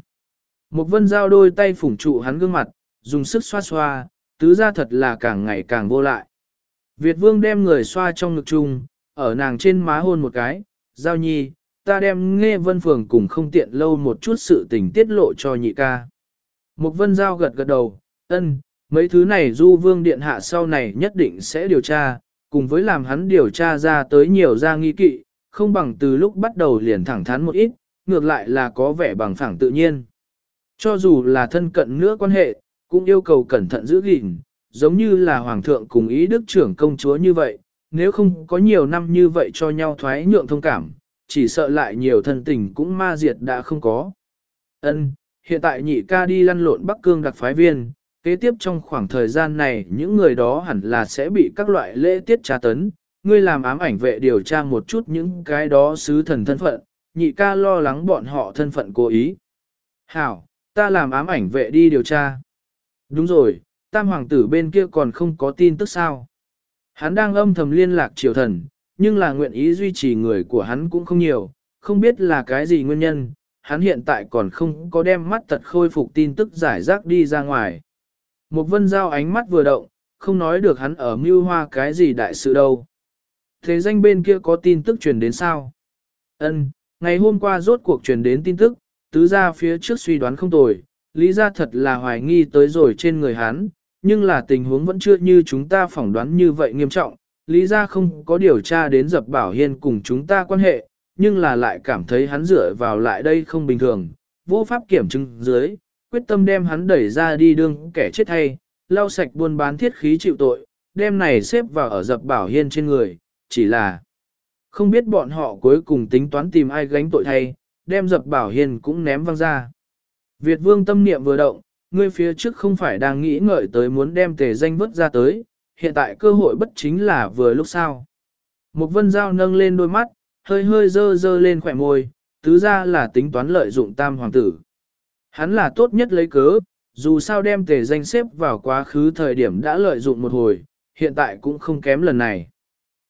S1: Một vân dao đôi tay phủng trụ hắn gương mặt, dùng sức xoa xoa, tứ ra thật là càng ngày càng vô lại. Việt vương đem người xoa trong ngực chung, ở nàng trên má hôn một cái, giao nhi, ta đem nghe vân phường cùng không tiện lâu một chút sự tình tiết lộ cho nhị ca. Một vân giao gật gật đầu, ân, mấy thứ này du vương điện hạ sau này nhất định sẽ điều tra, cùng với làm hắn điều tra ra tới nhiều gia nghi kỵ, không bằng từ lúc bắt đầu liền thẳng thắn một ít, ngược lại là có vẻ bằng phẳng tự nhiên. Cho dù là thân cận nữa quan hệ, cũng yêu cầu cẩn thận giữ gìn, giống như là hoàng thượng cùng ý đức trưởng công chúa như vậy, nếu không có nhiều năm như vậy cho nhau thoái nhượng thông cảm, chỉ sợ lại nhiều thân tình cũng ma diệt đã không có. Ân, hiện tại nhị ca đi lăn lộn Bắc Cương đặc phái viên, kế tiếp trong khoảng thời gian này những người đó hẳn là sẽ bị các loại lễ tiết tra tấn, ngươi làm ám ảnh vệ điều tra một chút những cái đó sứ thần thân phận, nhị ca lo lắng bọn họ thân phận cố ý. Hảo, ta làm ám ảnh vệ đi điều tra. Đúng rồi, tam hoàng tử bên kia còn không có tin tức sao. Hắn đang âm thầm liên lạc triều thần, nhưng là nguyện ý duy trì người của hắn cũng không nhiều, không biết là cái gì nguyên nhân, hắn hiện tại còn không có đem mắt tật khôi phục tin tức giải rác đi ra ngoài. Một vân giao ánh mắt vừa động, không nói được hắn ở mưu hoa cái gì đại sự đâu. Thế danh bên kia có tin tức truyền đến sao? Ân, ngày hôm qua rốt cuộc truyền đến tin tức, tứ ra phía trước suy đoán không tồi, lý ra thật là hoài nghi tới rồi trên người hắn, nhưng là tình huống vẫn chưa như chúng ta phỏng đoán như vậy nghiêm trọng, lý ra không có điều tra đến dập bảo hiên cùng chúng ta quan hệ, nhưng là lại cảm thấy hắn dựa vào lại đây không bình thường, vô pháp kiểm chứng dưới, quyết tâm đem hắn đẩy ra đi đương kẻ chết hay, lau sạch buôn bán thiết khí chịu tội, đem này xếp vào ở dập bảo hiên trên người, chỉ là không biết bọn họ cuối cùng tính toán tìm ai gánh tội thay, đem dập bảo hiên cũng ném văng ra. Việt vương tâm niệm vừa động, ngươi phía trước không phải đang nghĩ ngợi tới muốn đem tề danh vứt ra tới, hiện tại cơ hội bất chính là vừa lúc sau. Một vân dao nâng lên đôi mắt, hơi hơi dơ dơ lên khỏe môi, tứ ra là tính toán lợi dụng tam hoàng tử. Hắn là tốt nhất lấy cớ, dù sao đem tề danh xếp vào quá khứ thời điểm đã lợi dụng một hồi, hiện tại cũng không kém lần này.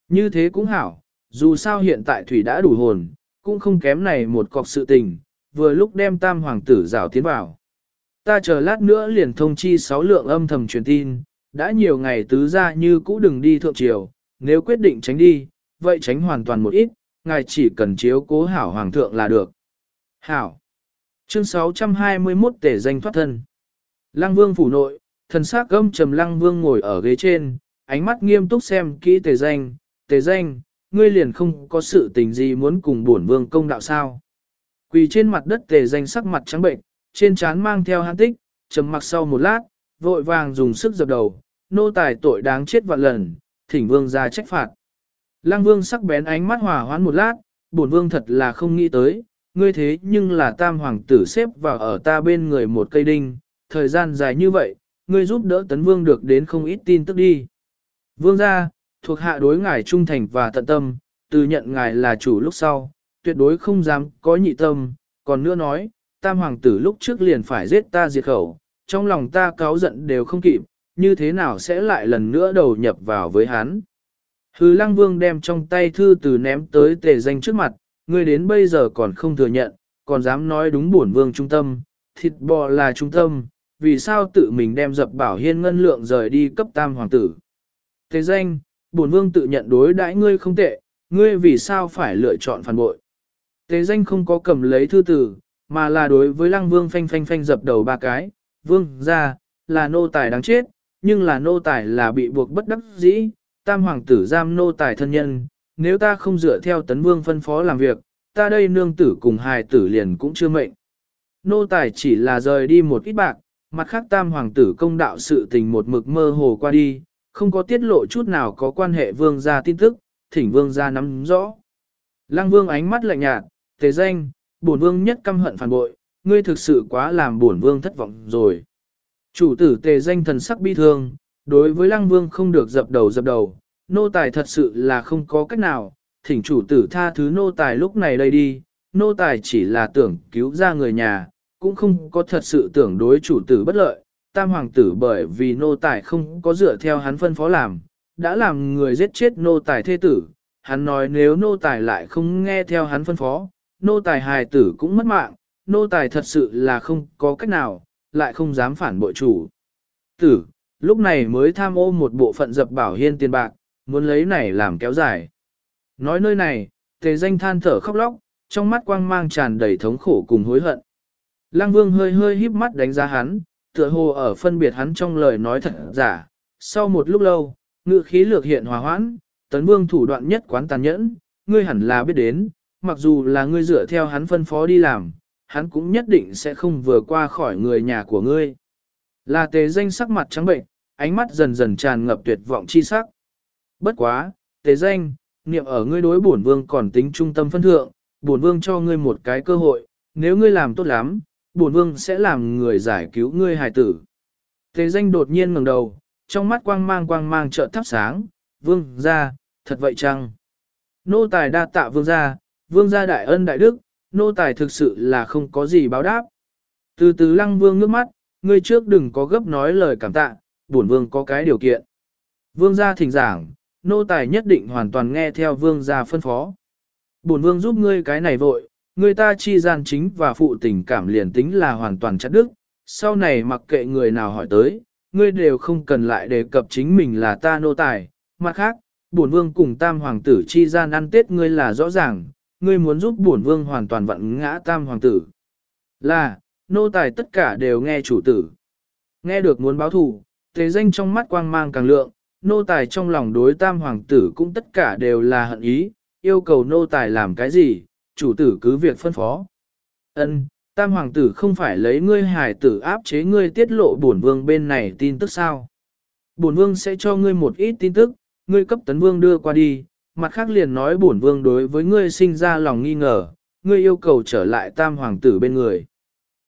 S1: Như thế cũng hảo, dù sao hiện tại thủy đã đủ hồn, cũng không kém này một cọc sự tình, vừa lúc đem tam hoàng tử rào tiến vào. Ta chờ lát nữa liền thông chi sáu lượng âm thầm truyền tin, đã nhiều ngày tứ ra như cũ đừng đi thượng triều, nếu quyết định tránh đi, vậy tránh hoàn toàn một ít, ngài chỉ cần chiếu cố hảo hoàng thượng là được. Hảo. Chương 621 tể danh thoát thân. Lăng vương phủ nội, thần sắc gâm trầm lăng vương ngồi ở ghế trên, ánh mắt nghiêm túc xem kỹ tề danh, tề danh, ngươi liền không có sự tình gì muốn cùng bổn vương công đạo sao. Quỳ trên mặt đất tề danh sắc mặt trắng bệnh, trên trán mang theo hán tích, trầm mặc sau một lát, vội vàng dùng sức dập đầu, nô tài tội đáng chết vạn lần, thỉnh vương ra trách phạt. Lăng vương sắc bén ánh mắt hòa hoán một lát, bổn vương thật là không nghĩ tới, ngươi thế nhưng là tam hoàng tử xếp vào ở ta bên người một cây đinh, thời gian dài như vậy, ngươi giúp đỡ tấn vương được đến không ít tin tức đi. Vương gia, thuộc hạ đối ngài trung thành và tận tâm, từ nhận ngài là chủ lúc sau, tuyệt đối không dám có nhị tâm, còn nữa nói, tam hoàng tử lúc trước liền phải giết ta diệt khẩu, trong lòng ta cáo giận đều không kịp, như thế nào sẽ lại lần nữa đầu nhập vào với hắn. Hứ lăng vương đem trong tay thư từ ném tới tề danh trước mặt, ngươi đến bây giờ còn không thừa nhận, còn dám nói đúng bổn vương trung tâm, thịt bò là trung tâm, vì sao tự mình đem dập bảo hiên ngân lượng rời đi cấp tam hoàng tử. Thế danh, bổn vương tự nhận đối đãi ngươi không tệ, ngươi vì sao phải lựa chọn phản bội. Thế danh không có cầm lấy thư tử, mà là đối với lăng vương phanh phanh phanh dập đầu ba cái, vương ra, là nô tài đáng chết, nhưng là nô tài là bị buộc bất đắc dĩ, tam hoàng tử giam nô tài thân nhân, nếu ta không dựa theo tấn vương phân phó làm việc, ta đây nương tử cùng hài tử liền cũng chưa mệnh. Nô tài chỉ là rời đi một ít bạc, mặt khác tam hoàng tử công đạo sự tình một mực mơ hồ qua đi, không có tiết lộ chút nào có quan hệ vương gia tin tức, thỉnh vương gia nắm rõ. Lăng vương ánh mắt lạnh nhạt, tề danh, bổn vương nhất căm hận phản bội, ngươi thực sự quá làm bổn vương thất vọng rồi. Chủ tử tề danh thần sắc bi thương, đối với lăng vương không được dập đầu dập đầu, nô tài thật sự là không có cách nào, thỉnh chủ tử tha thứ nô tài lúc này đây đi, nô tài chỉ là tưởng cứu ra người nhà, cũng không có thật sự tưởng đối chủ tử bất lợi, tam hoàng tử bởi vì nô tài không có dựa theo hắn phân phó làm, đã làm người giết chết nô tài thê tử, hắn nói nếu nô tài lại không nghe theo hắn phân phó, nô tài hài tử cũng mất mạng, nô tài thật sự là không có cách nào, lại không dám phản bội chủ. Tử, lúc này mới tham ô một bộ phận dập bảo hiên tiền bạc, muốn lấy này làm kéo dài. Nói nơi này, tề danh than thở khóc lóc, trong mắt quang mang tràn đầy thống khổ cùng hối hận. Lăng vương hơi hơi híp mắt đánh giá hắn, tựa hồ ở phân biệt hắn trong lời nói thật giả. Sau một lúc lâu, ngự khí lược hiện hòa hoãn, tấn vương thủ đoạn nhất quán tàn nhẫn, ngươi hẳn là biết đến, mặc dù là ngươi dựa theo hắn phân phó đi làm, hắn cũng nhất định sẽ không vừa qua khỏi người nhà của ngươi. Là tề danh sắc mặt trắng bệnh, ánh mắt dần dần tràn ngập tuyệt vọng chi sắc. Bất quá, tề danh, niệm ở ngươi đối bổn vương còn tính trung tâm phân thượng, bổn vương cho ngươi một cái cơ hội, nếu ngươi làm tốt lắm, bổn vương sẽ làm người giải cứu ngươi hài tử. Tề danh đột nhiên ngẩng đầu, trong mắt quang mang quang mang trợ thắp sáng, vương ra, thật vậy chăng? Nô tài đa tạ vương gia, vương gia đại ân đại đức, nô tài thực sự là không có gì báo đáp. Từ từ lăng vương ngước mắt, ngươi trước đừng có gấp nói lời cảm tạ, bổn vương có cái điều kiện. Vương gia thỉnh giảng, nô tài nhất định hoàn toàn nghe theo vương gia phân phó. Bổn vương giúp ngươi cái này vội, người ta chi gian chính và phụ tình cảm liền tính là hoàn toàn chặt đức, sau này mặc kệ người nào hỏi tới, ngươi đều không cần lại đề cập chính mình là ta nô tài. Mặt khác, bổn vương cùng tam hoàng tử chi gian ăn tết ngươi là rõ ràng, ngươi muốn giúp bổn vương hoàn toàn vận ngã tam hoàng tử. Là, nô tài tất cả đều nghe chủ tử. Nghe được muốn báo thù, thế danh trong mắt quang mang càng lượng, nô tài trong lòng đối tam hoàng tử cũng tất cả đều là hận ý, yêu cầu nô tài làm cái gì, chủ tử cứ việc phân phó. Ân, tam hoàng tử không phải lấy ngươi hải tử áp chế ngươi tiết lộ bổn vương bên này tin tức sao. Bổn vương sẽ cho ngươi một ít tin tức, ngươi cấp tấn vương đưa qua đi, mặt khác liền nói bổn vương đối với ngươi sinh ra lòng nghi ngờ, ngươi yêu cầu trở lại tam hoàng tử bên người.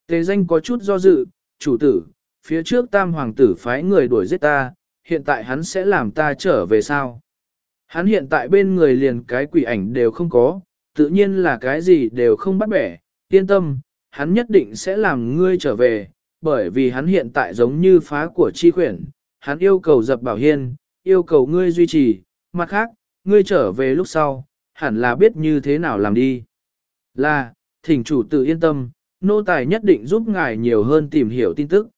S1: Tề danh có chút do dự, chủ tử, phía trước tam hoàng tử phái người đuổi giết ta, hiện tại hắn sẽ làm ta trở về sao? Hắn hiện tại bên người liền cái quỷ ảnh đều không có, tự nhiên là cái gì đều không bắt bẻ, yên tâm, hắn nhất định sẽ làm ngươi trở về, bởi vì hắn hiện tại giống như phá của chi quyển, hắn yêu cầu dập bảo hiên, yêu cầu ngươi duy trì, mặt khác, ngươi trở về lúc sau, hẳn là biết như thế nào làm đi. Là, thỉnh chủ tự yên tâm, nô tài nhất định giúp ngài nhiều hơn tìm hiểu tin tức.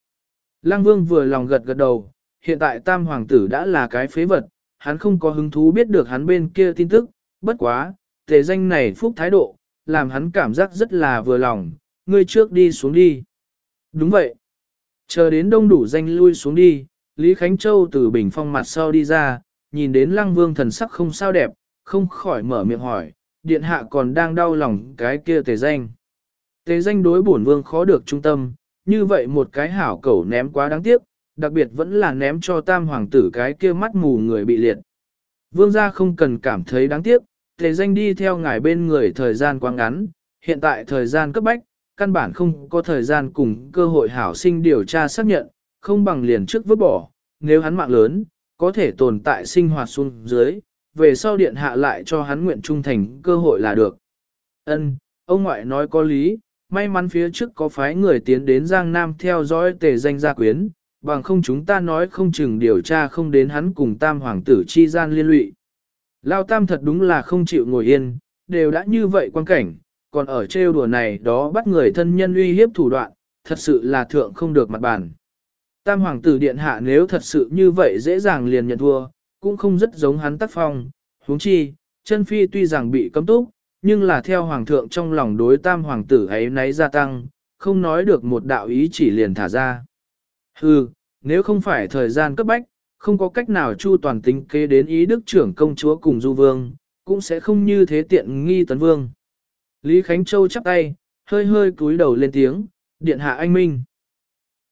S1: Lăng vương vừa lòng gật gật đầu, hiện tại tam hoàng tử đã là cái phế vật, hắn không có hứng thú biết được hắn bên kia tin tức, bất quá, tề danh này phúc thái độ, làm hắn cảm giác rất là vừa lòng, ngươi trước đi xuống đi. Đúng vậy. Chờ đến đông đủ danh lui xuống đi, Lý Khánh Châu từ bình phong mặt sau đi ra, nhìn đến lăng vương thần sắc không sao đẹp, không khỏi mở miệng hỏi, điện hạ còn đang đau lòng cái kia tề danh. Tề danh đối bổn vương khó được trung tâm, như vậy một cái hảo cẩu ném quá đáng tiếc, đặc biệt vẫn là ném cho tam hoàng tử cái kia mắt mù người bị liệt. Vương gia không cần cảm thấy đáng tiếc, tề danh đi theo ngài bên người thời gian quá ngắn, hiện tại thời gian cấp bách, căn bản không có thời gian cùng cơ hội hảo sinh điều tra xác nhận, không bằng liền trước vứt bỏ, nếu hắn mạng lớn, có thể tồn tại sinh hoạt xuống dưới, về sau điện hạ lại cho hắn nguyện trung thành cơ hội là được. Ân, ông ngoại nói có lý, may mắn phía trước có phái người tiến đến Giang Nam theo dõi tề danh gia quyến, bằng không chúng ta nói không chừng điều tra không đến hắn cùng tam hoàng tử chi gian liên lụy. Lao tam thật đúng là không chịu ngồi yên, đều đã như vậy quan cảnh, còn ở trêu đùa này đó bắt người thân nhân uy hiếp thủ đoạn, thật sự là thượng không được mặt bàn. Tam hoàng tử điện hạ nếu thật sự như vậy dễ dàng liền nhận thua, cũng không rất giống hắn tác phong, huống chi, chân phi tuy rằng bị cấm túc, nhưng là theo hoàng thượng trong lòng đối tam hoàng tử ấy nấy gia tăng, không nói được một đạo ý chỉ liền thả ra. Hừ, nếu không phải thời gian cấp bách, không có cách nào chu toàn tính kế đến ý đức trưởng công chúa cùng du vương, cũng sẽ không như thế tiện nghi tấn vương. Lý Khánh Châu chắp tay, hơi hơi cúi đầu lên tiếng, điện hạ anh minh.